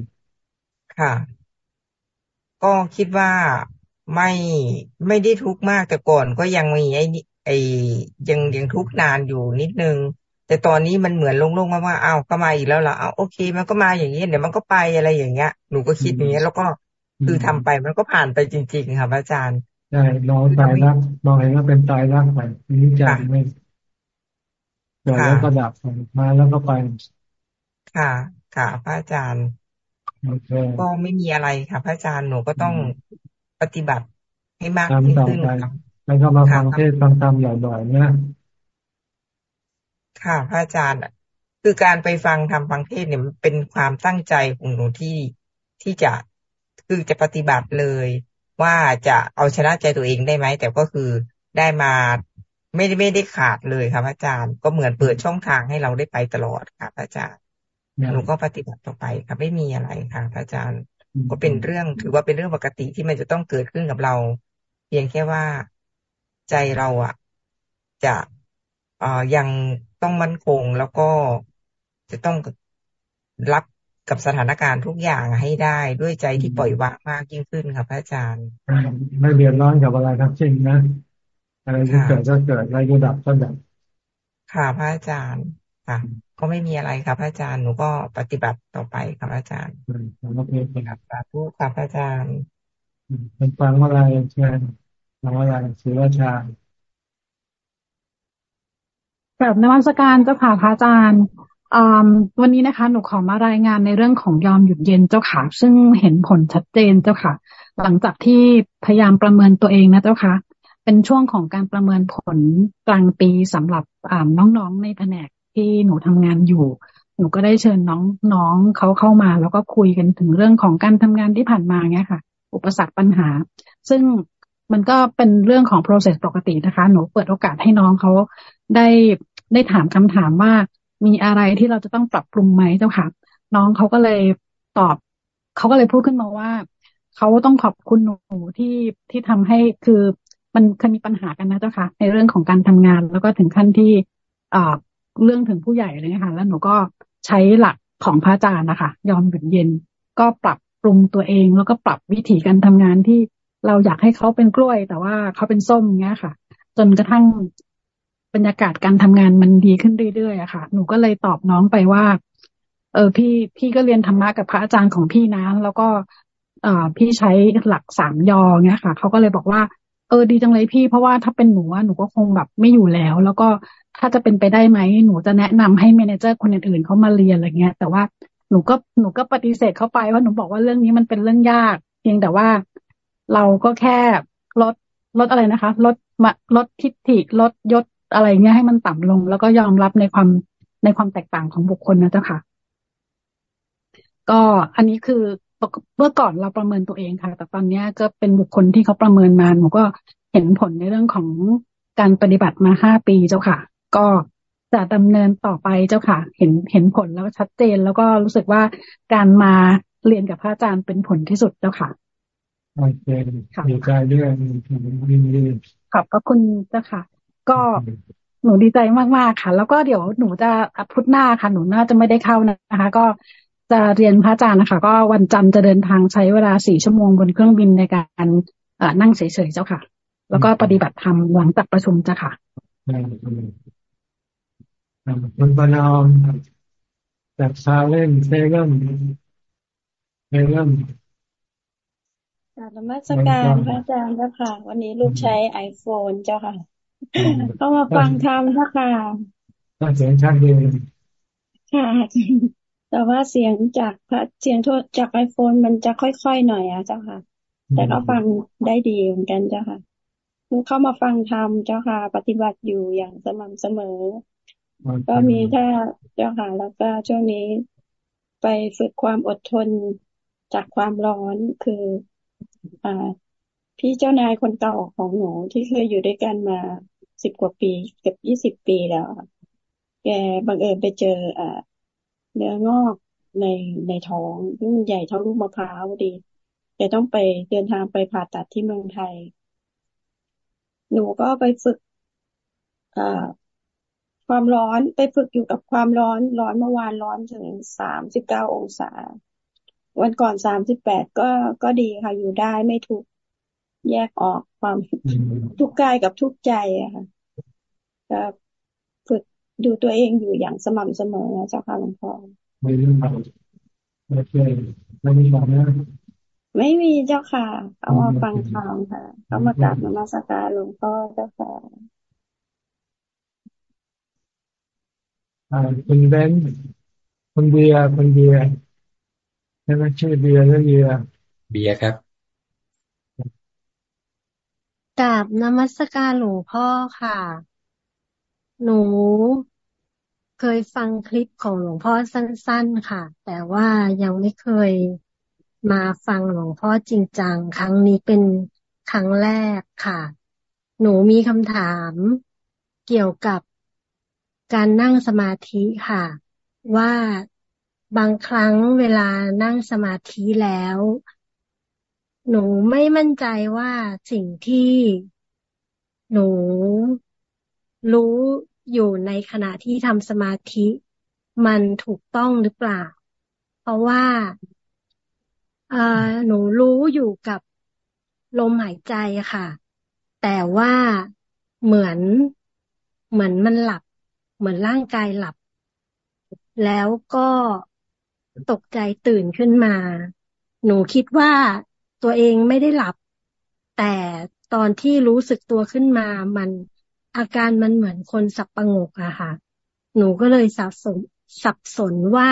[SPEAKER 40] ค่ะ ก็คิดว่าไม่ไม่ได้ทุกข์มากแต่ก่อนก็ยังมีไอ้ไอ้ยังยังทุกข์นานอยู่นิดนึง แต่ตอนนี้มันเหมือนลงๆมาว่าอ้าวก็มาอีกแล้วล่ะอ้าวโอเค มันก็มาอย่างนี้เดี๋ยวมันก็ไปอะไรอย่างเงี้ย หนูก็คิดอย่างเงี้ย แล้วก็คือทำไปมันก็ผ่านไปจริง ๆ ค่ะอาจารย์
[SPEAKER 1] ใช่มองตายรักมองเห็นว่าเป็นตายรักไปนี้ใจไม่เกิดแล้วก็ดับมาแล้วก็ไป
[SPEAKER 40] ค่ะ ค่ะพระอาจารย์ก็ไม่มีอะไรค่ะ พระอาจารย์หนูก็ต้องปฏิบัติให้มากขึ้น
[SPEAKER 1] แล้วก็มาฟังเทศฟังธรรมบ่อยๆเนี่ย
[SPEAKER 40] ค่ะพระอาจารย์คือการไปฟังทำฟังเทศเนี่ยมันเป็นความตั้งใจของหนูที่ที่จะคือจะปฏิบัติเลย ว่าจะเอาชนะใจตัวเองได้ไหมแต่ก็คือได้มาไม่ได้ไม่ได้ขาดเลยค่ะพระอาจารย์ ก็เหมือนเปิดช่องทางให้เราได้ไปตลอดค่ะพระอาจารย์หนูก็ปฏิบัติต่อไปค่ะไม่มีอะไรค่ะพระอาจารย์ก็เป็นเรื่องถือว่าเป็นเรื่องปกติที่มันจะต้องเกิดขึ้นกับเรา เพียงแค่ว่าใจเราอะ จะเอ่อยัง ต้องมั่นคง แล้วก็จะต้องรับกับสถานการณ์ทุกอย่างให้ได้ด้วยใจที่ปล่อยวางมากยิ่งขึ้นค่ะพระอาจารย์
[SPEAKER 1] ไม่เบียดร้อนกับอะไรทั้งสิ้นนะอะไรที่เกิดก็เกิดอะไรก็ดับก็ดับ
[SPEAKER 40] ค่ะพระอาจารย์ค่ะ ก็ไม่มีอะไรครับอาจารย์หนูก็ปฏิบัติต่อไปครับอาจารย์ครับสาธุครับอาจารย์
[SPEAKER 1] เป็นฟังอะไรเชิญฟังอะไรศิวชา
[SPEAKER 41] แบบนวัตการเจ้าค่ะพระอาจารย์วันนี้นะคะ หนูขอมารายงานในเรื่องของยอมหยุดเย็นเจ้าค่ะ ซึ่งเห็นผลชัดเจนเจ้าค่ะ หลังจากที่พยายามประเมินตัวเองนะเจ้าค่ะ เป็นช่วงของการประเมินผลกลางปีสำหรับน้องๆในแผนกที่หนูทำงานอยู่ หนูก็ได้เชิญน้องน้องเขาเข้ามา แล้วก็คุยกันถึงเรื่องของการทำงานที่ผ่านมาเงี้ยค่ะ อุปสรรคปัญหา ซึ่ง มันก็เป็นเรื่องของ process ปกตินะคะ หนูเปิดโอกาสให้น้องเขาได้ได้ถามคำถามว่ามีอะไรที่เราจะต้องปรับปรุงไหมเจ้าค่ะ น้องเขาก็เลยตอบ เขาก็เลยพูดขึ้นมาว่า เขาต้องขอบคุณหนูที่ที่ทำให้คือมันเคยมีปัญหากันนะเจ้าค่ะ ในเรื่องของการทำงาน แล้วก็ถึงขั้นที่อ่าเรื่องถึงผู้ใหญ่เลยนะคะแล้วหนูก็ใช้หลักของพระอาจารย์นะคะ ยอมหยุดเย็นก็ปรับปรุงตัวเอง แล้วก็ปรับวิธีการทำงานที่ เราอยากให้เขาเป็นกล้วย แต่ว่าเขาเป็นส้มเงี้ยค่ะ จนกระทั่งบรรยากาศการทำงานมันดีขึ้นเรื่อยๆอะค่ะ หนูก็เลยตอบน้องไปว่า เออพี่พี่ก็เรียนธรรมะกับพระอาจารย์ของพี่นะแล้วก็ เอ่อพี่ใช้หลักสามยอเงี้ยค่ะเขาก็เลยบอกว่าเออดีจังเลยพี่เพราะว่าถ้าเป็นหนูหนูก็คงแบบไม่อยู่แล้ว แล้วก็ถ้าจะเป็นไปได้ไหมหนูจะแนะนำให้เมนเจอร์คนอื่นๆเขามาเรียนอะไรเงี้ย แต่ว่าหนูก็หนูก็ปฏิเสธเข้าไปว่าหนูบอกว่าเรื่องนี้มันเป็นเรื่องยาก เพียงแต่ว่า เราก็แค่ลดลดอะไรนะคะลดมาลดทิฏฐิลดยศอะไรเงี้ยให้มันต่ำลง แล้วก็ยอมรับในความในความแตกต่างของบุคคลนะเจ้าค่ะ ก็อันนี้คือเมื่อก่อนเราประเมินตัวเองค่ะ แต่ตอนนี้ก็เป็นบุคคลที่เขาประเมินมาหนูก็เห็นผลในเรื่องของการปฏิบัติมาห้าปีเจ้าค่ะ ก็จะดำเนินต่อไปเจ้าค่ะ เห็นเห็นผลแล้วชัดเจน แล้วก็รู้สึกว่าการมาเรียนกับพระอาจารย์เป็นผลที่สุดเจ้าค่ะ
[SPEAKER 1] โอเคดีใจด้วยดีดี
[SPEAKER 41] ขอบพระคุณเจ้าค่ะ ก็หนูดีใจมากๆค่ะ แล้วก็เดี๋ยวหนูจะพุธหน้าค่ะ หนูน่าจะไม่ได้เข้านะคะ ก็จะเรียนพระอาจารย์นะคะ ก็วันจันทร์จะเดินทางใช้เวลาสี่ชั่วโมงบนเครื่องบินในการนั่งเฉยๆเจ้าค่ะ แล้วก็ปฏิบัติธรรมหลังจากประชุมเจ้าค่ะ
[SPEAKER 1] คุณปนอมจากซาเล่นเซรั่มเซรั่ม
[SPEAKER 42] กาบนมัสการพระอาจารย์เจ้าค่ะ วันนี้ลูกใช้ไอโฟนเจ้าค่ะเข้ามาฟังธรรมเจ้าค่ะ
[SPEAKER 1] เสียงชัดเจน
[SPEAKER 42] ค่ะแต่ว่าเสียงจากพระเสียงทั่วจากไอโฟนมันจะค่อยๆหน่อยอะเจ้าค่ะ แต่ก็ฟังได้ดีเหมือนกันเจ้าค่ะลูกเข้ามาฟังธรรมเจ้าค่ะ ปฏิบัติอยู่อย่างสม่ำเสมอ ก็มีแค่เจ้าค่ะ แล้วก็ช่วงนี้ไปฝึกความอดทนจากความร้อนคืออ่า พี่เจ้านายคนเก่าของหนูที่เคยอยู่ด้วยกันมาสิบกว่าปีเกือบยี่สิบปีแล้ว แกบังเอิญไปเจออ่าเนื้องอกในในท้องซึ่งใหญ่เท่าลูกมะพร้าวดีแกต้องไปเดินทางไปผ่าตัดที่เมืองไทย หนูก็ไปฝึกอ่าความร้อนไปฝึกอยู่กับความร้อนร้อนเมื่อวานร้อนถึงสามสิบเก้าองศา วันก่อนสามสิบแปดก็ก็ดีค่ะ อยู่ได้ไม่ทุกแยกออกความทุกกายกับทุกใจอะค่ะก็ฝึกดูตัวเองอยู่อย่างสม่ำเสมอนะเจ้าค่ะหลวงพ่อ
[SPEAKER 1] ไม่รู้ไม่เคยไม่มีความนะ
[SPEAKER 42] ไม่มีเจ้าค่ะ เอามาฟังธรรมค่ะ เอามากราบนมัสการหลวงพ่อเจ้าค่ะ
[SPEAKER 1] คุณเบนคุณเบียร์คุณเบียร์ ใช่ไหมชื่อเบียร์หรือเบียร์
[SPEAKER 43] เบียร์ครับ
[SPEAKER 44] กราบนมัสการหลวงพ่อค่ะ หนูเคยฟังคลิปของหลวงพ่อสั้น ๆ ค่ะ แต่ว่ายังไม่เคยมาฟังหลวงพ่อจริงจังครั้งนี้เป็นครั้งแรกค่ะ หนูมีคำถามเกี่ยวกับการนั่งสมาธิค่ะ ว่า บางครั้งเวลานั่งสมาธิแล้ว หนูไม่มั่นใจว่าสิ่งที่หนูรู้อยู่ในขณะที่ทำสมาธิ มันถูกต้องหรือเปล่า เพราะว่าหนูรู้อยู่กับลมหายใจค่ะ แต่ว่าเหมือนเหมือนมันหลับ เหมือนร่างกายหลับ แล้วก็ ตกใจตื่นขึ้นมา หนูคิดว่าตัวเองไม่ได้หลับ แต่ตอนที่รู้สึกตัวขึ้นมามันอาการมันเหมือนคนสับประงกอะค่ะ หนูก็เลยสับสนสับสนว่า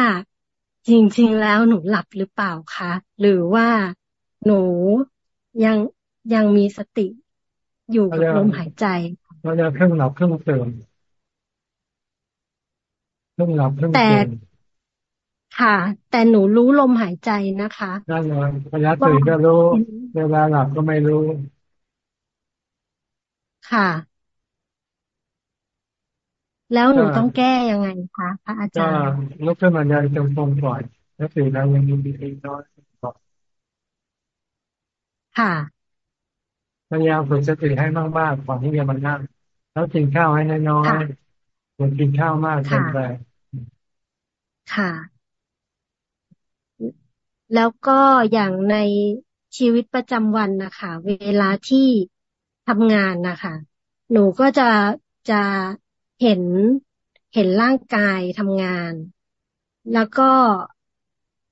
[SPEAKER 44] จริงๆแล้วหนูหลับหรือเปล่าคะหรือว่าหนูยังยังมีสติอยู่กับลมหายใจ
[SPEAKER 1] เราจะเครื่องหลับเครื่องเตือนเครื่องหลับเครื่องเตือน
[SPEAKER 44] ค่ะ แต่หนูรู้ลมหายใจนะคะ
[SPEAKER 1] นั่นเลยเวลาตื่นก็รู้เวลาหลับก็ไม่รู้
[SPEAKER 44] ค่ะ แล้วหนูต้องแก้ยังไงคะพระอาจารย์
[SPEAKER 1] ลุกขึ้นมาเดินจงกรมก่อนแล้วตื่นแล้วยังมีดีน้อยก่อน
[SPEAKER 44] ค่ะ
[SPEAKER 1] พยายามฝึกสติให้มากๆก่อนที่จะมานั่งแล้วกินข้าวให้น้อยๆควรกินข้าวมากเกินไป
[SPEAKER 44] ค่ะ แล้วก็อย่างในชีวิตประจำวันนะคะ เวลาที่ทำงานนะคะ หนูก็จะจะเห็นเห็นร่างกายทำงาน แล้วก็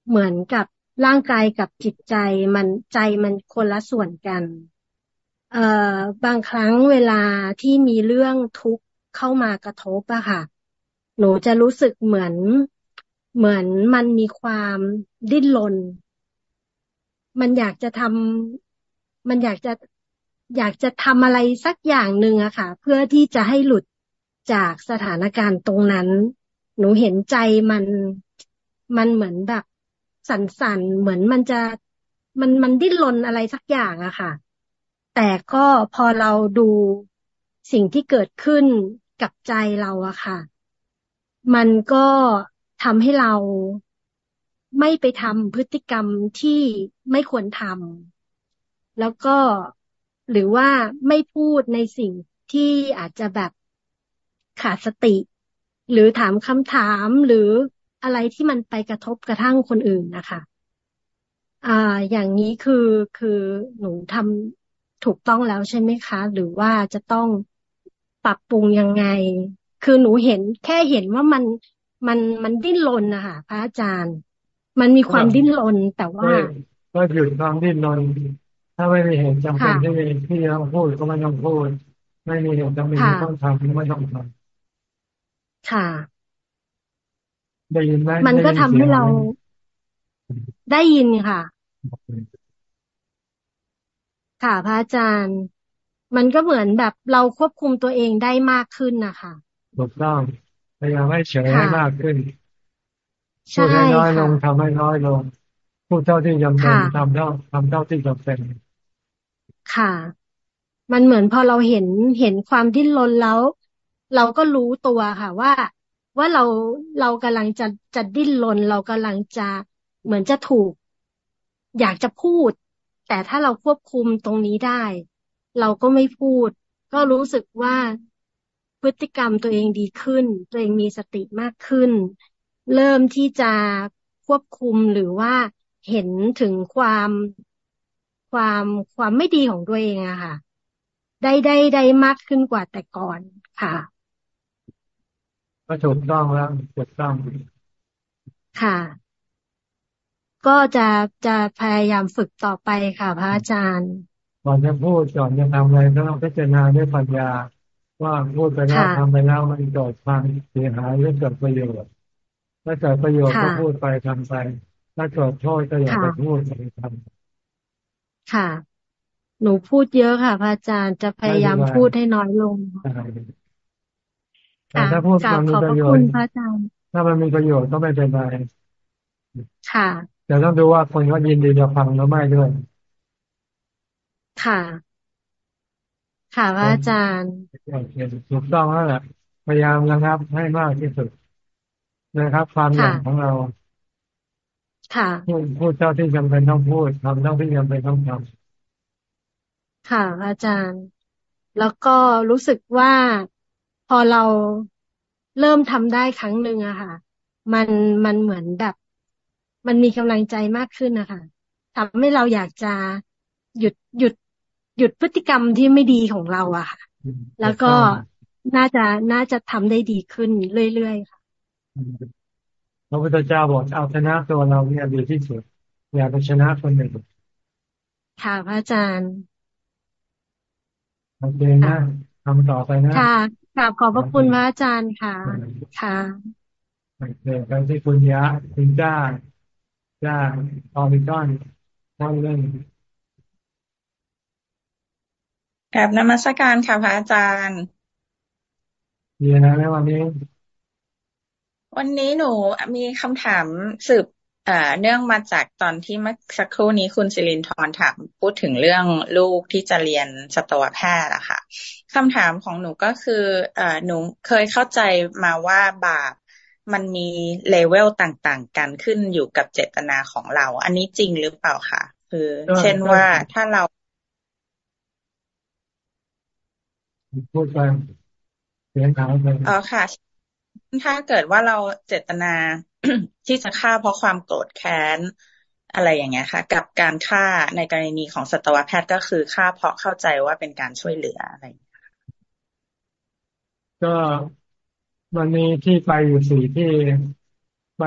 [SPEAKER 44] เหมือนกับร่างกายกับจิตใจมันใจมันคนละส่วนกัน เอ่อบางครั้งเวลาที่มีเรื่องทุกข์เข้ามากระทบอะค่ะ หนูจะรู้สึกเหมือน เหมือนมันมีความดิ้นรน มันอยากจะทำมันอยากจะอยากจะทำอะไรสักอย่างหนึ่งอะค่ะ เพื่อที่จะให้หลุดจากสถานการณ์ตรงนั้น หนูเห็นใจมันมันเหมือนแบบสั่นๆเหมือนมันจะมันมันดิ้นรนอะไรสักอย่างอะค่ะ แต่ก็พอเราดูสิ่งที่เกิดขึ้นกับใจเราอะค่ะ มันก็ ทำให้เราไม่ไปทำพฤติกรรมที่ไม่ควรทำแล้วก็หรือว่าไม่พูดในสิ่งที่อาจจะแบบขาดสติ หรือถามคำถามหรืออะไรที่มันไปกระทบกระทั่งคนอื่นนะคะอ่าอย่างนี้คือคือหนูทำถูกต้องแล้วใช่ไหมคะ หรือว่าจะต้องปรับปรุงยังไง คือหนูเห็นแค่เห็นว่ามัน มันมันดิ้นรนนะคะพระอาจารย์ มันมีความดิ้นรนแต่ว่า
[SPEAKER 1] ก็หยุดความดิ้นรนถ้าไม่มีเหตุจำเป็นที่ที่ต้องพูดก็ไม่ต้องพูด ไม่มีเหตุจำเป็นที่ต้องทำก็ไม่ต้องทำ
[SPEAKER 44] ค่ะ
[SPEAKER 1] ได้ยินไหม
[SPEAKER 44] มันก็ทำให้เราได้ยินค่ะ ค่ะพระอาจารย์ มันก็เหมือนแบบเราควบคุมตัวเองได้มากขึ้นนะคะ
[SPEAKER 1] ถูกต้อง พยายามให้เฉยให้มากขึ้นพูดให้น้อยลงทำให้น้อยลง พูดเท่าที่จำเป็นทำเท่าทำเท่าที่จำเป็น
[SPEAKER 44] ค่ะ มันเหมือนพอเราเห็นเห็นความดิ้นรนแล้ว เราก็รู้ตัวค่ะ ว่า ว่าเราเรากำลังจะจะดิ้นรนเรากำลังจะเหมือนจะถูก อยากจะพูด แต่ถ้าเราควบคุมตรงนี้ได้ เราก็ไม่พูด ก็รู้สึกว่า พฤติกรรมตัวเองดีขึ้น ตัวเองมีสติมากขึ้น เริ่มที่จะควบคุมหรือว่าเห็นถึงความความความไม่ดีของตัวเองอะค่ะ ได้ได้ได้มากขึ้นกว่าแต่ก่อนค่ะ
[SPEAKER 1] ก็ถูกต้องแล้วถูกต้อง
[SPEAKER 44] ค่ะ ก็จะจะพยายามฝึกต่อไปค่ะ พระอาจารย์
[SPEAKER 1] ก่อนจะพูดก่อนจะทำอะไรต้องพิจารณาด้วยปัญญา ว่าพูดไปแล้วทำไปแล้วมันเกิดความเสียหายหรือเกิดประโยชน์ถ้าเกิดประโยชน์ก็พูดไปทำไป ถ้าเกิดโทษก็อย่าไปพูดไปทำ
[SPEAKER 44] ค่ะ หนูพูดเยอะค่ะพระอาจารย์จะพยายามพูดให้น้อยลง
[SPEAKER 1] แต่ถ้าพูดมันมีประโยชน์ถ้ามันมีประโยชน์ก็ไม่เป็นไร
[SPEAKER 44] ค่ะ
[SPEAKER 1] แต่ต้องดูว่าคนเขายินดีจะฟังหรือไม่ด้วย
[SPEAKER 44] ค่ะ ค่ะพระอาจารย์
[SPEAKER 1] ถูกต้องแล้วแหละพยายามนะครับ ให้มากที่สุดนะครับ ความอยากของเรา
[SPEAKER 44] ค่ะ
[SPEAKER 1] พูดพูดเท่าที่จำเป็นต้องพูดทำเท่าที่จำเป็นต้องทำ
[SPEAKER 44] ค่ะ อาจารย์ แล้วก็รู้สึกว่าพอเราเริ่มทำได้ครั้งหนึ่งอะค่ะ มันมันเหมือนแบบ มันมีกำลังใจมากขึ้นนะคะทำให้เราอยากจะหยุดหยุด หยุดพฤติกรรมที่ไม่ดีของเราอะค่ะ แล้วก็น่าจะน่าจะทำได้ดีขึ้นเรื่อยๆค่ะ
[SPEAKER 1] พระพุทธเจ้าบอกเอาชนะตัวเราเนี่ยดีที่สุดอย่าไปชนะคนอื่น
[SPEAKER 44] ค่ะพระอาจารย์
[SPEAKER 1] โอเคนะทำต่อไปนะ
[SPEAKER 44] ค่ะกราบขอบพระคุณพระอาจารย์ค่ะ ค่ะ
[SPEAKER 1] โอเคไปที่คุณยะคุณจ้าจ้าออมิกอนท่านเล่น
[SPEAKER 43] กับนมัสการค่ะพระอาจารย์
[SPEAKER 1] มีอะไรไหมวันนี้
[SPEAKER 43] วันนี้หนูมีคำถามสืบเนื่องมาจากตอนที่เมื่อสักครู่นี้คุณสิรินทร์ถามพูดถึงเรื่องลูกที่จะเรียนสัตวแพทย์อะค่ะคำถามของหนูก็คือหนูเคยเข้าใจมาว่าบาปมันมีเลเวลต่างๆ กันขึ้นอยู่กับเจตนาของเรา อันนี้จริงหรือเปล่าคะคือ เช่นว่าถ้าเรา
[SPEAKER 1] พูดไปเสียงขาวไป
[SPEAKER 43] อ๋อค่ะ ถ้าเกิดว่าเราเจตนาที่จะฆ่าเพราะความโกรธแค้นอะไรอย่างเงี้ยค่ะ กับการฆ่าในกรณีของสัตวแพทย์ก็คือฆ่าเพราะเข้าใจว่าเป็นการช่วยเหลืออะไร
[SPEAKER 1] ก็มันมีที่ไปอยู่สี่ที่ไป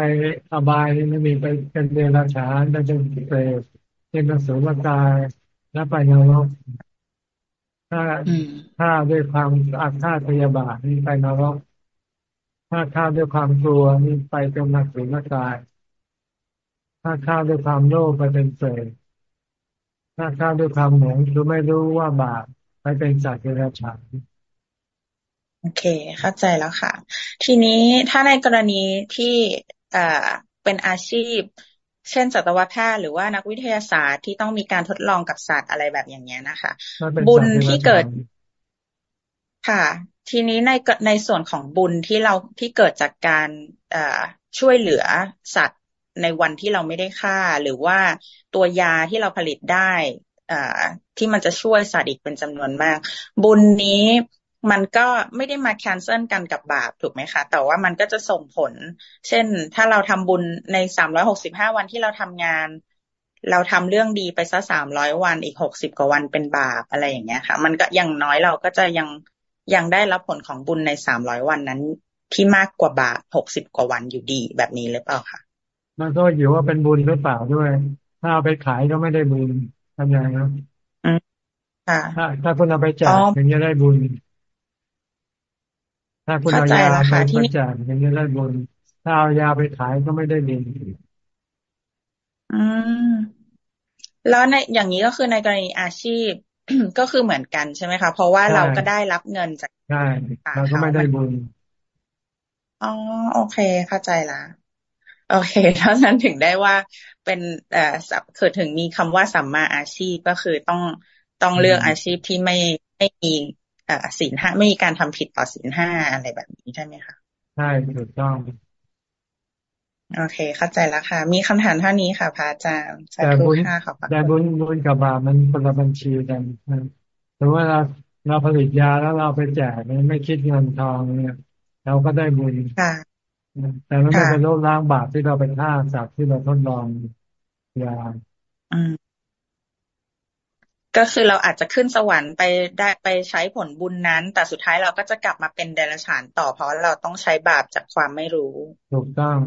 [SPEAKER 1] อบายมันมีไปเป็นเดรัจฉานเป็นเปรตเป็นนสุรกายและไปนรก ถ้าถ้าด้วยความอาฆาตพยาบาทนี่ไปนรกถ้าฆ่าด้วยความกลัวนี่ไปเป็นนักสุนกาย ถ้าฆ่าด้วยความโลภไปเป็นเศษถ้าฆ่าด้วยความหลงคือไม่รู้ว่าบาปไปเป็นสัตว์เดรัจฉาน
[SPEAKER 43] โอเค เข้าใจแล้วค่ะ ทีนี้ถ้าในกรณีที่เอ่อเป็นอาชีพ เช่นสัตวแพทย์หรือว่านักวิทยาศาสตร์ที่ต้องมีการทดลองกับสัตว์อะไรแบบอย่างเงี้ยนะคะ บุญที่เกิดค่ะ ทีนี้ในในส่วนของบุญที่เราที่เกิดจากการช่วยเหลือสัตว์ในวันที่เราไม่ได้ฆ่า หรือว่าตัวยาที่เราผลิตได้ที่มันจะช่วยสัตว์อีกเป็นจำนวนมาก บุญนี้ มันก็ไม่ได้มาแคนเซิลกันกับบาปถูกไหมคะ แต่ว่ามันก็จะส่งผล เช่น ถ้าเราทำบุญในสามร้อยหกสิบห้าวันที่เราทำงาน เราทำเรื่องดีไปซะสามร้อยวันอีกหกสิบกว่าวันเป็นบาปอะไรอย่างเงี้ยค่ะ มันก็อย่างน้อยเราก็จะยังยังได้รับผลของบุญในสามร้อยวันนั้น ที่มากกว่าบาปหกสิบกว่าวันอยู่ดีแบบนี้หรือเปล่าคะ
[SPEAKER 1] มันก็อยู่ว่าเป็นบุญหรือเปล่าด้วย ถ้าเอาไปขายก็ไม่ได้บุญทำยังไงครับถ้าถ้าคุณเอาไปแจกถึงจะได้บุญ ถ้าคุณเอายาไปแจกถึงจะได้บุญถ้าเอายาไปขายก็ไม่ได้บุญ
[SPEAKER 43] อืมแล้วในอย่างนี้ก็คือในกรณีอาชีพก็คือเหมือนกันใช่ไหมคะ เพราะว่าเราก็ได้รับเงินจาก
[SPEAKER 1] ใช่เราก็ไม่ได้บุญ
[SPEAKER 43] อ๋อโอเค เข้าใจละโอเคเพราะนั้นถึงได้ว่าเป็นเอ่อคือถึงมีคำว่าสัมมาอาชีพก็คือต้องต้องเลือกอาชีพที่ไม่ไม่มีเอ่อ ศีลห้าไม่มีการทำผิดต่อศีลห้าอะไรแบบนี้ใช่ไหมคะ
[SPEAKER 1] ใช่ถูกต้อง
[SPEAKER 43] โอเค เข้าใจแล้วค่ะ มีคำถามเท่านี้ค่ะพระอาจารย์แต่บุญ
[SPEAKER 1] แต่บุญบุญกับบาปมันคนละบัญชีกันแต่ว่าเราเราผลิตยาแล้วเราไปแจกไม่คิดเงินทองเนี่ยเราก็ได้บุญแต่ไม่เป็นโลกล้างบาปที่เราเป็นท่าจากที่เราทดลองยา
[SPEAKER 43] ก็คือเราอาจจะขึ้นสวรรค์ไปได้ไปใช้ผลบุญนั้น แต่สุดท้ายเราก็จะกลับมาเป็นเดรัจฉานต่อเพราะเราต้องใช้บาปจากความไม่รู้
[SPEAKER 1] ถูกต้อง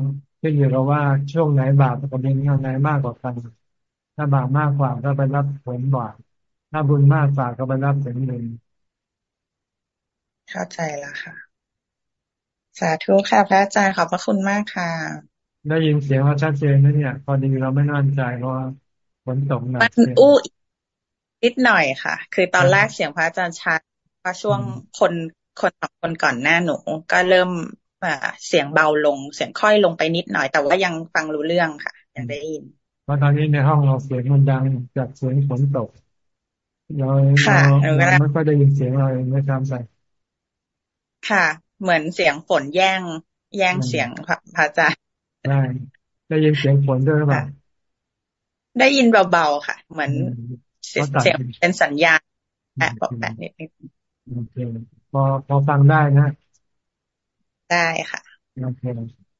[SPEAKER 1] ขึ้นอยู่กับว่าช่วงไหนบาปกับบุญไหนมากกว่ากัน ถ้าบาปมากกว่าก็ไปรับผลบาปถ้าบุญมากกว่าก็ไปรับผลบุญ
[SPEAKER 43] เข้าใจแล้วค่ะ สาธุค่ะพระอาจารย์ขอบพระคุณมากค่ะ
[SPEAKER 1] ได้ยินเสียงว่าชัดเจนนะเนี่ยพอดีเราไม่น่นใจเพราะฝนตกหนัก
[SPEAKER 43] มันอู้ นิดหน่อยค่ะ คือตอนแรกเสียงพระอาจารย์ชัดว่าช่วงคนคนสองคนก่อนหน้าหนู ก็เริ่มเสียงเบาลง เสียงค่อยลงไปนิดหน่อย แต่ว่ายังฟังรู้เรื่องค่ะ ยังได้ยิน
[SPEAKER 1] เพราะตอนนี้ในห้องเราเสียงมันดังจากเสียงฝนตกเราเราไม่ค่อยได้ยินเสียงเราไม่ทำใส่
[SPEAKER 43] ค่ะ เหมือนเสียงฝนแย่ง แย่งเสียงพระอาจารย์
[SPEAKER 1] ได้ได้ยินเสียงฝนด้วยหรือเปล่า
[SPEAKER 43] ได้ยินเบาๆค่ะ เหมือน เสียงเป็นสัญญาณแปะบอกแปะนิดนึง
[SPEAKER 1] พอพอฟังได้นะ
[SPEAKER 43] ได้ค่ะ
[SPEAKER 1] โอเค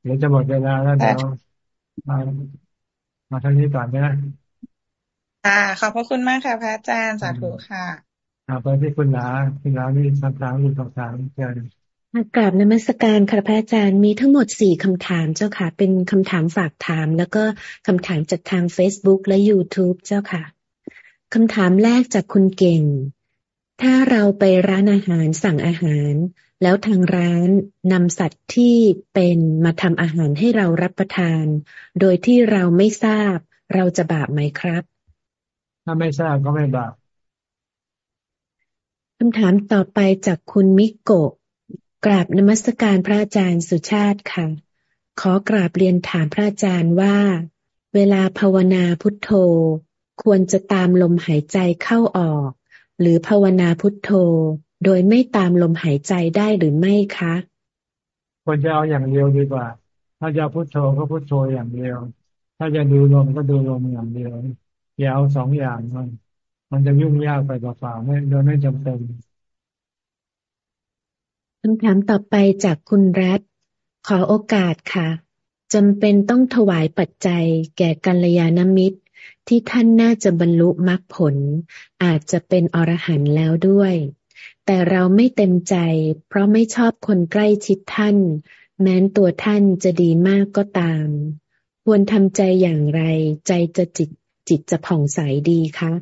[SPEAKER 1] เดี๋ยวจะหมดเวลาแล้วเดี๋ยวมามาทางนี้ก่อนนะ
[SPEAKER 43] ค่ะขอบพระคุณมากค่ะ พระอาจารย์สาธุค่ะ
[SPEAKER 1] ไปที่คุณหลาคุณหลามีคำถามมีคำถามเชิญ
[SPEAKER 45] กราบนมัสการค่ะพระอาจารย์มีทั้งหมดสี่คำถามเจ้าค่ะ เป็นคำถามฝากถาม แล้วก็คำถามจากทาง Facebook และ YouTube เจ้าค่ะ คำถามแรกจากคุณเก่ง ถ้าเราไปร้านอาหารสั่งอาหาร แล้วทางร้านนำสัตว์ที่เป็นมาทำอาหารให้เรารับประทาน โดยที่เราไม่ทราบ เราจะบาปไหมครับ
[SPEAKER 1] ถ้าไม่ทราบก็ไม่บาป
[SPEAKER 45] คำถามต่อไปจากคุณมิโกะกราบนมัสการพระอาจารย์สุชาติค่ะ ขอกราบเรียนถามพระอาจารย์ว่า เวลาภาวนาพุทโธ ควรจะตามลมหายใจเข้าออก หรือภาวนาพุทโธ โดยไม่ตามลมหายใจได้หรือไม่คะ
[SPEAKER 1] ควรจะเอาอย่างเดียวดีกว่า ถ้าจะพุโทโธก็พุโทโธอย่างเดียว ถ้าจะดูลมก็ดูลมอย่างเดียวอย่าเอาสองอย่างมันมันจะยุ่งยากไปเปล่าๆไม่โดยไม่จำเป็น
[SPEAKER 45] คำถามต่อไปจากคุณรัฐ ขอโอกาสค่ะจำเป็นต้องถวายปัจจัยแก่กัลยาณมิตร ที่ท่านน่าจะบรรลุมรรคผล อาจจะเป็นอรหันต์แล้วด้วย แต่เราไม่เต็มใจ เพราะไม่ชอบคนใกล้ชิดท่าน แม้นตัวท่านจะดีมากก็ตาม ควรทำใจอย่างไร ใจจะจิตจิตจะผ่องใสดีคะ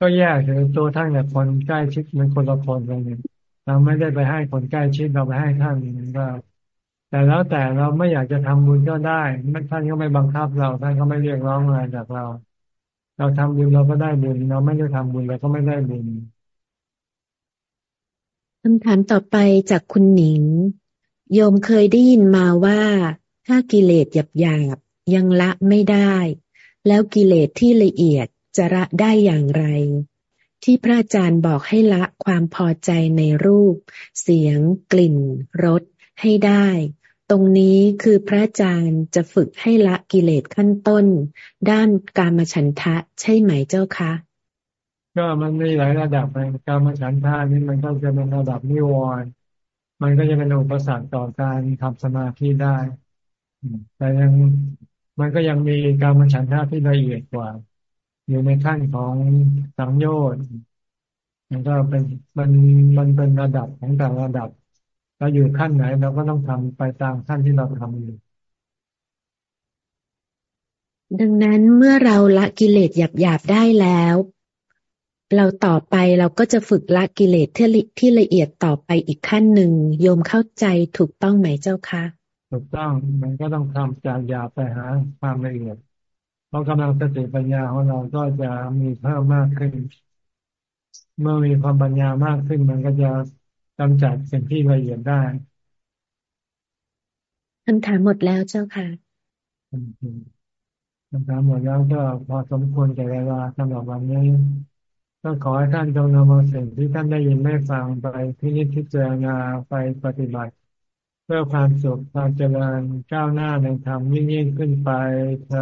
[SPEAKER 1] ก็แยกเลยตัวท่านกับคนใกล้ชิดมันคนละคนกันเนี่ยเราไม่ได้ไปให้คนใกล้ชิดเราไปให้ท่านก็ แต่แล้วแต่เราไม่อยากจะทำบุญก็ได้ท่านก็ไม่บังคับเราท่านก็ไม่เรียกร้องอะไรจากเรา เราทำบุญเราก็ได้บุญเราไม่ได้ทำบุญเราก็ไม่ได้บุญ
[SPEAKER 45] คำถามต่อไปจากคุณหนิง โยมเคยได้ยินมาว่าถ้ากิเลสหยาบหยาบยังละไม่ได้ แล้วกิเลสที่ละเอียดจะละได้อย่างไร ที่พระอาจารย์บอกให้ละความพอใจในรูป เสียง กลิ่นรส ให้ได้ ตรงนี้คือพระอาจารย์จะฝึกให้ละกิเลสขั้นต้น ด้านกามฉันทะใช่ไหมเจ้าคะ
[SPEAKER 1] ก็มันมีหลายระดับในการมฉันทานี่มันก็จะเป็นระดับนิวรณ์มันก็จะเป็นอุปสรรคต่อการทำสมาธิได้ แต่ยังมันก็ยังมีการมฉันทาที่ละเอียดกว่า อยู่ในขั้นของสังโยชน์มันก็เป็นมันมันเป็นระดับของแต่ระดับ เราอยู่ขั้นไหนเราก็ต้องทำไปตามขั้นที่เราทำอยู่
[SPEAKER 45] ดังนั้นเมื่อเราละกิเลสหยาบๆได้แล้ว เราต่อไปเราก็จะฝึกละกิเลสที่ที่ละเอียดต่อไปอีกขั้นหนึ่งโยมเข้าใจถูกต้องไหมเจ้าคะ
[SPEAKER 1] ถูกต้องมันก็ต้องทำจากหยาบไปหาความละเอียดเพราะกำลังสติปัญญาของเราก็จะมีเพิ่มมากขึ้น เมื่อมีความปัญญามากขึ้น มันก็จะ กำจัดสิ่งที่ละเอียดได้
[SPEAKER 45] คำถามหมดแล้วเจ้าค่ะ
[SPEAKER 1] คำถามหมดแล้วก็พอสมควรแก่เวลาสำหรับวันนี้ก็ขอให้ท่านจงนำเอาสิ่งที่ท่านได้ยินได้ฟังไปที่นิพพิจารณาไปปฏิบัติ เพื่อความสุขความเจริญก้าวหน้าในธรรมยิ่งยิ่งขึ้นไปเธอ